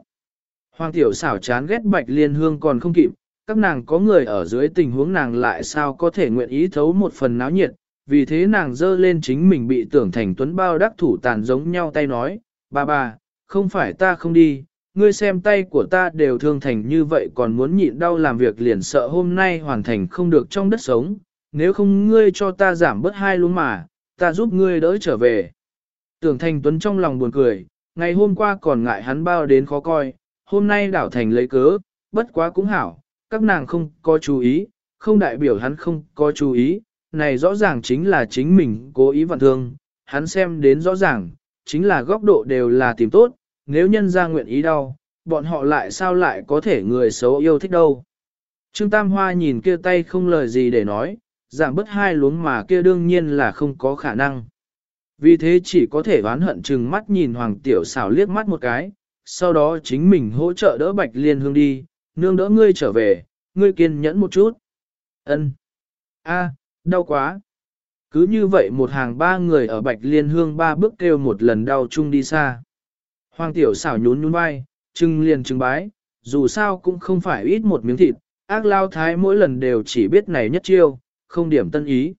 [SPEAKER 1] Hoàng Tiểu xảo chán ghét Bạch Liên Hương còn không kịp, các nàng có người ở dưới tình huống nàng lại sao có thể nguyện ý thấu một phần náo nhiệt, vì thế nàng dơ lên chính mình bị tưởng thành tuấn bao đắc thủ tàn giống nhau tay nói, bà bà, không phải ta không đi, ngươi xem tay của ta đều thương thành như vậy còn muốn nhịn đau làm việc liền sợ hôm nay hoàn thành không được trong đất sống, nếu không ngươi cho ta giảm bớt hai luôn mà, ta giúp ngươi đỡ trở về. Tưởng thành tuấn trong lòng buồn cười, ngày hôm qua còn ngại hắn bao đến khó coi, hôm nay đảo thành lấy cớ, bất quá cũng hảo, các nàng không có chú ý, không đại biểu hắn không có chú ý, này rõ ràng chính là chính mình cố ý vặn thương, hắn xem đến rõ ràng, chính là góc độ đều là tìm tốt, nếu nhân ra nguyện ý đau, bọn họ lại sao lại có thể người xấu yêu thích đâu. Trương Tam Hoa nhìn kia tay không lời gì để nói, giảm bớt hai luống mà kia đương nhiên là không có khả năng. Vì thế chỉ có thể oán hận chừng mắt nhìn Hoàng Tiểu xảo liếc mắt một cái, sau đó chính mình hỗ trợ đỡ Bạch Liên Hương đi, nương đỡ ngươi trở về, ngươi kiên nhẫn một chút. Ân. A, đau quá. Cứ như vậy một hàng ba người ở Bạch Liên Hương ba bước kêu một lần đau chung đi xa. Hoàng tiểu xảo nhún nhún vai, trưng liền trưng bái, dù sao cũng không phải ít một miếng thịt, ác lao thái mỗi lần đều chỉ biết này nhất chiêu, không điểm tân ý.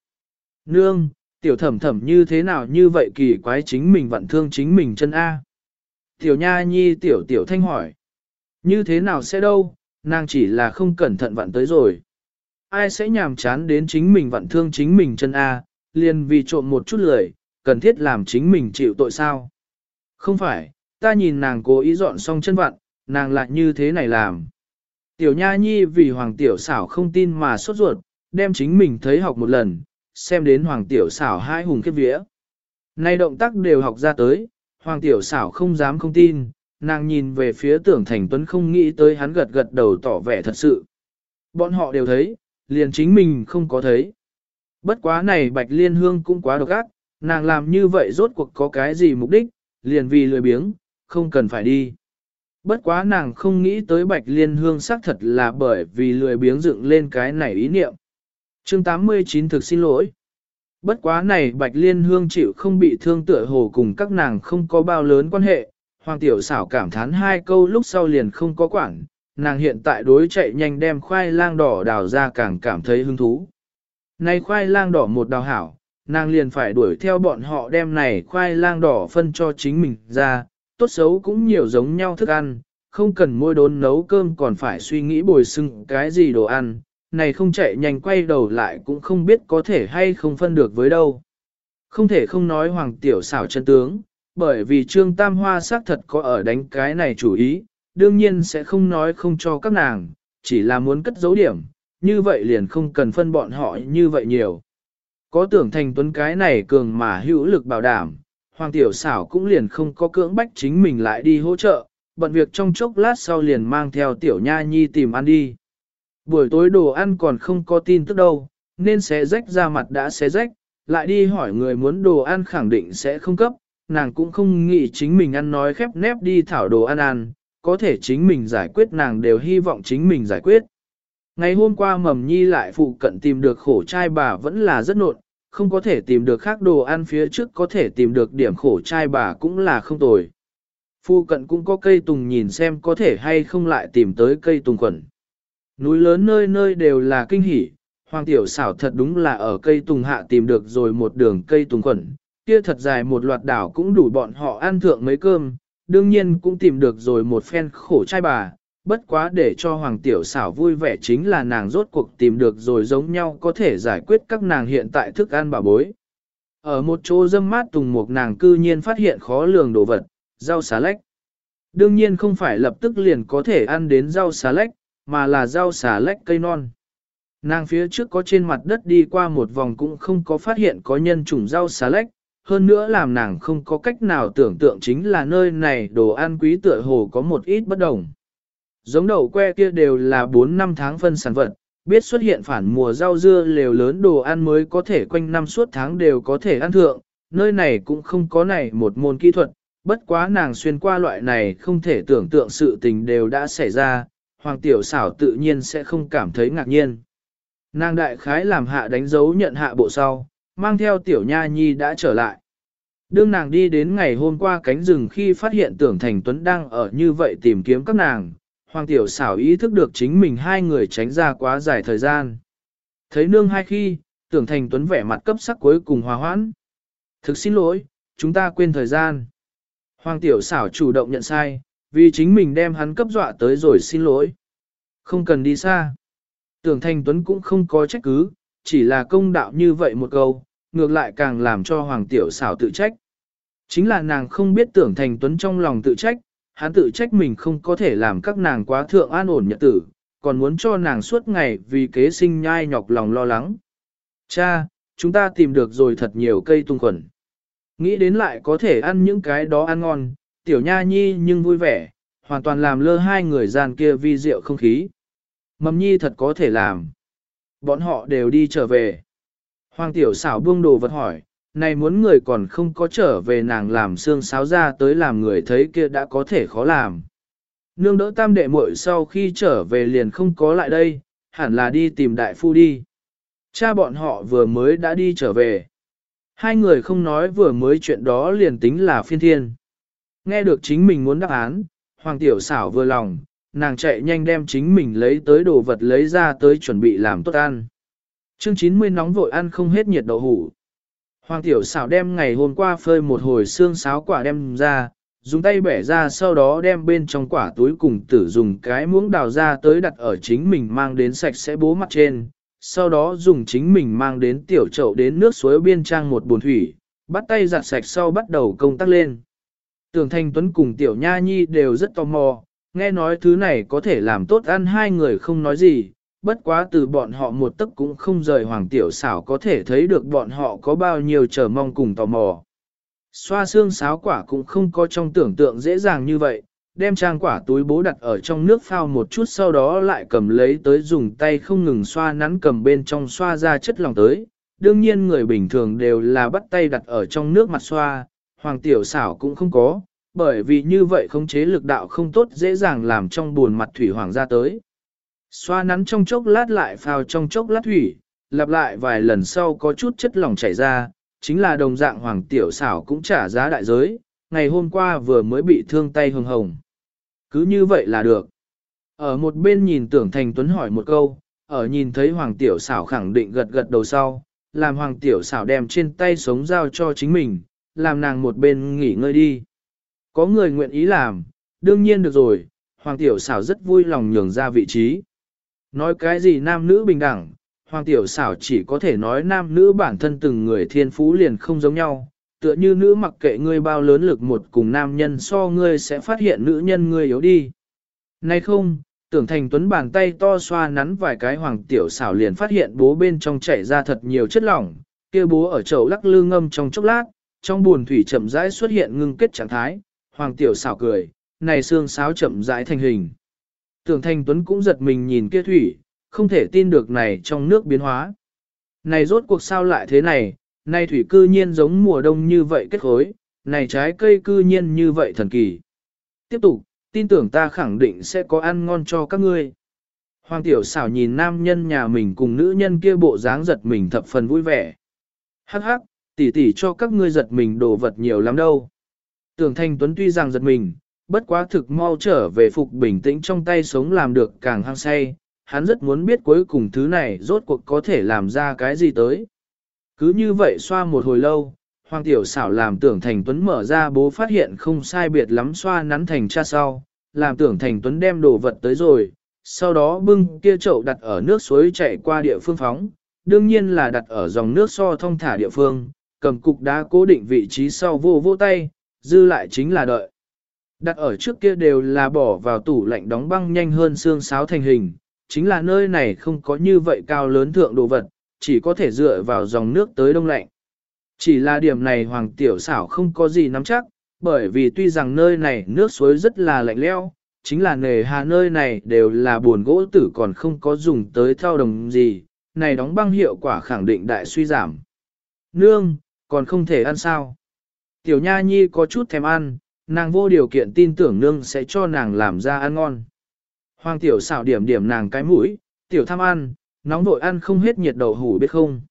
[SPEAKER 1] Nương, tiểu thẩm thẩm như thế nào như vậy kỳ quái chính mình vặn thương chính mình chân A. Tiểu nha nhi tiểu tiểu thanh hỏi. Như thế nào sẽ đâu, nàng chỉ là không cẩn thận vặn tới rồi. Ai sẽ nhàm chán đến chính mình vặn thương chính mình chân A, liền vì trộm một chút lười, cần thiết làm chính mình chịu tội sao? Không phải, ta nhìn nàng cố ý dọn xong chân vặn, nàng lại như thế này làm. Tiểu Nha Nhi vì Hoàng Tiểu xảo không tin mà sốt ruột, đem chính mình thấy học một lần, xem đến Hoàng Tiểu xảo hai hùng kết vía. Nay động tác đều học ra tới, Hoàng Tiểu xảo không dám không tin, nàng nhìn về phía tưởng thành tuấn không nghĩ tới hắn gật gật đầu tỏ vẻ thật sự. Bọn họ đều thấy, liền chính mình không có thấy. Bất quá này Bạch Liên Hương cũng quá độc ác, nàng làm như vậy rốt cuộc có cái gì mục đích, liền vì lười biếng, không cần phải đi. Bất quá nàng không nghĩ tới Bạch Liên Hương xác thật là bởi vì lười biếng dựng lên cái này ý niệm. chương 89 thực xin lỗi. Bất quá này Bạch Liên Hương chịu không bị thương tựa hồ cùng các nàng không có bao lớn quan hệ. Hoàng tiểu xảo cảm thán hai câu lúc sau liền không có quản, nàng hiện tại đối chạy nhanh đem khoai lang đỏ đào ra càng cảm thấy hứng thú. Này khoai lang đỏ một đào hảo, nàng liền phải đuổi theo bọn họ đem này khoai lang đỏ phân cho chính mình ra, tốt xấu cũng nhiều giống nhau thức ăn, không cần mỗi đốn nấu cơm còn phải suy nghĩ bồi sưng cái gì đồ ăn, này không chạy nhanh quay đầu lại cũng không biết có thể hay không phân được với đâu. Không thể không nói hoàng tiểu xảo chân tướng, bởi vì trương tam hoa xác thật có ở đánh cái này chủ ý, đương nhiên sẽ không nói không cho các nàng, chỉ là muốn cất dấu điểm, như vậy liền không cần phân bọn họ như vậy nhiều. Có tưởng thành tuấn cái này cường mà hữu lực bảo đảm, hoàng tiểu xảo cũng liền không có cưỡng bách chính mình lại đi hỗ trợ, bận việc trong chốc lát sau liền mang theo tiểu nha nhi tìm ăn đi. Buổi tối đồ ăn còn không có tin tức đâu, nên xé rách ra mặt đã xé rách, lại đi hỏi người muốn đồ ăn khẳng định sẽ không cấp, nàng cũng không nghĩ chính mình ăn nói khép nép đi thảo đồ ăn ăn, có thể chính mình giải quyết nàng đều hy vọng chính mình giải quyết. Ngày hôm qua mầm nhi lại phụ cận tìm được khổ trai bà vẫn là rất nộn, không có thể tìm được khác đồ ăn phía trước có thể tìm được điểm khổ trai bà cũng là không tồi. Phụ cận cũng có cây tùng nhìn xem có thể hay không lại tìm tới cây tùng quẩn. Núi lớn nơi nơi đều là kinh hỉ, hoàng tiểu xảo thật đúng là ở cây tùng hạ tìm được rồi một đường cây tùng quẩn, kia thật dài một loạt đảo cũng đủ bọn họ ăn thượng mấy cơm, đương nhiên cũng tìm được rồi một phen khổ trai bà, bất quá để cho Hoàng Tiểu xảo vui vẻ chính là nàng rốt cuộc tìm được rồi giống nhau có thể giải quyết các nàng hiện tại thức ăn bà bối. Ở một chỗ dâm mát tùng một nàng cư nhiên phát hiện khó lường đồ vật, rau xá lách. Đương nhiên không phải lập tức liền có thể ăn đến rau xá lách, mà là rau xá lách cây non. Nàng phía trước có trên mặt đất đi qua một vòng cũng không có phát hiện có nhân chủng rau xá lách, hơn nữa làm nàng không có cách nào tưởng tượng chính là nơi này đồ ăn quý tựa hồ có một ít bất đồng. Giống đậu que kia đều là 4 năm tháng phân sản vật, biết xuất hiện phản mùa rau dưa lều lớn đồ ăn mới có thể quanh năm suốt tháng đều có thể ăn thượng, nơi này cũng không có này một môn kỹ thuật, bất quá nàng xuyên qua loại này không thể tưởng tượng sự tình đều đã xảy ra, hoàng tiểu xảo tự nhiên sẽ không cảm thấy ngạc nhiên. Nàng đại khái làm hạ đánh dấu nhận hạ bộ sau, mang theo tiểu nha nhi đã trở lại. Đương nàng đi đến ngày hôm qua cánh rừng khi phát hiện tưởng thành tuấn đang ở như vậy tìm kiếm các nàng, hoàng tiểu xảo ý thức được chính mình hai người tránh ra quá dài thời gian. Thấy nương hai khi, tưởng thành tuấn vẻ mặt cấp sắc cuối cùng hòa hoãn. Thực xin lỗi, chúng ta quên thời gian. Hoàng tiểu xảo chủ động nhận sai, vì chính mình đem hắn cấp dọa tới rồi xin lỗi. Không cần đi xa. Tưởng thành tuấn cũng không có trách cứ, chỉ là công đạo như vậy một câu, ngược lại càng làm cho Hoàng Tiểu xảo tự trách. Chính là nàng không biết tưởng thành tuấn trong lòng tự trách, hắn tự trách mình không có thể làm các nàng quá thượng an ổn nhật tử, còn muốn cho nàng suốt ngày vì kế sinh nhai nhọc lòng lo lắng. Cha, chúng ta tìm được rồi thật nhiều cây tung khuẩn. Nghĩ đến lại có thể ăn những cái đó ăn ngon, tiểu nha nhi nhưng vui vẻ, hoàn toàn làm lơ hai người gian kia vi rượu không khí. Mầm nhi thật có thể làm. Bọn họ đều đi trở về. Hoàng tiểu xảo buông đồ vật hỏi, này muốn người còn không có trở về nàng làm xương sáo ra tới làm người thấy kia đã có thể khó làm. Nương đỡ tam đệ muội sau khi trở về liền không có lại đây, hẳn là đi tìm đại phu đi. Cha bọn họ vừa mới đã đi trở về. Hai người không nói vừa mới chuyện đó liền tính là phiên thiên. Nghe được chính mình muốn đáp án, Hoàng Tiểu xảo vừa lòng, nàng chạy nhanh đem chính mình lấy tới đồ vật lấy ra tới chuẩn bị làm tốt ăn. Chương 90 nóng vội ăn không hết nhiệt đậu hủ. Hoàng tiểu xảo đem ngày hôm qua phơi một hồi xương sáo quả đem ra, dùng tay bẻ ra sau đó đem bên trong quả túi cùng tử dùng cái muỗng đào ra tới đặt ở chính mình mang đến sạch sẽ bố mặt trên, sau đó dùng chính mình mang đến tiểu chậu đến nước suối biên trang một bồn thủy, bắt tay giặt sạch sau bắt đầu công tác lên. Tưởng Thanh Tuấn cùng tiểu nha nhi đều rất tò mò, nghe nói thứ này có thể làm tốt ăn hai người không nói gì, bất quá từ bọn họ một tấc cũng không rời hoàng tiểu xảo có thể thấy được bọn họ có bao nhiêu chờ mong cùng tò mò. Xoa xương sáo quả cũng không có trong tưởng tượng dễ dàng như vậy, đem trang quả túi bố đặt ở trong nước phao một chút sau đó lại cầm lấy tới dùng tay không ngừng xoa nắn cầm bên trong xoa ra chất lòng tới. Đương nhiên người bình thường đều là bắt tay đặt ở trong nước mặt xoa, hoàng tiểu xảo cũng không có, bởi vì như vậy khống chế lực đạo không tốt dễ dàng làm trong buồn mặt thủy hoàng ra tới. Xoa nắn trong chốc lát lại phao trong chốc lát thủy, lặp lại vài lần sau có chút chất lỏng chảy ra, chính là đồng dạng hoàng tiểu xảo cũng trả giá đại giới, ngày hôm qua vừa mới bị thương tay hồng hồng. Cứ như vậy là được. Ở một bên nhìn tưởng thành tuấn hỏi một câu, ở nhìn thấy hoàng tiểu xảo khẳng định gật gật đầu sau, làm hoàng tiểu xảo đem trên tay sống giao cho chính mình, làm nàng một bên nghỉ ngơi đi. Có người nguyện ý làm, đương nhiên được rồi, Hoàng Tiểu xảo rất vui lòng nhường ra vị trí. Nói cái gì nam nữ bình đẳng, Hoàng Tiểu xảo chỉ có thể nói nam nữ bản thân từng người thiên phú liền không giống nhau, tựa như nữ mặc kệ ngươi bao lớn lực một cùng nam nhân so ngươi sẽ phát hiện nữ nhân ngươi yếu đi. Nay không, tưởng thành tuấn bàn tay to xoa nắn vài cái hoàng tiểu xảo liền phát hiện bố bên trong chảy ra thật nhiều chất lỏng, kia bố ở chậu lắc lư ngâm trong chốc lát, trong buồn thủy chậm rãi xuất hiện ngưng kết trạng thái, hoàng tiểu xảo cười, này xương sáo chậm rãi thành hình. Tưởng thành tuấn cũng giật mình nhìn kia thủy, không thể tin được này trong nước biến hóa. Này rốt cuộc sao lại thế này, này thủy cư nhiên giống mùa đông như vậy kết khối, này trái cây cư nhiên như vậy thần kỳ. Tiếp tục, tin tưởng ta khẳng định sẽ có ăn ngon cho các ngươi. Hoàng tiểu xảo nhìn nam nhân nhà mình cùng nữ nhân kia bộ dáng giật mình thập phần vui vẻ. Hắc hắc, tỉ tỉ cho các ngươi giật mình đồ vật nhiều lắm đâu. Tưởng thanh tuấn tuy rằng giật mình, bất quá thực mau trở về phục bình tĩnh trong tay sống làm được càng hăng say, hắn rất muốn biết cuối cùng thứ này rốt cuộc có thể làm ra cái gì tới. Cứ như vậy xoa một hồi lâu, Hoàng tiểu xảo làm tưởng thành tuấn mở ra bố phát hiện không sai biệt lắm xoa nắn thành cha sau, làm tưởng thành tuấn đem đồ vật tới rồi, sau đó bưng kia chậu đặt ở nước suối chạy qua địa phương phóng, đương nhiên là đặt ở dòng nước so thông thả địa phương, cầm cục đá cố định vị trí sau vô vô tay, dư lại chính là đợi. Đặt ở trước kia đều là bỏ vào tủ lạnh đóng băng nhanh hơn xương sáo thành hình, chính là nơi này không có như vậy cao lớn thượng đồ vật, chỉ có thể dựa vào dòng nước tới đông lạnh. Chỉ là điểm này hoàng tiểu xảo không có gì nắm chắc, bởi vì tuy rằng nơi này nước suối rất là lạnh leo, chính là nề hà nơi này đều là buồn gỗ tử còn không có dùng tới theo đồng gì, này đóng băng hiệu quả khẳng định đại suy giảm. Nương, còn không thể ăn sao? Tiểu Nha Nhi có chút thèm ăn, nàng vô điều kiện tin tưởng nương sẽ cho nàng làm ra ăn ngon. Hoàng tiểu xảo điểm điểm nàng cái mũi, tiểu tham ăn, nóng vội ăn không hết nhiệt đậu hủ biết không?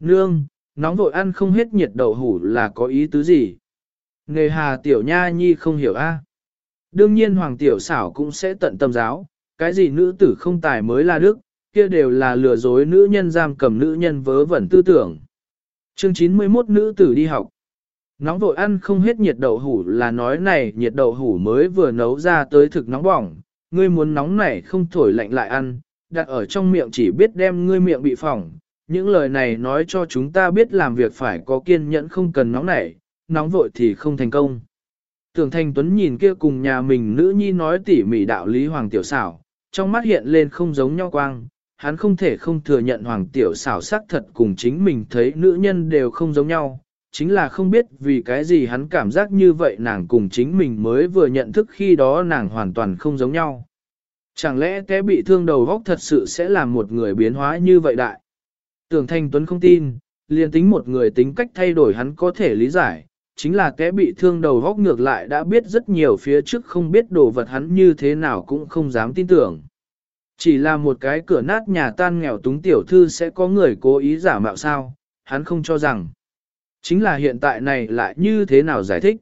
[SPEAKER 1] Nương, nóng vội ăn không hết nhiệt đậu hủ là có ý tứ gì? Nghề hà tiểu nha nhi không hiểu a. À? Đương nhiên hoàng tiểu xảo cũng sẽ tận tâm giáo, cái gì nữ tử không tài mới là đức, kia đều là lừa dối nữ nhân giam cầm nữ nhân vớ vẩn tư tưởng. Chương 91 nữ tử đi học. Nóng vội ăn không hết nhiệt đậu hủ là nói này nhiệt đậu hủ mới vừa nấu ra tới thực nóng bỏng, ngươi muốn nóng này không thổi lạnh lại ăn, đặt ở trong miệng chỉ biết đem ngươi miệng bị phỏng, những lời này nói cho chúng ta biết làm việc phải có kiên nhẫn không cần nóng nảy, nóng vội thì không thành công. Tưởng Thanh Tuấn nhìn kia cùng nhà mình nữ nhi nói tỉ mỉ đạo lý Hoàng Tiểu Xảo, trong mắt hiện lên không giống nhau quang, hắn không thể không thừa nhận Hoàng Tiểu Xảo sắc thật cùng chính mình thấy nữ nhân đều không giống nhau, chính là không biết vì cái gì hắn cảm giác như vậy nàng cùng chính mình mới vừa nhận thức khi đó nàng hoàn toàn không giống nhau. Chẳng lẽ cái bị thương đầu góc thật sự sẽ làm một người biến hóa như vậy đại? Tưởng Thanh Tuấn không tin, liền tính một người tính cách thay đổi hắn có thể lý giải, chính là kẻ bị thương đầu góc ngược lại đã biết rất nhiều phía trước không biết đồ vật hắn như thế nào cũng không dám tin tưởng. Chỉ là một cái cửa nát nhà tan nghèo túng tiểu thư sẽ có người cố ý giả mạo sao, hắn không cho rằng. Chính là hiện tại này lại như thế nào giải thích.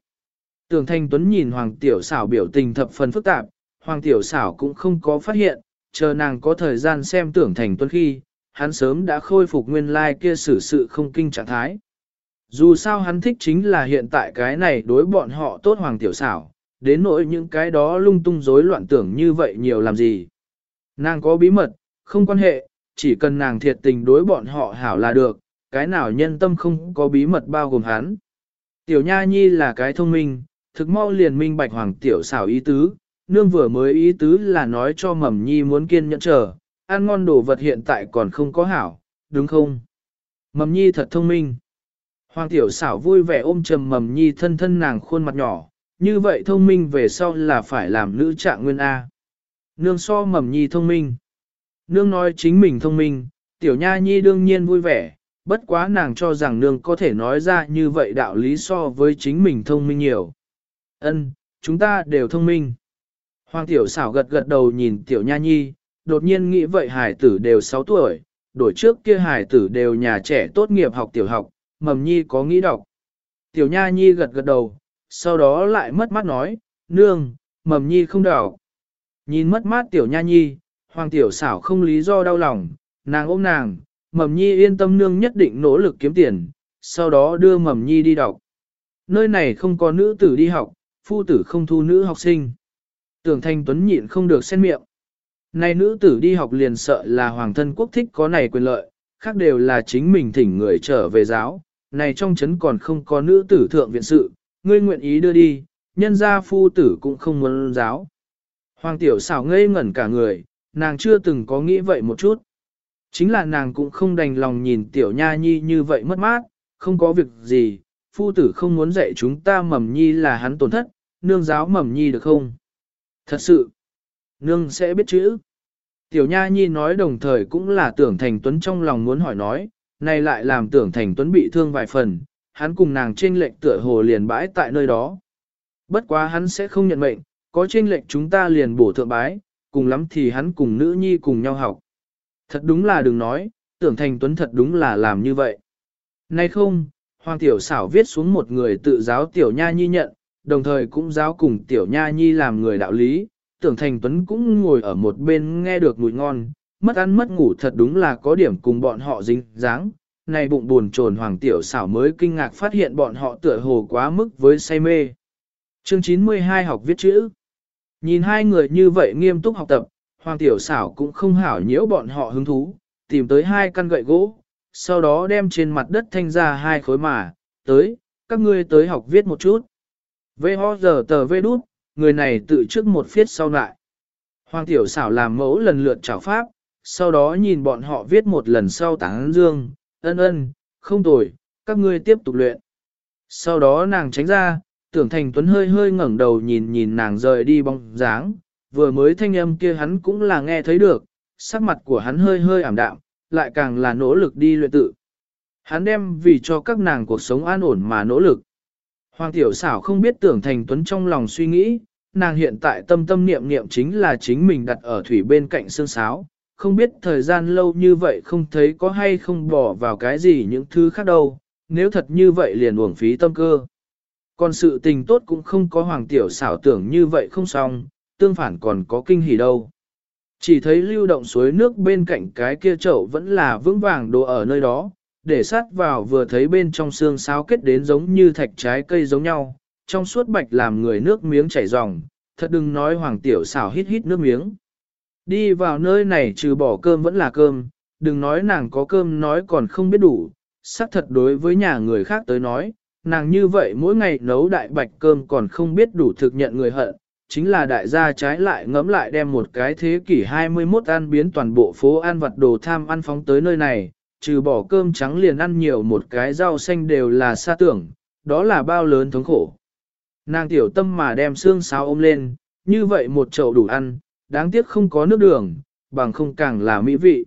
[SPEAKER 1] Tưởng Thanh Tuấn nhìn Hoàng Tiểu xảo biểu tình thập phần phức tạp, Hoàng Tiểu xảo cũng không có phát hiện, chờ nàng có thời gian xem Tưởng Thành Tuấn khi, hắn sớm đã khôi phục nguyên lai kia xử sự không kinh trạng thái. Dù sao hắn thích chính là hiện tại cái này đối bọn họ tốt hoàng tiểu xảo, đến nỗi những cái đó lung tung rối loạn tưởng như vậy nhiều làm gì. Nàng có bí mật, không quan hệ, chỉ cần nàng thiệt tình đối bọn họ hảo là được, cái nào nhân tâm không có bí mật bao gồm hắn. Tiểu Nha Nhi là cái thông minh, thực mau liền minh bạch hoàng tiểu xảo ý tứ, nương vừa mới ý tứ là nói cho mầm nhi muốn kiên nhẫn chờ, ăn ngon đồ vật hiện tại còn không có hảo, đúng không? Mầm nhi thật thông minh. Hoàng tiểu xảo vui vẻ ôm trầm mầm nhi thân thân nàng khuôn mặt nhỏ, như vậy thông minh về sau là phải làm nữ trạng nguyên A. Nương so mầm nhi thông minh. Nương nói chính mình thông minh, tiểu nha nhi đương nhiên vui vẻ, bất quá nàng cho rằng nương có thể nói ra như vậy đạo lý so với chính mình thông minh nhiều. Ân, chúng ta đều thông minh. Hoàng tiểu xảo gật gật đầu nhìn tiểu nha nhi, đột nhiên nghĩ vậy hải tử đều 6 tuổi, đổi trước kia hải tử đều nhà trẻ tốt nghiệp học tiểu học, mầm nhi có nghĩ đọc. Tiểu nha nhi gật gật đầu, sau đó lại mất mắt nói, nương, mầm nhi không đọc. Nhìn mất mát tiểu nha nhi, hoàng tiểu xảo không lý do đau lòng, nàng ôm nàng, mầm nhi yên tâm nương nhất định nỗ lực kiếm tiền, sau đó đưa mầm nhi đi đọc. Nơi này không có nữ tử đi học, phu tử không thu nữ học sinh. Tưởng Thanh Tuấn nhịn không được xen miệng. Này nữ tử đi học liền sợ là hoàng thân quốc thích có này quyền lợi, khác đều là chính mình thỉnh người trở về giáo, này trong chấn còn không có nữ tử thượng viện sự, ngươi nguyện ý đưa đi, nhân gia phu tử cũng không muốn giáo. Hoàng tiểu xảo ngây ngẩn cả người, nàng chưa từng có nghĩ vậy một chút. Chính là nàng cũng không đành lòng nhìn tiểu nha nhi như vậy mất mát, không có việc gì, phu tử không muốn dạy chúng ta mầm nhi là hắn tổn thất, nương giáo mầm nhi được không? Thật sự, nương sẽ biết chữ. Tiểu Nha Nhi nói đồng thời cũng là tưởng thành tuấn trong lòng muốn hỏi nói, này lại làm tưởng thành tuấn bị thương vài phần, hắn cùng nàng trên lệnh tựa hồ liền bãi tại nơi đó. Bất quá hắn sẽ không nhận mệnh, có trên lệnh chúng ta liền bổ thượng bái, cùng lắm thì hắn cùng nữ nhi cùng nhau học. Thật đúng là đừng nói, tưởng thành tuấn thật đúng là làm như vậy. Nay không, Hoàng Tiểu xảo viết xuống một người tự giáo Tiểu Nha Nhi nhận, đồng thời cũng giáo cùng Tiểu Nha Nhi làm người đạo lý, tưởng thành tuấn cũng ngồi ở một bên nghe được mùi ngon, mất ăn mất ngủ thật đúng là có điểm cùng bọn họ dính dáng. Này bụng buồn trồn hoàng tiểu xảo mới kinh ngạc phát hiện bọn họ tựa hồ quá mức với say mê. Chương 92 học viết chữ. Nhìn hai người như vậy nghiêm túc học tập, hoàng tiểu xảo cũng không hảo nhiễu bọn họ hứng thú, tìm tới hai căn gậy gỗ, sau đó đem trên mặt đất thanh ra hai khối mà, tới, các ngươi tới học viết một chút. Vê ho giờ tờ vê đút, người này tự trước một phiết sau lại. Hoàng tiểu xảo làm mẫu lần lượt trảo pháp, sau đó nhìn bọn họ viết một lần sau tán dương, ân ân, không tồi, các ngươi tiếp tục luyện. Sau đó nàng tránh ra, tưởng thành tuấn hơi hơi ngẩng đầu nhìn nhìn nàng rời đi bóng dáng, vừa mới thanh âm kia hắn cũng là nghe thấy được, sắc mặt của hắn hơi hơi ảm đạm, lại càng là nỗ lực đi luyện tự. Hắn đem vì cho các nàng cuộc sống an ổn mà nỗ lực. Hoàng tiểu xảo không biết tưởng thành tuấn trong lòng suy nghĩ, nàng hiện tại tâm tâm niệm niệm chính là chính mình đặt ở thủy bên cạnh sương sáo, không biết thời gian lâu như vậy không thấy có hay không bỏ vào cái gì những thứ khác đâu, nếu thật như vậy liền uổng phí tâm cơ. Còn sự tình tốt cũng không có hoàng tiểu xảo tưởng như vậy không xong, tương phản còn có kinh hỉ đâu. Chỉ thấy lưu động suối nước bên cạnh cái kia chậu vẫn là vững vàng đồ ở nơi đó, để sát vào vừa thấy bên trong xương sao kết đến giống như thạch trái cây giống nhau, trong suốt bạch làm người nước miếng chảy ròng, thật đừng nói hoàng tiểu xảo hít hít nước miếng. Đi vào nơi này trừ bỏ cơm vẫn là cơm, đừng nói nàng có cơm nói còn không biết đủ, xác thật đối với nhà người khác tới nói, nàng như vậy mỗi ngày nấu đại bạch cơm còn không biết đủ thực nhận người hận, chính là đại gia trái lại ngấm lại đem một cái thế kỷ 21 ăn biến toàn bộ phố ăn vặt đồ tham ăn phóng tới nơi này, trừ bỏ cơm trắng liền ăn nhiều một cái rau xanh đều là xa tưởng, đó là bao lớn thống khổ. Nàng tiểu tâm mà đem xương sáo ôm lên, như vậy một chậu đủ ăn, đáng tiếc không có nước đường, bằng không càng là mỹ vị.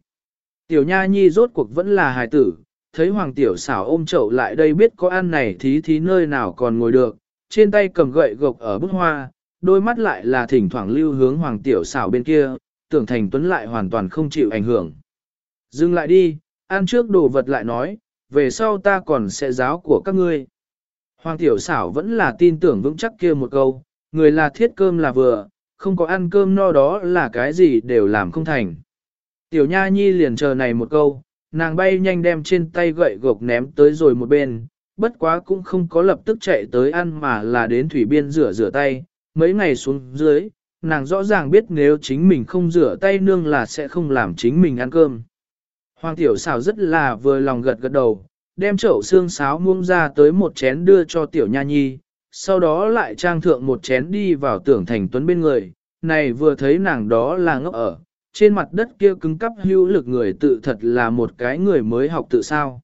[SPEAKER 1] Tiểu nha nhi rốt cuộc vẫn là hài tử, thấy hoàng tiểu xảo ôm chậu lại đây biết có ăn này thí thí nơi nào còn ngồi được, trên tay cầm gậy gộc ở bức hoa, đôi mắt lại là thỉnh thoảng lưu hướng hoàng tiểu xảo bên kia, tưởng thành tuấn lại hoàn toàn không chịu ảnh hưởng. Dừng lại đi, ăn trước đồ vật lại nói, về sau ta còn sẽ giáo của các ngươi. Hoàng tiểu xảo vẫn là tin tưởng vững chắc kia một câu, người là thiết cơm là vừa, không có ăn cơm no đó là cái gì đều làm không thành. Tiểu nha nhi liền chờ này một câu, nàng bay nhanh đem trên tay gậy gộc ném tới rồi một bên, bất quá cũng không có lập tức chạy tới ăn mà là đến thủy biên rửa rửa tay, mấy ngày xuống dưới, nàng rõ ràng biết nếu chính mình không rửa tay nương là sẽ không làm chính mình ăn cơm. Hoàng tiểu xảo rất là vừa lòng gật gật đầu, đem chậu xương sáo muông ra tới một chén đưa cho tiểu nha nhi, sau đó lại trang thượng một chén đi vào tưởng thành tuấn bên người, này vừa thấy nàng đó là ngốc ở, trên mặt đất kia cứng cắp hữu lực người tự thật là một cái người mới học tự sao.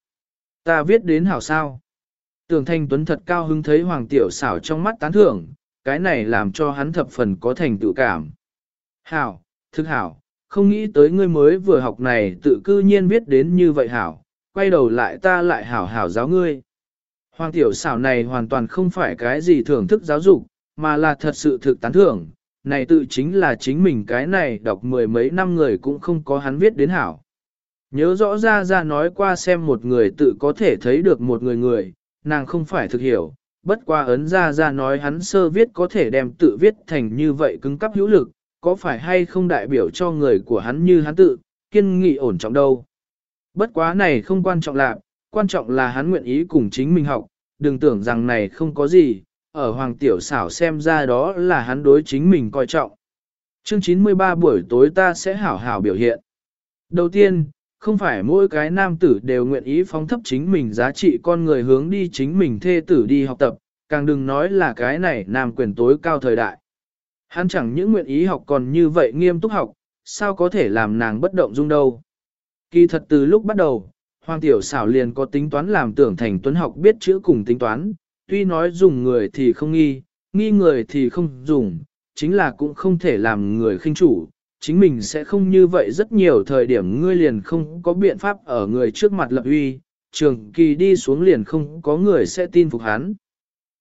[SPEAKER 1] Ta viết đến hảo sao. Tưởng thành tuấn thật cao hứng thấy hoàng tiểu xảo trong mắt tán thưởng, cái này làm cho hắn thập phần có thành tựu cảm. Hảo, thức hảo, không nghĩ tới ngươi mới vừa học này tự cư nhiên viết đến như vậy hảo, quay đầu lại ta lại hảo hảo giáo ngươi. Hoàng tiểu xảo này hoàn toàn không phải cái gì thưởng thức giáo dục, mà là thật sự thực tán thưởng, này tự chính là chính mình cái này đọc mười mấy năm người cũng không có hắn viết đến hảo. Nhớ rõ ra ra nói qua xem một người tự có thể thấy được một người người, nàng không phải thực hiểu, bất qua ấn ra ra nói hắn sơ viết có thể đem tự viết thành như vậy cứng cắp hữu lực, có phải hay không đại biểu cho người của hắn như hắn tự, kiên nghị ổn trọng đâu. Bất quá này không quan trọng là, quan trọng là hắn nguyện ý cùng chính mình học, đừng tưởng rằng này không có gì, ở Hoàng Tiểu xảo xem ra đó là hắn đối chính mình coi trọng. Chương 93 buổi tối ta sẽ hảo hảo biểu hiện. Đầu tiên, không phải mỗi cái nam tử đều nguyện ý phóng thấp chính mình giá trị con người hướng đi chính mình thê tử đi học tập, càng đừng nói là cái này nam quyền tối cao thời đại. Hắn chẳng những nguyện ý học còn như vậy nghiêm túc học, sao có thể làm nàng bất động dung đâu. Kỳ thật từ lúc bắt đầu, Hoàng Tiểu xảo liền có tính toán làm tưởng thành tuấn học biết chữ cùng tính toán, tuy nói dùng người thì không nghi, nghi người thì không dùng, chính là cũng không thể làm người khinh chủ, chính mình sẽ không như vậy rất nhiều thời điểm ngươi liền không có biện pháp ở người trước mặt lập uy, trường kỳ đi xuống liền không có người sẽ tin phục hắn.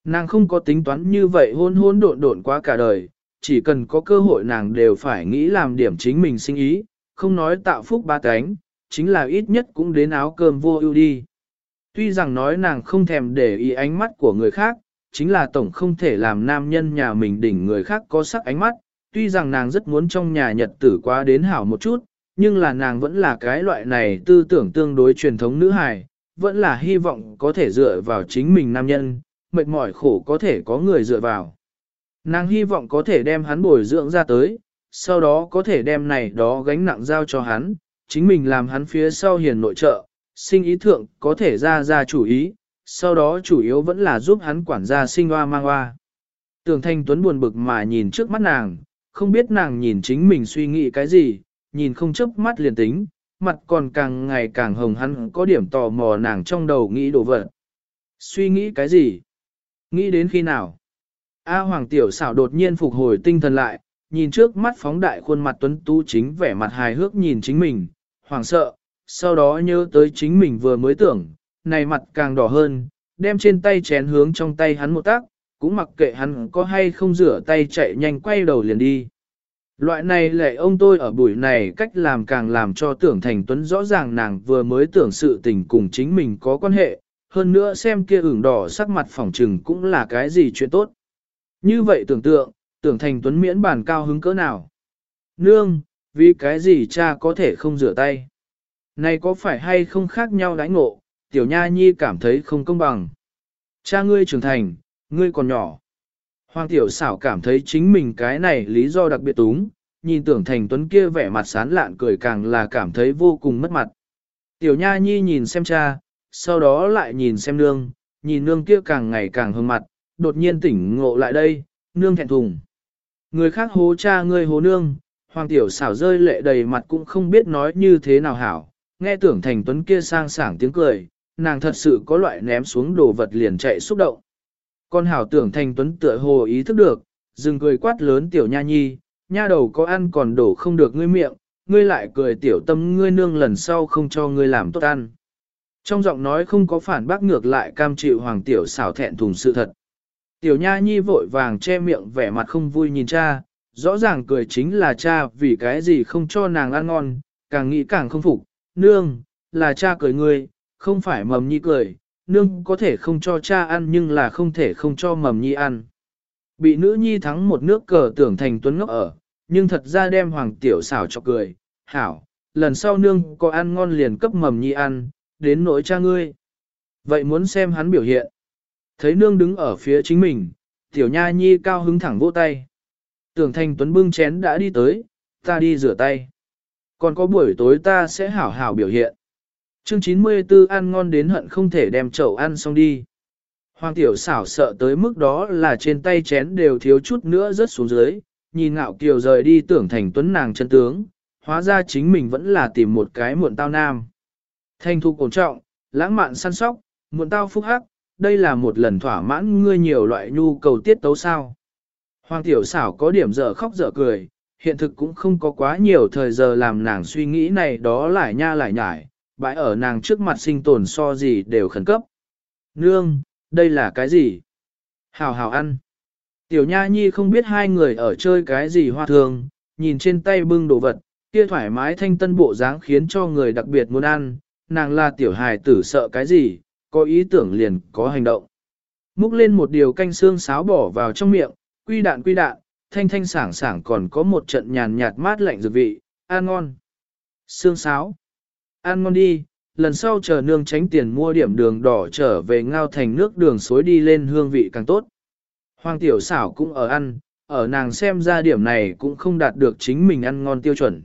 [SPEAKER 1] Nàng không có tính toán như vậy hôn hôn độn độn quá cả đời, chỉ cần có cơ hội nàng đều phải nghĩ làm điểm chính mình sinh ý, không nói tạo phúc ba cánh, chính là ít nhất cũng đến áo cơm vô ưu đi. Tuy rằng nói nàng không thèm để ý ánh mắt của người khác, chính là tổng không thể làm nam nhân nhà mình đỉnh người khác có sắc ánh mắt, tuy rằng nàng rất muốn trong nhà nhật tử quá đến hảo một chút, nhưng là nàng vẫn là cái loại này tư tưởng tương đối truyền thống nữ hài, vẫn là hy vọng có thể dựa vào chính mình nam nhân, mệt mỏi khổ có thể có người dựa vào. Nàng hy vọng có thể đem hắn bồi dưỡng ra tới, sau đó có thể đem này đó gánh nặng giao cho hắn, chính mình làm hắn phía sau hiền nội trợ, sinh ý thượng có thể ra ra chủ ý, sau đó chủ yếu vẫn là giúp hắn quản gia sinh hoa mang hoa. Tưởng Thanh Tuấn buồn bực mà nhìn trước mắt nàng, không biết nàng nhìn chính mình suy nghĩ cái gì, nhìn không chớp mắt liền tính, mặt còn càng ngày càng hồng hắn có điểm tò mò nàng trong đầu nghĩ đồ vật. Suy nghĩ cái gì? Nghĩ đến khi nào? A Hoàng Tiểu xảo đột nhiên phục hồi tinh thần lại, nhìn trước mắt phóng đại khuôn mặt tuấn tú chính vẻ mặt hài hước nhìn chính mình, hoàng sợ, sau đó nhớ tới chính mình vừa mới tưởng, này mặt càng đỏ hơn, đem trên tay chén hướng trong tay hắn một tác, cũng mặc kệ hắn có hay không rửa tay chạy nhanh quay đầu liền đi. Loại này lệ ông tôi ở buổi này cách làm càng làm cho tưởng thành tuấn rõ ràng nàng vừa mới tưởng sự tình cùng chính mình có quan hệ, hơn nữa xem kia ửng đỏ sắc mặt phỏng trừng cũng là cái gì chuyện tốt. Như vậy tưởng tượng, tưởng thành tuấn miễn bản cao hứng cỡ nào. Nương, vì cái gì cha có thể không rửa tay? Này có phải hay không khác nhau đánh ngộ, tiểu nha nhi cảm thấy không công bằng. Cha ngươi trưởng thành, ngươi còn nhỏ. Hoàng tiểu xảo cảm thấy chính mình cái này lý do đặc biệt túng, nhìn tưởng thành tuấn kia vẻ mặt sán lạn cười càng là cảm thấy vô cùng mất mặt. Tiểu nha nhi nhìn xem cha, sau đó lại nhìn xem nương, nhìn nương kia càng ngày càng hương mặt, đột nhiên tỉnh ngộ lại đây, nương thẹn thùng. Người khác hố cha ngươi hố nương, hoàng tiểu xảo rơi lệ đầy mặt cũng không biết nói như thế nào hảo, nghe tưởng thành tuấn kia sang sảng tiếng cười, nàng thật sự có loại ném xuống đồ vật liền chạy xúc động. Con hảo tưởng thành tuấn tựa hồ ý thức được, dừng cười quát lớn tiểu nha nhi, nha đầu có ăn còn đổ không được ngươi miệng, ngươi lại cười tiểu tâm ngươi nương lần sau không cho ngươi làm tốt ăn. Trong giọng nói không có phản bác ngược lại cam chịu hoàng tiểu xảo thẹn thùng sự thật. Tiểu nha nhi vội vàng che miệng vẻ mặt không vui nhìn cha, rõ ràng cười chính là cha vì cái gì không cho nàng ăn ngon, càng nghĩ càng không phục, nương, là cha cười ngươi, không phải mầm nhi cười, nương có thể không cho cha ăn nhưng là không thể không cho mầm nhi ăn. Bị nữ nhi thắng một nước cờ tưởng thành tuấn ngốc ở, nhưng thật ra đem hoàng tiểu xảo cho cười, hảo, lần sau nương có ăn ngon liền cấp mầm nhi ăn, đến nỗi cha ngươi. Vậy muốn xem hắn biểu hiện. Thấy nương đứng ở phía chính mình, tiểu nha nhi cao hứng thẳng vỗ tay. Tưởng thành tuấn bưng chén đã đi tới, ta đi rửa tay. Còn có buổi tối ta sẽ hảo hảo biểu hiện. Chương 94 ăn ngon đến hận không thể đem chậu ăn xong đi. Hoàng tiểu xảo sợ tới mức đó là trên tay chén đều thiếu chút nữa rớt xuống dưới, nhìn ngạo kiều rời đi tưởng thành tuấn nàng chân tướng, hóa ra chính mình vẫn là tìm một cái muộn tao nam. Thanh thu cổ trọng, lãng mạn săn sóc, muộn tao phúc hắc, đây là một lần thỏa mãn ngươi nhiều loại nhu cầu tiết tấu sao. Hoàng tiểu xảo có điểm dở khóc dở cười, hiện thực cũng không có quá nhiều thời giờ làm nàng suy nghĩ này đó lại nha lại nhải, bãi ở nàng trước mặt sinh tồn so gì đều khẩn cấp. Nương, đây là cái gì? Hào hào ăn. Tiểu Nha Nhi không biết hai người ở chơi cái gì hoa thường, nhìn trên tay bưng đồ vật, kia thoải mái thanh tân bộ dáng khiến cho người đặc biệt muốn ăn, nàng là tiểu hài tử sợ cái gì, có ý tưởng liền có hành động. Múc lên một điều canh xương sáo bỏ vào trong miệng, quy đạn quy đạn, thanh thanh sảng sảng còn có một trận nhàn nhạt mát lạnh dược vị, ăn ngon. Xương sáo. Ăn ngon đi, lần sau chờ nương tránh tiền mua điểm đường đỏ trở về ngao thành nước đường xối đi lên hương vị càng tốt. Hoàng tiểu xảo cũng ở ăn, ở nàng xem ra điểm này cũng không đạt được chính mình ăn ngon tiêu chuẩn.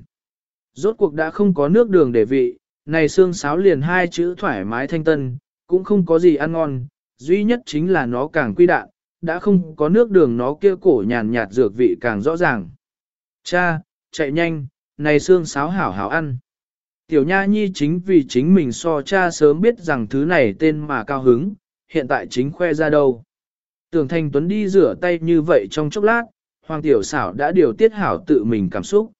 [SPEAKER 1] Rốt cuộc đã không có nước đường để vị, này xương sáo liền hai chữ thoải mái thanh tân, cũng không có gì ăn ngon, duy nhất chính là nó càng quy đạn, đã không có nước đường nó kia cổ nhàn nhạt dược vị càng rõ ràng. Cha, chạy nhanh, này xương sáo hảo hảo ăn. Tiểu Nha Nhi chính vì chính mình so cha sớm biết rằng thứ này tên mà cao hứng, hiện tại chính khoe ra đâu. Tưởng Thành Tuấn đi rửa tay như vậy trong chốc lát, Hoàng Tiểu Xảo đã điều tiết hảo tự mình cảm xúc.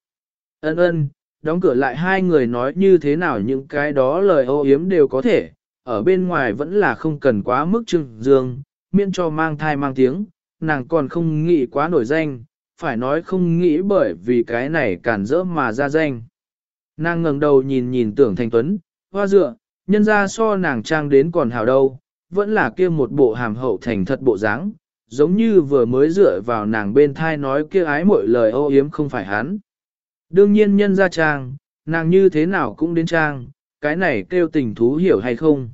[SPEAKER 1] Ân ân, đóng cửa lại hai người nói như thế nào những cái đó lời ô yếm đều có thể, ở bên ngoài vẫn là không cần quá mức trưng dương, miễn cho mang thai mang tiếng, nàng còn không nghĩ quá nổi danh, phải nói không nghĩ bởi vì cái này cản rỡ mà ra danh. Nàng ngẩng đầu nhìn nhìn tưởng thành tuấn, hoa dựa, nhân ra so nàng trang đến còn hào đâu, vẫn là kia một bộ hàm hậu thành thật bộ dáng, giống như vừa mới dựa vào nàng bên thai nói kia ái mọi lời ô yếm không phải hắn. Đương nhiên nhân ra trang, nàng như thế nào cũng đến trang, cái này kêu tình thú hiểu hay không.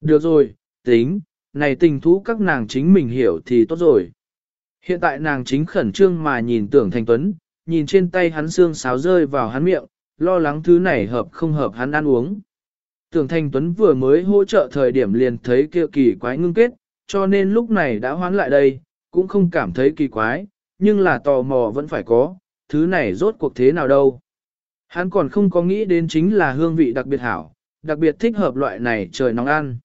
[SPEAKER 1] Được rồi, tính, này tình thú các nàng chính mình hiểu thì tốt rồi. Hiện tại nàng chính khẩn trương mà nhìn tưởng thành tuấn, nhìn trên tay hắn xương sáo rơi vào hắn miệng, lo lắng thứ này hợp không hợp hắn ăn uống. Tưởng thành tuấn vừa mới hỗ trợ thời điểm liền thấy kia kỳ quái ngưng kết, cho nên lúc này đã hoán lại đây, cũng không cảm thấy kỳ quái, nhưng là tò mò vẫn phải có, thứ này rốt cuộc thế nào đâu. Hắn còn không có nghĩ đến chính là hương vị đặc biệt hảo, đặc biệt thích hợp loại này trời nóng ăn.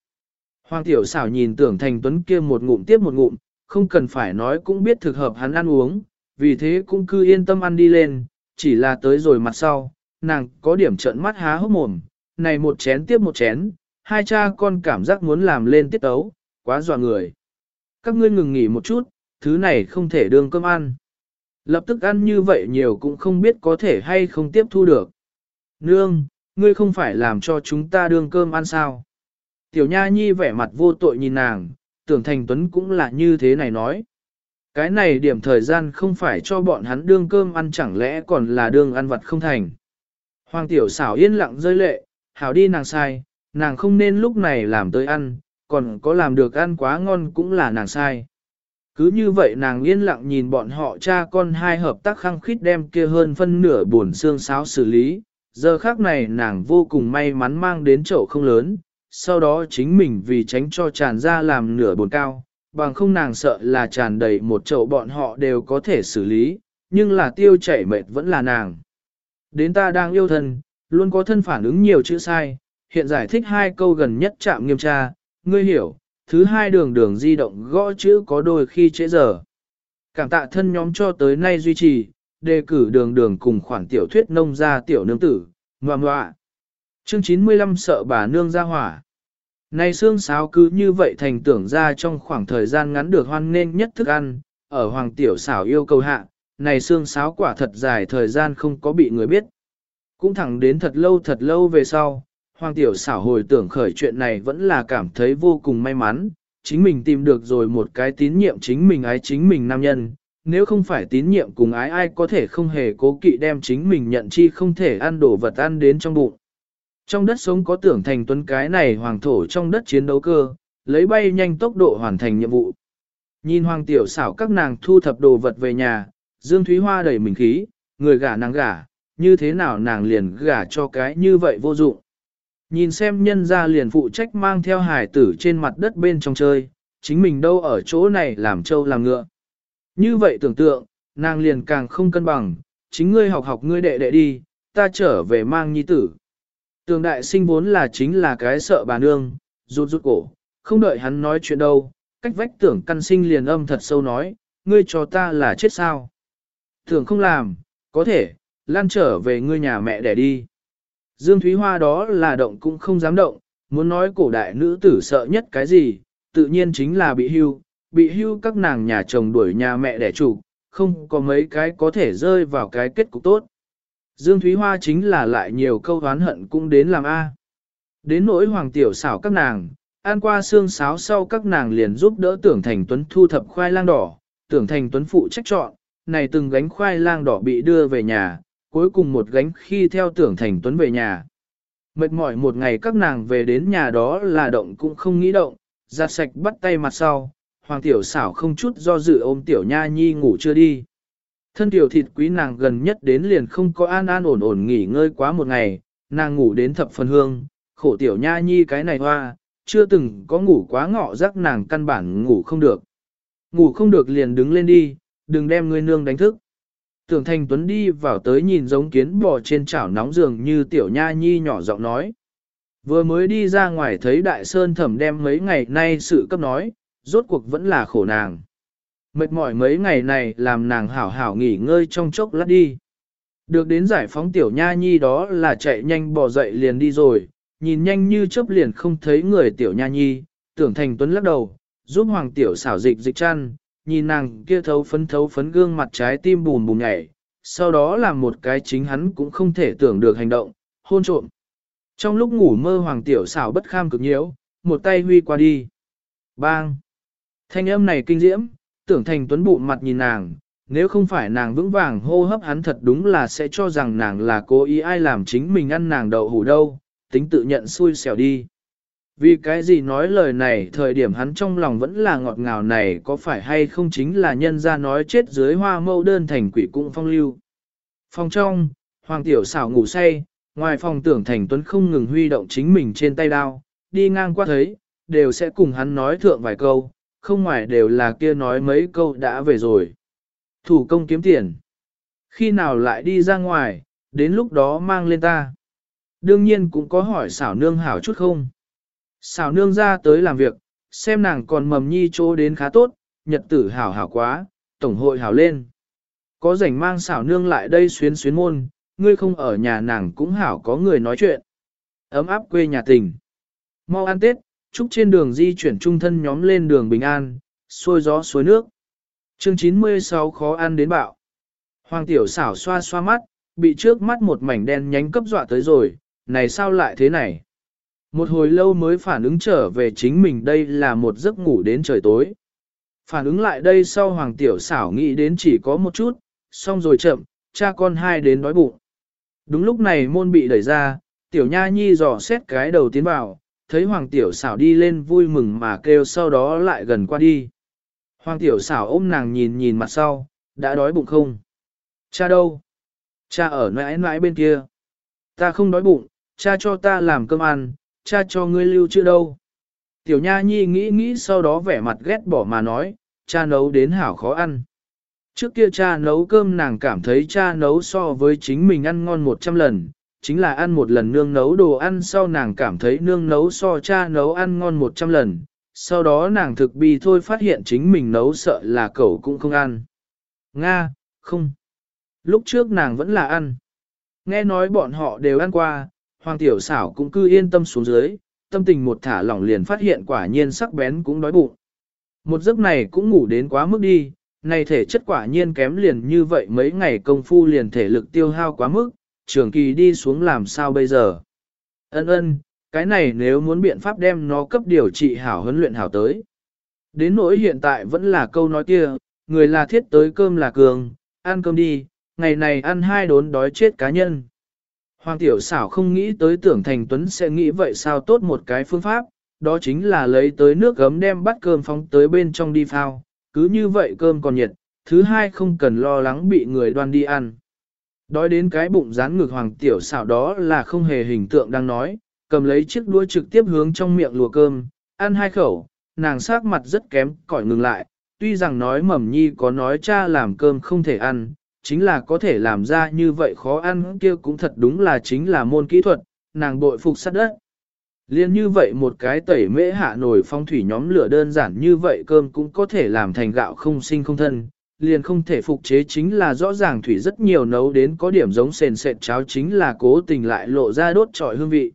[SPEAKER 1] Hoàng tiểu xảo nhìn tưởng thành tuấn kia một ngụm tiếp một ngụm, không cần phải nói cũng biết thực hợp hắn ăn uống, vì thế cũng cứ yên tâm ăn đi lên, chỉ là tới rồi mặt sau, nàng có điểm trợn mắt há hốc mồm, này một chén tiếp một chén, hai cha con cảm giác muốn làm lên tiết tấu, quá dọa người. Các ngươi ngừng nghỉ một chút, thứ này không thể đương cơm ăn. Lập tức ăn như vậy nhiều cũng không biết có thể hay không tiếp thu được. Nương, ngươi không phải làm cho chúng ta đương cơm ăn sao? Tiểu Nha Nhi vẻ mặt vô tội nhìn nàng, tưởng Thành Tuấn cũng là như thế này nói. Cái này điểm thời gian không phải cho bọn hắn đương cơm ăn chẳng lẽ còn là đương ăn vặt không thành. Hoàng Tiểu xảo yên lặng rơi lệ, hảo đi nàng sai, nàng không nên lúc này làm tới ăn, còn có làm được ăn quá ngon cũng là nàng sai. Cứ như vậy nàng yên lặng nhìn bọn họ cha con hai hợp tác khăng khít đem kia hơn phân nửa buồn xương sáo xử lý, giờ khác này nàng vô cùng may mắn mang đến chậu không lớn, sau đó chính mình vì tránh cho tràn ra làm nửa buồn cao, bằng không nàng sợ là tràn đầy một chậu bọn họ đều có thể xử lý, nhưng là tiêu chảy mệt vẫn là nàng. Đến ta đang yêu thân, luôn có thân phản ứng nhiều chữ sai, hiện giải thích hai câu gần nhất chạm nghiêm tra, ngươi hiểu, thứ hai đường đường di động gõ chữ có đôi khi trễ giờ. Cảm tạ thân nhóm cho tới nay duy trì, đề cử đường đường cùng khoản tiểu thuyết nông gia tiểu nương tử, ngoà ngoạ. Chương 95 sợ bà nương ra hỏa. Này xương sáo cứ như vậy thành tưởng ra trong khoảng thời gian ngắn được hoan nên nhất thức ăn, ở hoàng tiểu xảo yêu cầu hạ, này xương sáo quả thật dài thời gian không có bị người biết. Cũng thẳng đến thật lâu thật lâu về sau, hoàng tiểu xảo hồi tưởng khởi chuyện này vẫn là cảm thấy vô cùng may mắn, chính mình tìm được rồi một cái tín nhiệm chính mình ái chính mình nam nhân, nếu không phải tín nhiệm cùng ái ai có thể không hề cố kỵ đem chính mình nhận chi không thể ăn đồ vật ăn đến trong bụng. Trong đất sống có tưởng thành tuấn cái này hoàng thổ trong đất chiến đấu cơ, lấy bay nhanh tốc độ hoàn thành nhiệm vụ. Nhìn hoàng tiểu xảo các nàng thu thập đồ vật về nhà, Dương Thúy Hoa đầy mình khí, người gả nàng gả, như thế nào nàng liền gả cho cái như vậy vô dụng. Nhìn xem nhân ra liền phụ trách mang theo hải tử trên mặt đất bên trong chơi, chính mình đâu ở chỗ này làm trâu làm ngựa. Như vậy tưởng tượng, nàng liền càng không cân bằng, chính ngươi học học ngươi đệ đệ đi, ta trở về mang nhi tử. Tường đại sinh vốn là chính là cái sợ bà nương, rụt rụt cổ, không đợi hắn nói chuyện đâu, cách vách tưởng căn sinh liền âm thật sâu nói, ngươi cho ta là chết sao. Tưởng không làm, có thể, lan trở về ngươi nhà mẹ để đi. Dương Thúy Hoa đó là động cũng không dám động, muốn nói cổ đại nữ tử sợ nhất cái gì, tự nhiên chính là bị hưu, bị hưu các nàng nhà chồng đuổi nhà mẹ đẻ chủ, không có mấy cái có thể rơi vào cái kết cục tốt. Dương Thúy Hoa chính là lại nhiều câu oán hận cũng đến làm A. Đến nỗi hoàng tiểu xảo các nàng, an qua xương sáo sau các nàng liền giúp đỡ tưởng thành tuấn thu thập khoai lang đỏ, tưởng thành tuấn phụ trách chọn, này từng gánh khoai lang đỏ bị đưa về nhà, cuối cùng một gánh khi theo tưởng thành tuấn về nhà. Mệt mỏi một ngày các nàng về đến nhà đó là động cũng không nghĩ động, giặt sạch bắt tay mặt sau, hoàng tiểu xảo không chút do dự ôm tiểu nha nhi ngủ chưa đi. Thân tiểu thịt quý nàng gần nhất đến liền không có an an ổn ổn nghỉ ngơi quá một ngày, nàng ngủ đến thập phần hương, khổ tiểu nha nhi cái này hoa, chưa từng có ngủ quá ngọ rắc nàng căn bản ngủ không được. Ngủ không được liền đứng lên đi, đừng đem ngươi nương đánh thức. Tưởng thành tuấn đi vào tới nhìn giống kiến bò trên chảo nóng giường như tiểu nha nhi nhỏ giọng nói. Vừa mới đi ra ngoài thấy đại sơn thẩm đem mấy ngày nay sự cấp nói, rốt cuộc vẫn là khổ nàng. Mệt mỏi mấy ngày này làm nàng hảo hảo nghỉ ngơi trong chốc lát đi. Được đến giải phóng tiểu nha nhi đó là chạy nhanh bỏ dậy liền đi rồi, nhìn nhanh như chớp liền không thấy người tiểu nha nhi, tưởng thành tuấn lắc đầu, giúp hoàng tiểu xảo dịch dịch chăn, nhìn nàng kia thấu phấn thấu phấn gương mặt trái tim bùn bùn nhảy, sau đó làm một cái chính hắn cũng không thể tưởng được hành động, hôn trộm. Trong lúc ngủ mơ hoàng tiểu xảo bất kham cực nhiễu, một tay huy qua đi. Bang! Thanh âm này kinh diễm, tưởng thành tuấn bụng mặt nhìn nàng, nếu không phải nàng vững vàng hô hấp hắn thật đúng là sẽ cho rằng nàng là cố ý ai làm chính mình ăn nàng đậu hủ đâu, tính tự nhận xui xẻo đi. Vì cái gì nói lời này thời điểm hắn trong lòng vẫn là ngọt ngào này có phải hay không chính là nhân ra nói chết dưới hoa mâu đơn thành quỷ cung phong lưu. Phòng trong, hoàng tiểu xảo ngủ say, ngoài phòng tưởng thành tuấn không ngừng huy động chính mình trên tay đao, đi ngang qua thấy, đều sẽ cùng hắn nói thượng vài câu, không ngoài đều là kia nói mấy câu đã về rồi. Thủ công kiếm tiền. Khi nào lại đi ra ngoài, đến lúc đó mang lên ta. Đương nhiên cũng có hỏi xảo nương hảo chút không. Xảo nương ra tới làm việc, xem nàng còn mầm nhi chỗ đến khá tốt, nhật tử hảo hảo quá, tổng hội hảo lên. Có rảnh mang xảo nương lại đây xuyến xuyến môn, ngươi không ở nhà nàng cũng hảo có người nói chuyện. Ấm áp quê nhà tình. Mau ăn Tết, chúc trên đường di chuyển trung thân nhóm lên đường bình an, xôi gió suối nước. Chương 96 khó ăn đến bạo. Hoàng tiểu xảo xoa xoa mắt, bị trước mắt một mảnh đen nhánh cấp dọa tới rồi, này sao lại thế này? Một hồi lâu mới phản ứng trở về chính mình đây là một giấc ngủ đến trời tối. Phản ứng lại đây sau hoàng tiểu xảo nghĩ đến chỉ có một chút, xong rồi chậm, cha con hai đến đói bụng. Đúng lúc này môn bị đẩy ra, tiểu nha nhi dò xét cái đầu tiến vào, thấy hoàng tiểu xảo đi lên vui mừng mà kêu sau đó lại gần qua đi. Hoàng tiểu xảo ôm nàng nhìn nhìn mặt sau, đã đói bụng không? Cha đâu? Cha ở nãi nãi bên kia. Ta không đói bụng, cha cho ta làm cơm ăn, cha cho ngươi lưu chưa đâu. Tiểu Nha Nhi nghĩ nghĩ sau đó vẻ mặt ghét bỏ mà nói, cha nấu đến hảo khó ăn. Trước kia cha nấu cơm nàng cảm thấy cha nấu so với chính mình ăn ngon 100 lần, chính là ăn một lần nương nấu đồ ăn sau nàng cảm thấy nương nấu so cha nấu ăn ngon 100 lần, sau đó nàng thực bi thôi phát hiện chính mình nấu sợ là cậu cũng không ăn. Nga, không. Lúc trước nàng vẫn là ăn. Nghe nói bọn họ đều ăn qua, Hoàng tiểu xảo cũng cư yên tâm xuống dưới, tâm tình một thả lỏng liền phát hiện quả nhiên sắc bén cũng đói bụng. Một giấc này cũng ngủ đến quá mức đi, này thể chất quả nhiên kém liền như vậy mấy ngày công phu liền thể lực tiêu hao quá mức, trường kỳ đi xuống làm sao bây giờ. Ân ân, cái này nếu muốn biện pháp đem nó cấp điều trị hảo huấn luyện hảo tới. Đến nỗi hiện tại vẫn là câu nói kia, người là thiết tới cơm là cường, ăn cơm đi, ngày này ăn hai đốn đói chết cá nhân. Hoàng tiểu xảo không nghĩ tới tưởng thành tuấn sẽ nghĩ vậy sao tốt một cái phương pháp, đó chính là lấy tới nước gấm đem bát cơm phóng tới bên trong đi phao, cứ như vậy cơm còn nhiệt, thứ hai không cần lo lắng bị người đoan đi ăn. Đói đến cái bụng rán ngực hoàng tiểu xảo đó là không hề hình tượng đang nói, cầm lấy chiếc đũa trực tiếp hướng trong miệng lùa cơm, ăn hai khẩu, nàng sắc mặt rất kém, cỏi ngừng lại, tuy rằng nói mầm nhi có nói cha làm cơm không thể ăn, chính là có thể làm ra như vậy khó ăn kia cũng thật đúng là chính là môn kỹ thuật, nàng bội phục sắt đất. Liên như vậy một cái tẩy mễ hạ nổi phong thủy nhóm lửa đơn giản như vậy cơm cũng có thể làm thành gạo không sinh không thân, liền không thể phục chế chính là rõ ràng thủy rất nhiều nấu đến có điểm giống sền sệt cháo chính là cố tình lại lộ ra đốt trọi hương vị.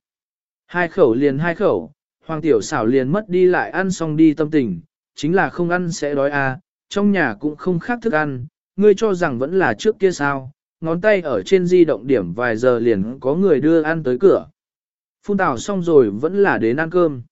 [SPEAKER 1] Hai khẩu liền hai khẩu, hoàng tiểu xảo liền mất đi lại ăn xong đi tâm tình, chính là không ăn sẽ đói à, trong nhà cũng không khác thức ăn, ngươi cho rằng vẫn là trước kia sao, ngón tay ở trên di động điểm vài giờ liền có người đưa ăn tới cửa. Phun tảo xong rồi vẫn là đến ăn cơm.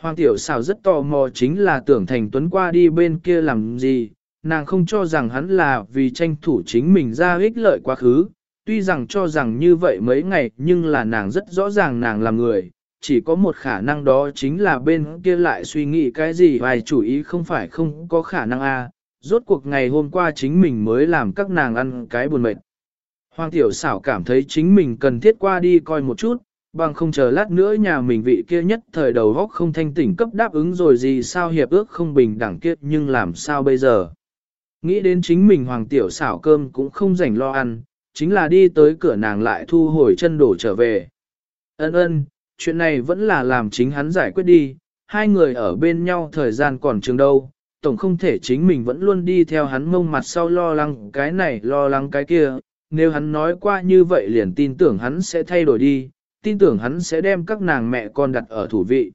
[SPEAKER 1] Hoàng tiểu xảo rất tò mò chính là tưởng thành tuấn qua đi bên kia làm gì, nàng không cho rằng hắn là vì tranh thủ chính mình ra ích lợi quá khứ, tuy rằng cho rằng như vậy mấy ngày nhưng là nàng rất rõ ràng nàng là người, chỉ có một khả năng đó chính là bên kia lại suy nghĩ cái gì vài chủ ý không phải không có khả năng a rốt cuộc ngày hôm qua chính mình mới làm các nàng ăn cái buồn mệt. Hoàng tiểu xảo cảm thấy chính mình cần thiết qua đi coi một chút, bằng không chờ lát nữa nhà mình vị kia nhất thời đầu góc không thanh tỉnh cấp đáp ứng rồi gì sao hiệp ước không bình đẳng kiếp nhưng làm sao bây giờ. Nghĩ đến chính mình hoàng tiểu xảo cơm cũng không rảnh lo ăn, chính là đi tới cửa nàng lại thu hồi chân đổ trở về. Ân ân, chuyện này vẫn là làm chính hắn giải quyết đi, hai người ở bên nhau thời gian còn trường đâu, tổng không thể chính mình vẫn luôn đi theo hắn mông mặt sau lo lắng cái này lo lắng cái kia, nếu hắn nói qua như vậy liền tin tưởng hắn sẽ thay đổi đi, tin tưởng hắn sẽ đem các nàng mẹ con đặt ở thủ vị.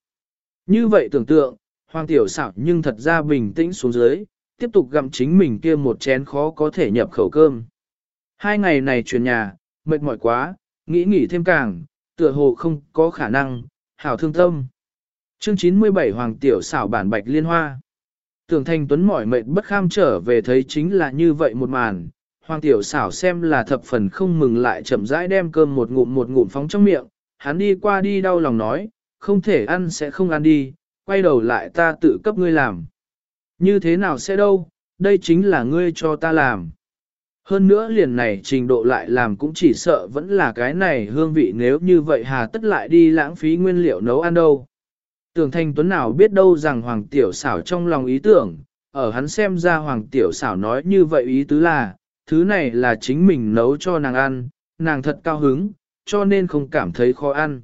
[SPEAKER 1] Như vậy tưởng tượng, hoàng tiểu xảo nhưng thật ra bình tĩnh xuống dưới, tiếp tục gặm chính mình kia một chén khó có thể nhập khẩu cơm. Hai ngày này chuyển nhà, mệt mỏi quá, nghĩ nghỉ thêm càng, tựa hồ không có khả năng, hảo thương tâm. Chương 97 Hoàng Tiểu xảo bản bạch liên hoa. Tưởng Thanh Tuấn mỏi mệt bất kham trở về thấy chính là như vậy một màn. Hoàng Tiểu xảo xem là thập phần không mừng lại chậm rãi đem cơm một ngụm một ngụm phóng trong miệng. Hắn đi qua đi đau lòng nói, không thể ăn sẽ không ăn đi, quay đầu lại ta tự cấp ngươi làm. Như thế nào sẽ đâu, đây chính là ngươi cho ta làm. Hơn nữa liền này trình độ lại làm cũng chỉ sợ vẫn là cái này hương vị nếu như vậy hà tất lại đi lãng phí nguyên liệu nấu ăn đâu. Tưởng thanh tuấn nào biết đâu rằng Hoàng Tiểu xảo trong lòng ý tưởng, ở hắn xem ra Hoàng Tiểu xảo nói như vậy ý tứ là, thứ này là chính mình nấu cho nàng ăn, nàng thật cao hứng, cho nên không cảm thấy khó ăn.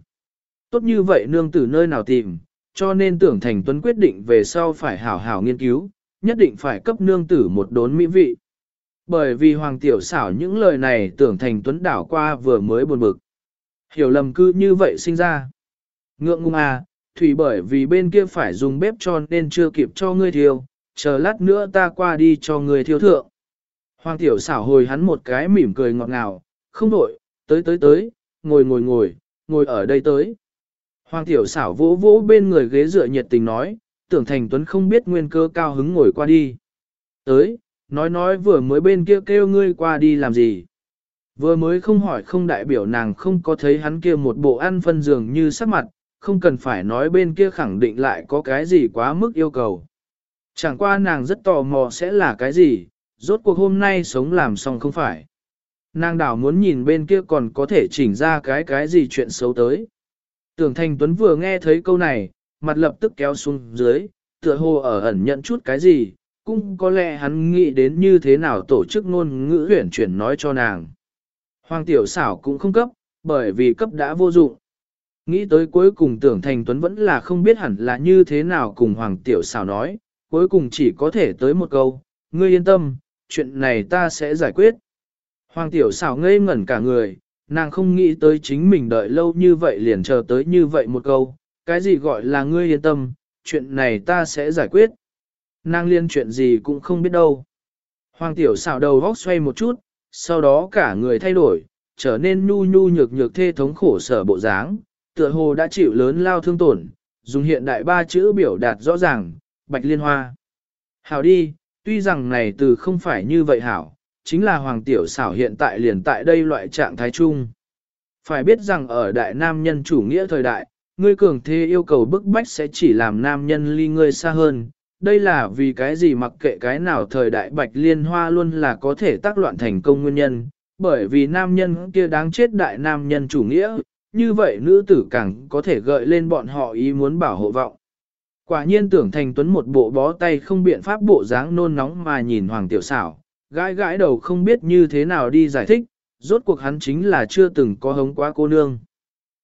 [SPEAKER 1] Tốt như vậy nương tử nơi nào tìm, cho nên tưởng thành tuấn quyết định về sau phải hảo hảo nghiên cứu, nhất định phải cấp nương tử một đốn mỹ vị. Bởi vì Hoàng Tiểu xảo những lời này tưởng thành tuấn đảo qua vừa mới buồn bực. Hiểu lầm cư như vậy sinh ra. Ngượng ngung à, thủy bởi vì bên kia phải dùng bếp cho nên chưa kịp cho ngươi thiêu, chờ lát nữa ta qua đi cho ngươi thiêu thượng. Hoàng Tiểu xảo hồi hắn một cái mỉm cười ngọt ngào, không đổi, tới tới tới, ngồi ngồi ngồi, ngồi ở đây tới. Hoàng Tiểu xảo vỗ vỗ bên người ghế dựa nhiệt tình nói, tưởng thành tuấn không biết nguyên cơ cao hứng ngồi qua đi. Tới, nói nói vừa mới bên kia kêu ngươi qua đi làm gì. Vừa mới không hỏi không đại biểu nàng không có thấy hắn kia một bộ ăn phân giường như sắc mặt, không cần phải nói bên kia khẳng định lại có cái gì quá mức yêu cầu. Chẳng qua nàng rất tò mò sẽ là cái gì, rốt cuộc hôm nay sống làm xong không phải. Nàng đảo muốn nhìn bên kia còn có thể chỉnh ra cái cái gì chuyện xấu tới. Tưởng Thanh Tuấn vừa nghe thấy câu này, mặt lập tức kéo xuống dưới, tựa hồ ở ẩn nhận chút cái gì, cũng có lẽ hắn nghĩ đến như thế nào tổ chức ngôn ngữ huyển chuyển nói cho nàng. Hoàng tiểu xảo cũng không cấp, bởi vì cấp đã vô dụng. Nghĩ tới cuối cùng tưởng thành tuấn vẫn là không biết hẳn là như thế nào cùng Hoàng tiểu xảo nói, cuối cùng chỉ có thể tới một câu, ngươi yên tâm, chuyện này ta sẽ giải quyết. Hoàng tiểu xảo ngây ngẩn cả người, nàng không nghĩ tới chính mình đợi lâu như vậy liền chờ tới như vậy một câu, cái gì gọi là ngươi yên tâm, chuyện này ta sẽ giải quyết. Nàng liên chuyện gì cũng không biết đâu. Hoàng tiểu xảo đầu vóc xoay một chút, sau đó cả người thay đổi, trở nên nhu nhu nhược nhược thê thống khổ sở bộ dáng, tựa hồ đã chịu lớn lao thương tổn, dùng hiện đại ba chữ biểu đạt rõ ràng, bạch liên hoa. Hảo đi, tuy rằng này từ không phải như vậy hảo, chính là hoàng tiểu xảo hiện tại liền tại đây loại trạng thái chung. Phải biết rằng ở đại nam nhân chủ nghĩa thời đại, ngươi cường thế yêu cầu bức bách sẽ chỉ làm nam nhân ly ngươi xa hơn, đây là vì cái gì mặc kệ cái nào thời đại bạch liên hoa luôn là có thể tác loạn thành công nguyên nhân, bởi vì nam nhân kia đáng chết đại nam nhân chủ nghĩa, như vậy nữ tử càng có thể gợi lên bọn họ ý muốn bảo hộ vọng. Quả nhiên tưởng thành tuấn một bộ bó tay không biện pháp bộ dáng nôn nóng mà nhìn hoàng tiểu xảo, gãi gãi đầu không biết như thế nào đi giải thích, rốt cuộc hắn chính là chưa từng có hống quá cô nương.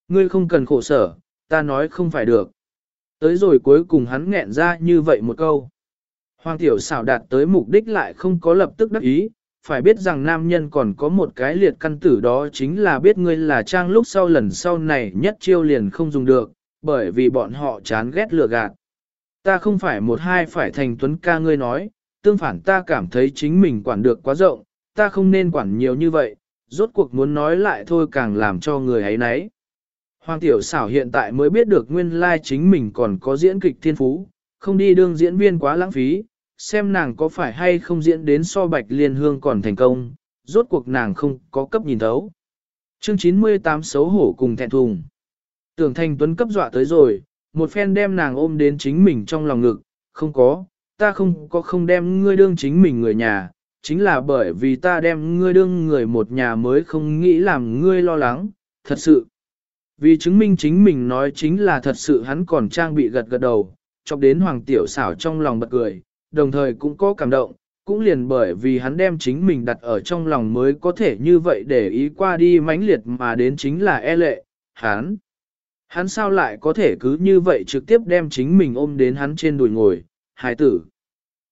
[SPEAKER 1] Ngươi không cần khổ sở, ta nói không phải được. Tới rồi cuối cùng hắn nghẹn ra như vậy một câu. Hoàng tiểu xảo đạt tới mục đích lại không có lập tức đắc ý, phải biết rằng nam nhân còn có một cái liệt căn tử đó chính là biết ngươi là trang lúc sau lần sau này nhất chiêu liền không dùng được, bởi vì bọn họ chán ghét lừa gạt. Ta không phải một hai phải thành tuấn ca ngươi nói, tương phản ta cảm thấy chính mình quản được quá rộng, ta không nên quản nhiều như vậy, rốt cuộc muốn nói lại thôi càng làm cho người ấy nấy. Hoàng tiểu xảo hiện tại mới biết được nguyên lai chính mình còn có diễn kịch thiên phú, không đi đương diễn viên quá lãng phí, xem nàng có phải hay không diễn đến so bạch liên hương còn thành công, rốt cuộc nàng không có cấp nhìn thấu. Chương 98 xấu hổ cùng thẹn thùng. Tưởng thành tuấn cấp dọa tới rồi, một phen đem nàng ôm đến chính mình trong lòng ngực, không có, ta không có không đem ngươi đương chính mình người nhà, chính là bởi vì ta đem ngươi đương người một nhà mới không nghĩ làm ngươi lo lắng, thật sự. Vì chứng minh chính mình nói chính là thật sự hắn còn trang bị gật gật đầu, chọc đến hoàng tiểu xảo trong lòng bật cười, đồng thời cũng có cảm động, cũng liền bởi vì hắn đem chính mình đặt ở trong lòng mới có thể như vậy để ý qua đi mãnh liệt mà đến chính là e lệ, hắn. Hắn sao lại có thể cứ như vậy trực tiếp đem chính mình ôm đến hắn trên đùi ngồi, hài tử.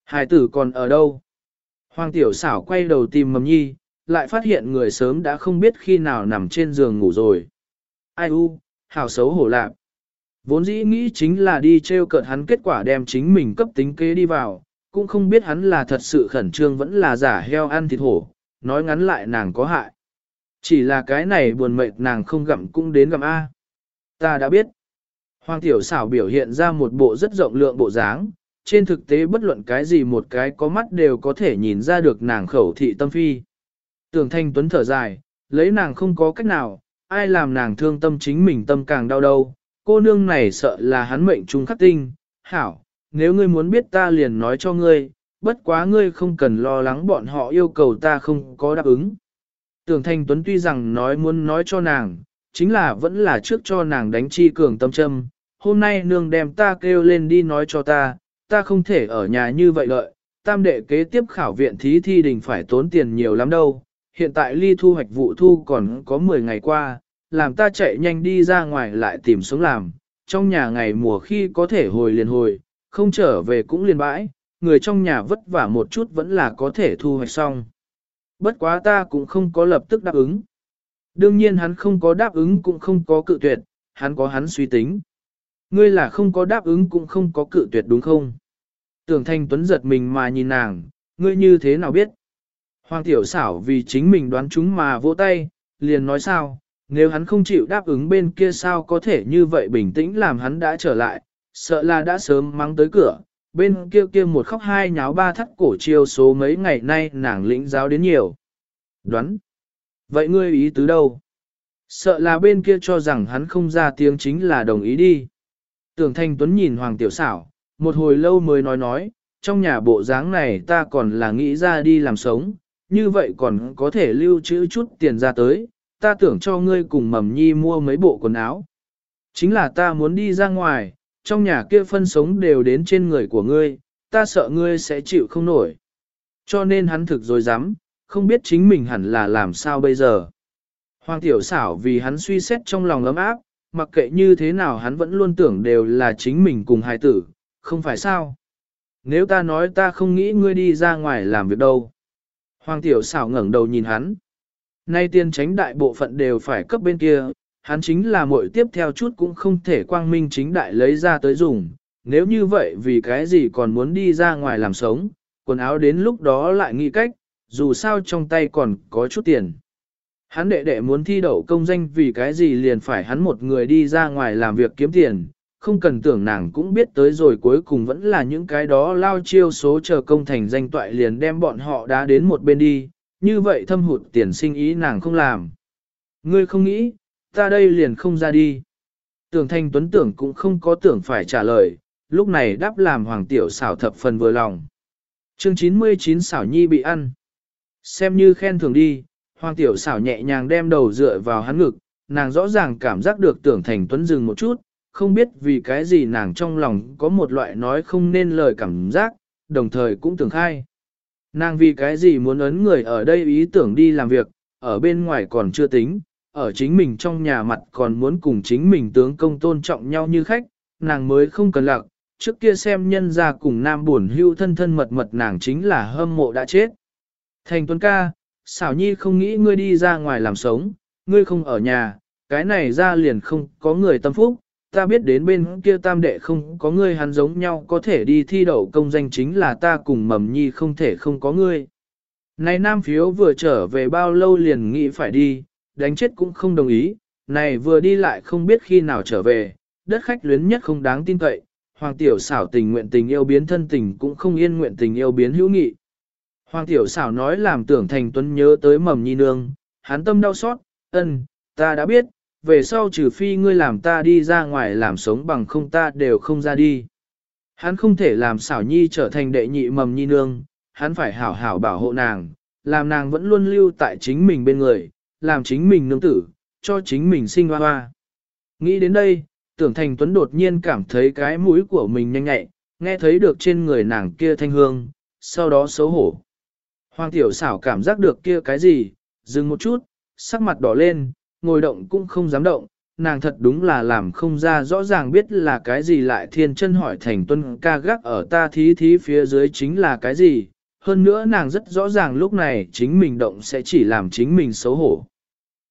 [SPEAKER 1] Hài tử còn ở đâu? Hoàng tiểu xảo quay đầu tìm mầm nhi, lại phát hiện người sớm đã không biết khi nào nằm trên giường ngủ rồi. Ai u, hào xấu hổ lạc. Vốn dĩ nghĩ chính là đi treo cợt hắn kết quả đem chính mình cấp tính kế đi vào, cũng không biết hắn là thật sự khẩn trương vẫn là giả heo ăn thịt hổ, nói ngắn lại nàng có hại. Chỉ là cái này buồn mệt nàng không gặm cũng đến gặm A. Ta đã biết. Hoàng tiểu xảo biểu hiện ra một bộ rất rộng lượng bộ dáng, trên thực tế bất luận cái gì một cái có mắt đều có thể nhìn ra được nàng khẩu thị tâm phi. Tưởng thanh tuấn thở dài, lấy nàng không có cách nào, ai làm nàng thương tâm chính mình tâm càng đau đâu, cô nương này sợ là hắn mệnh trung khắc tinh, hảo, nếu ngươi muốn biết ta liền nói cho ngươi, bất quá ngươi không cần lo lắng bọn họ yêu cầu ta không có đáp ứng. Tưởng Thanh Tuấn tuy rằng nói muốn nói cho nàng, chính là vẫn là trước cho nàng đánh chi cường tâm châm, hôm nay nương đem ta kêu lên đi nói cho ta, ta không thể ở nhà như vậy lợi, tam đệ kế tiếp khảo viện thí thi đình phải tốn tiền nhiều lắm đâu, hiện tại ly thu hoạch vụ thu còn có 10 ngày qua, làm ta chạy nhanh đi ra ngoài lại tìm sống làm, trong nhà ngày mùa khi có thể hồi liền hồi, không trở về cũng liền bãi, người trong nhà vất vả một chút vẫn là có thể thu hoạch xong. Bất quá ta cũng không có lập tức đáp ứng. Đương nhiên hắn không có đáp ứng cũng không có cự tuyệt, hắn có hắn suy tính. Ngươi là không có đáp ứng cũng không có cự tuyệt đúng không? Tưởng thanh tuấn giật mình mà nhìn nàng, ngươi như thế nào biết? Hoàng tiểu xảo vì chính mình đoán chúng mà vỗ tay, liền nói sao, nếu hắn không chịu đáp ứng bên kia sao có thể như vậy bình tĩnh làm hắn đã trở lại, sợ là đã sớm mắng tới cửa, bên kia kia một khóc hai nháo ba thắt cổ chiêu số mấy ngày nay nàng lĩnh giáo đến nhiều. Đoán. Vậy ngươi ý tứ đâu? Sợ là bên kia cho rằng hắn không ra tiếng chính là đồng ý đi. Tưởng Thanh Tuấn nhìn Hoàng Tiểu Xảo, một hồi lâu mới nói nói, trong nhà bộ dáng này ta còn là nghĩ ra đi làm sống, như vậy còn có thể lưu trữ chút tiền ra tới, ta tưởng cho ngươi cùng mầm nhi mua mấy bộ quần áo. Chính là ta muốn đi ra ngoài, trong nhà kia phân sống đều đến trên người của ngươi, ta sợ ngươi sẽ chịu không nổi. Cho nên hắn thực rồi dám, không biết chính mình hẳn là làm sao bây giờ. Hoàng tiểu xảo vì hắn suy xét trong lòng ấm áp, mặc kệ như thế nào hắn vẫn luôn tưởng đều là chính mình cùng hài tử, không phải sao. Nếu ta nói ta không nghĩ ngươi đi ra ngoài làm việc đâu. Hoàng tiểu xảo ngẩng đầu nhìn hắn. Nay tiên tránh đại bộ phận đều phải cấp bên kia, hắn chính là muội tiếp theo chút cũng không thể quang minh chính đại lấy ra tới dùng. Nếu như vậy vì cái gì còn muốn đi ra ngoài làm sống, quần áo đến lúc đó lại nghĩ cách, dù sao trong tay còn có chút tiền. Hắn đệ đệ muốn thi đậu công danh vì cái gì liền phải hắn một người đi ra ngoài làm việc kiếm tiền, không cần tưởng nàng cũng biết tới rồi cuối cùng vẫn là những cái đó lao chiêu số chờ công thành danh toại liền đem bọn họ đá đến một bên đi, như vậy thâm hụt tiền sinh ý nàng không làm. Ngươi không nghĩ, ta đây liền không ra đi. Tưởng thanh tuấn tưởng cũng không có tưởng phải trả lời, lúc này đáp làm hoàng tiểu xảo thập phần vừa lòng. Chương 99 xảo nhi bị ăn. Xem như khen thường đi, hoàng tiểu xảo nhẹ nhàng đem đầu dựa vào hắn ngực, nàng rõ ràng cảm giác được tưởng thành tuấn dừng một chút, không biết vì cái gì nàng trong lòng có một loại nói không nên lời cảm giác, đồng thời cũng tưởng khai. Nàng vì cái gì muốn ấn người ở đây ý tưởng đi làm việc, ở bên ngoài còn chưa tính, ở chính mình trong nhà mặt còn muốn cùng chính mình tướng công tôn trọng nhau như khách, nàng mới không cần lạc, trước kia xem nhân ra cùng nam buồn hưu thân thân mật mật nàng chính là hâm mộ đã chết. Thành tuấn ca, xảo nhi không nghĩ ngươi đi ra ngoài làm sống, ngươi không ở nhà, cái này ra liền không có người tâm phúc, ta biết đến bên kia tam đệ không có ngươi hắn giống nhau có thể đi thi đậu công danh chính là ta cùng mầm nhi không thể không có ngươi. Này nam phiếu vừa trở về bao lâu liền nghĩ phải đi, đánh chết cũng không đồng ý, này vừa đi lại không biết khi nào trở về, đất khách luyến nhất không đáng tin cậy, hoàng tiểu xảo tình nguyện tình yêu biến thân tình cũng không yên nguyện tình yêu biến hữu nghị. Hoàng tiểu xảo nói làm tưởng thành tuấn nhớ tới mầm nhi nương, hắn tâm đau xót, ân, ta đã biết, về sau trừ phi ngươi làm ta đi ra ngoài làm sống bằng không ta đều không ra đi. Hắn không thể làm xảo nhi trở thành đệ nhị mầm nhi nương, hắn phải hảo hảo bảo hộ nàng, làm nàng vẫn luôn lưu tại chính mình bên người, làm chính mình nương tử, cho chính mình sinh hoa hoa. Nghĩ đến đây, tưởng thành tuấn đột nhiên cảm thấy cái mũi của mình nhanh nhạy, nghe thấy được trên người nàng kia thanh hương, sau đó xấu hổ. Hoàng tiểu xảo cảm giác được kia cái gì, dừng một chút, sắc mặt đỏ lên, ngồi động cũng không dám động, nàng thật đúng là làm không ra rõ ràng biết là cái gì lại thiên chân hỏi thành tuân ca gác ở ta thí thí phía dưới chính là cái gì, hơn nữa nàng rất rõ ràng lúc này chính mình động sẽ chỉ làm chính mình xấu hổ.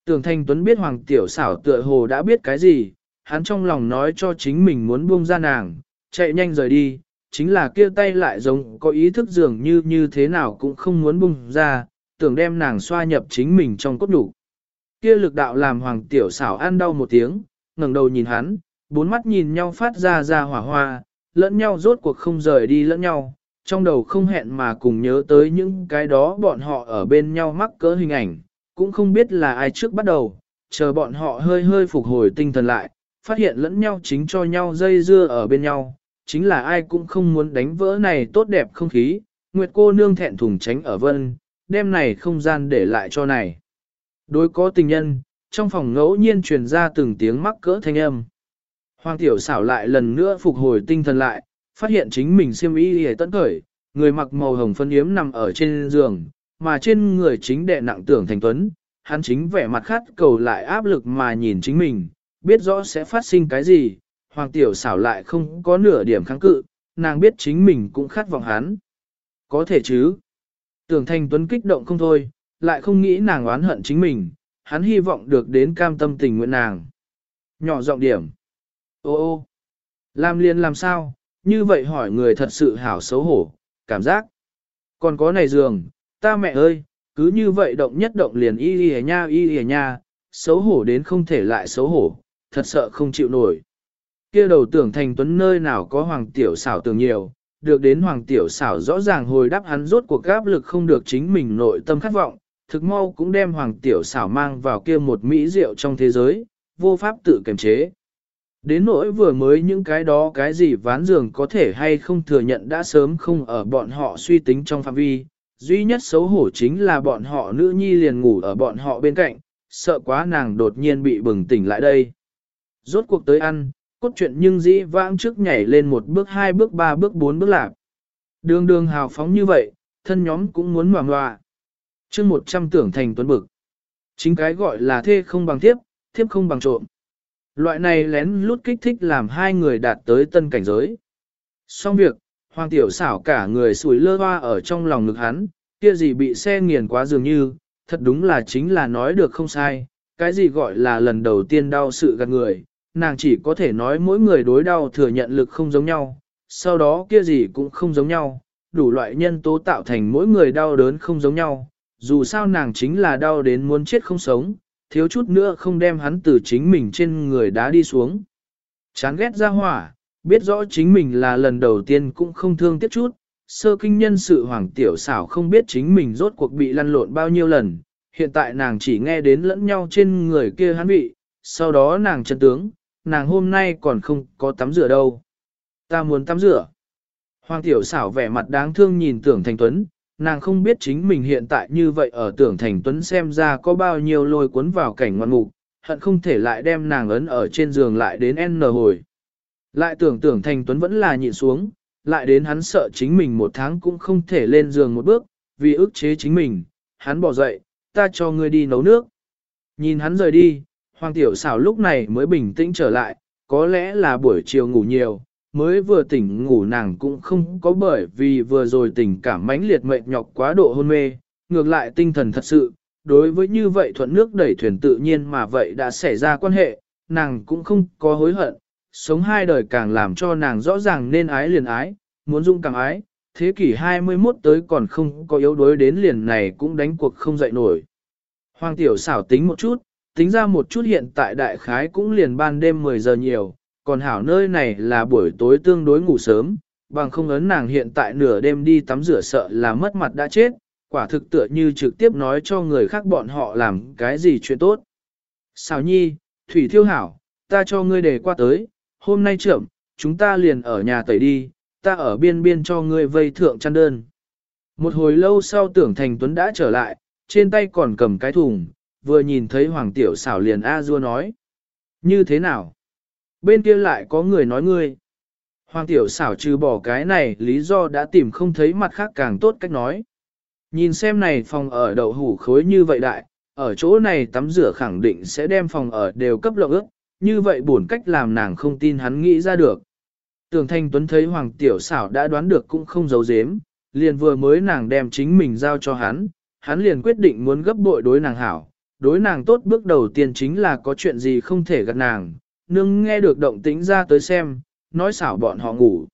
[SPEAKER 1] Tưởng Thanh Tuấn biết Hoàng Tiểu xảo tựa hồ đã biết cái gì, hắn trong lòng nói cho chính mình muốn buông ra nàng, chạy nhanh rời đi, chính là kia tay lại giống có ý thức dường như như thế nào cũng không muốn buông ra, tưởng đem nàng xoa nhập chính mình trong cốt đủ. Kia lực đạo làm Hoàng Tiểu xảo ăn đau một tiếng, ngẩng đầu nhìn hắn, bốn mắt nhìn nhau phát ra ra hỏa hoa, lẫn nhau rốt cuộc không rời đi lẫn nhau, trong đầu không hẹn mà cùng nhớ tới những cái đó bọn họ ở bên nhau mắc cỡ hình ảnh, cũng không biết là ai trước bắt đầu, chờ bọn họ hơi hơi phục hồi tinh thần lại, phát hiện lẫn nhau chính cho nhau dây dưa ở bên nhau, chính là ai cũng không muốn đánh vỡ này tốt đẹp không khí, Nguyệt cô nương thẹn thùng tránh ở vân, đêm này không gian để lại cho này. Đối có tình nhân, trong phòng ngẫu nhiên truyền ra từng tiếng mắc cỡ thanh âm. Hoàng tiểu xảo lại lần nữa phục hồi tinh thần lại, phát hiện chính mình siêm y hề tận khởi, người mặc màu hồng phân yếm nằm ở trên giường, mà trên người chính đệ nặng tưởng thành tuấn, hắn chính vẻ mặt khát cầu lại áp lực mà nhìn chính mình, biết rõ sẽ phát sinh cái gì, hoàng tiểu xảo lại không có nửa điểm kháng cự, nàng biết chính mình cũng khát vọng hắn. Có thể chứ. Tưởng thành tuấn kích động không thôi, lại không nghĩ nàng oán hận chính mình, hắn hy vọng được đến cam tâm tình nguyện nàng. Nhỏ giọng điểm. Ô ô. Làm liền làm sao, như vậy hỏi người thật sự hảo xấu hổ, cảm giác. Còn có này giường, ta mẹ ơi, cứ như vậy động nhất động liền y y nha y y nha, xấu hổ đến không thể lại xấu hổ, thật sợ không chịu nổi. Kia đầu tưởng thành tuấn nơi nào có hoàng tiểu xảo tưởng nhiều, được đến hoàng tiểu xảo rõ ràng hồi đáp hắn rốt cuộc áp lực không được chính mình nội tâm khát vọng, thực mau cũng đem hoàng tiểu xảo mang vào kia một mỹ rượu trong thế giới, vô pháp tự kiềm chế. Đến nỗi vừa mới những cái đó cái gì ván giường có thể hay không thừa nhận đã sớm không ở bọn họ suy tính trong phạm vi, duy nhất xấu hổ chính là bọn họ nữ nhi liền ngủ ở bọn họ bên cạnh, sợ quá nàng đột nhiên bị bừng tỉnh lại đây. Rốt cuộc tới ăn, cốt truyện nhưng dĩ vãng trước nhảy lên một bước hai bước ba bước bốn bước lạc. Đường đường hào phóng như vậy, thân nhóm cũng muốn ngoà ngoạ. chương một trăm tưởng thành tuấn bực. Chính cái gọi là thê không bằng thiếp, thiếp không bằng trộm. Loại này lén lút kích thích làm hai người đạt tới tân cảnh giới. Xong việc, hoàng tiểu xảo cả người sủi lơ hoa ở trong lòng ngực hắn, kia gì bị xe nghiền quá dường như, thật đúng là chính là nói được không sai, cái gì gọi là lần đầu tiên đau sự gạt người, nàng chỉ có thể nói mỗi người đối đau thừa nhận lực không giống nhau, sau đó kia gì cũng không giống nhau, đủ loại nhân tố tạo thành mỗi người đau đớn không giống nhau, dù sao nàng chính là đau đến muốn chết không sống, thiếu chút nữa không đem hắn từ chính mình trên người đá đi xuống. Chán ghét ra hỏa, biết rõ chính mình là lần đầu tiên cũng không thương tiếc chút, sơ kinh nhân sự hoàng tiểu xảo không biết chính mình rốt cuộc bị lăn lộn bao nhiêu lần, hiện tại nàng chỉ nghe đến lẫn nhau trên người kia hắn bị, sau đó nàng chân tướng, nàng hôm nay còn không có tắm rửa đâu. Ta muốn tắm rửa. Hoàng tiểu xảo vẻ mặt đáng thương nhìn tưởng thành tuấn, nàng không biết chính mình hiện tại như vậy ở tưởng thành tuấn xem ra có bao nhiêu lôi cuốn vào cảnh ngoan mục, hận không thể lại đem nàng ấn ở trên giường lại đến N hồi. Lại tưởng tưởng thành tuấn vẫn là nhịn xuống, lại đến hắn sợ chính mình một tháng cũng không thể lên giường một bước, vì ức chế chính mình, hắn bỏ dậy, ta cho ngươi đi nấu nước. Nhìn hắn rời đi, hoàng tiểu xảo lúc này mới bình tĩnh trở lại, có lẽ là buổi chiều ngủ nhiều, mới vừa tỉnh ngủ nàng cũng không có bởi vì vừa rồi tình cảm mãnh liệt mệt nhọc quá độ hôn mê, ngược lại tinh thần thật sự, đối với như vậy thuận nước đẩy thuyền tự nhiên mà vậy đã xảy ra quan hệ, nàng cũng không có hối hận, sống hai đời càng làm cho nàng rõ ràng nên ái liền ái, muốn dung càng ái, thế kỷ 21 tới còn không có yếu đuối đến liền này cũng đánh cuộc không dậy nổi. Hoàng tiểu xảo tính một chút, tính ra một chút hiện tại đại khái cũng liền ban đêm 10 giờ nhiều, còn hảo nơi này là buổi tối tương đối ngủ sớm, bằng không ấn nàng hiện tại nửa đêm đi tắm rửa sợ là mất mặt đã chết, quả thực tựa như trực tiếp nói cho người khác bọn họ làm cái gì chuyện tốt. xảo nhi, Thủy Thiêu Hảo, ta cho ngươi để qua tới, hôm nay trưởng, chúng ta liền ở nhà tẩy đi, ta ở biên biên cho ngươi vây thượng chăn đơn. Một hồi lâu sau tưởng thành tuấn đã trở lại, trên tay còn cầm cái thùng, vừa nhìn thấy hoàng tiểu xảo liền A dua nói. Như thế nào? Bên kia lại có người nói ngươi. Hoàng tiểu xảo trừ bỏ cái này lý do đã tìm không thấy mặt khác càng tốt cách nói. Nhìn xem này phòng ở đậu hủ khối như vậy đại, ở chỗ này tắm rửa khẳng định sẽ đem phòng ở đều cấp lộ ước, như vậy buồn cách làm nàng không tin hắn nghĩ ra được. Tưởng Thanh Tuấn thấy Hoàng Tiểu xảo đã đoán được cũng không giấu giếm, liền vừa mới nàng đem chính mình giao cho hắn, hắn liền quyết định muốn gấp bội đối nàng hảo. Đối nàng tốt bước đầu tiên chính là có chuyện gì không thể gạt nàng, nương nghe được động tĩnh ra tới xem, nói xảo bọn họ ngủ.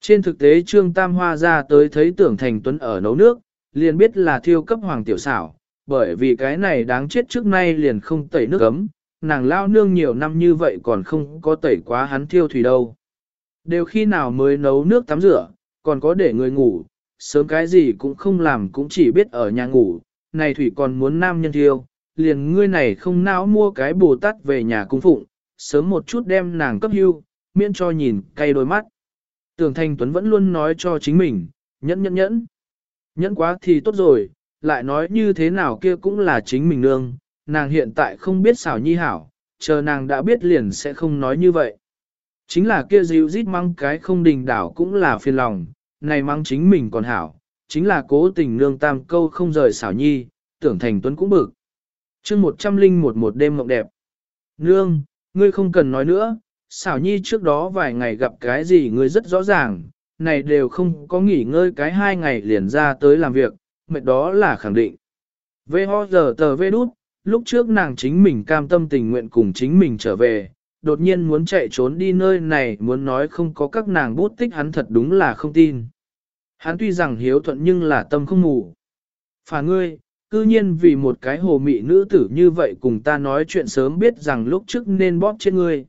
[SPEAKER 1] Trên thực tế Trương Tam Hoa ra tới thấy tưởng thành tuấn ở nấu nước, liền biết là thiêu cấp hoàng tiểu xảo, bởi vì cái này đáng chết trước nay liền không tẩy nước ấm, nàng lao nương nhiều năm như vậy còn không có tẩy quá hắn thiêu thủy đâu. Đều khi nào mới nấu nước tắm rửa, còn có để người ngủ, sớm cái gì cũng không làm cũng chỉ biết ở nhà ngủ, này thủy còn muốn nam nhân thiêu, liền ngươi này không não mua cái bồ tát về nhà cung phụng, sớm một chút đem nàng cấp hưu, miễn cho nhìn cay đôi mắt. Tưởng Thanh Tuấn vẫn luôn nói cho chính mình, nhẫn nhẫn nhẫn. Nhẫn quá thì tốt rồi, lại nói như thế nào kia cũng là chính mình nương, nàng hiện tại không biết xảo nhi hảo, chờ nàng đã biết liền sẽ không nói như vậy. Chính là kia dịu rít măng cái không đình đảo cũng là phiền lòng, này măng chính mình còn hảo, chính là cố tình nương tam câu không rời xảo nhi, tưởng thành tuấn cũng bực. chương một trăm linh một một đêm mộng đẹp. Nương, ngươi không cần nói nữa, xảo nhi trước đó vài ngày gặp cái gì ngươi rất rõ ràng, này đều không có nghỉ ngơi cái hai ngày liền ra tới làm việc, mệt đó là khẳng định. Vê ho giờ tờ vê đút, lúc trước nàng chính mình cam tâm tình nguyện cùng chính mình trở về, đột nhiên muốn chạy trốn đi nơi này muốn nói không có các nàng bút tích hắn thật đúng là không tin. Hắn tuy rằng hiếu thuận nhưng là tâm không ngủ. Phà ngươi, cư nhiên vì một cái hồ mị nữ tử như vậy cùng ta nói chuyện sớm biết rằng lúc trước nên bóp chết ngươi.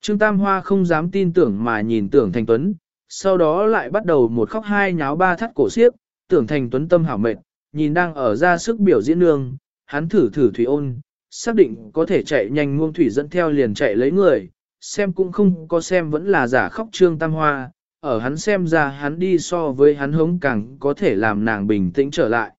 [SPEAKER 1] Trương Tam Hoa không dám tin tưởng mà nhìn tưởng thành tuấn, sau đó lại bắt đầu một khóc hai nháo ba thắt cổ xiếc, tưởng thành tuấn tâm hảo mệt, nhìn đang ở ra sức biểu diễn nương, hắn thử thử thủy ôn, xác định có thể chạy nhanh nguông thủy dẫn theo liền chạy lấy người, xem cũng không có xem vẫn là giả khóc trương tam hoa, ở hắn xem ra hắn đi so với hắn hống càng có thể làm nàng bình tĩnh trở lại.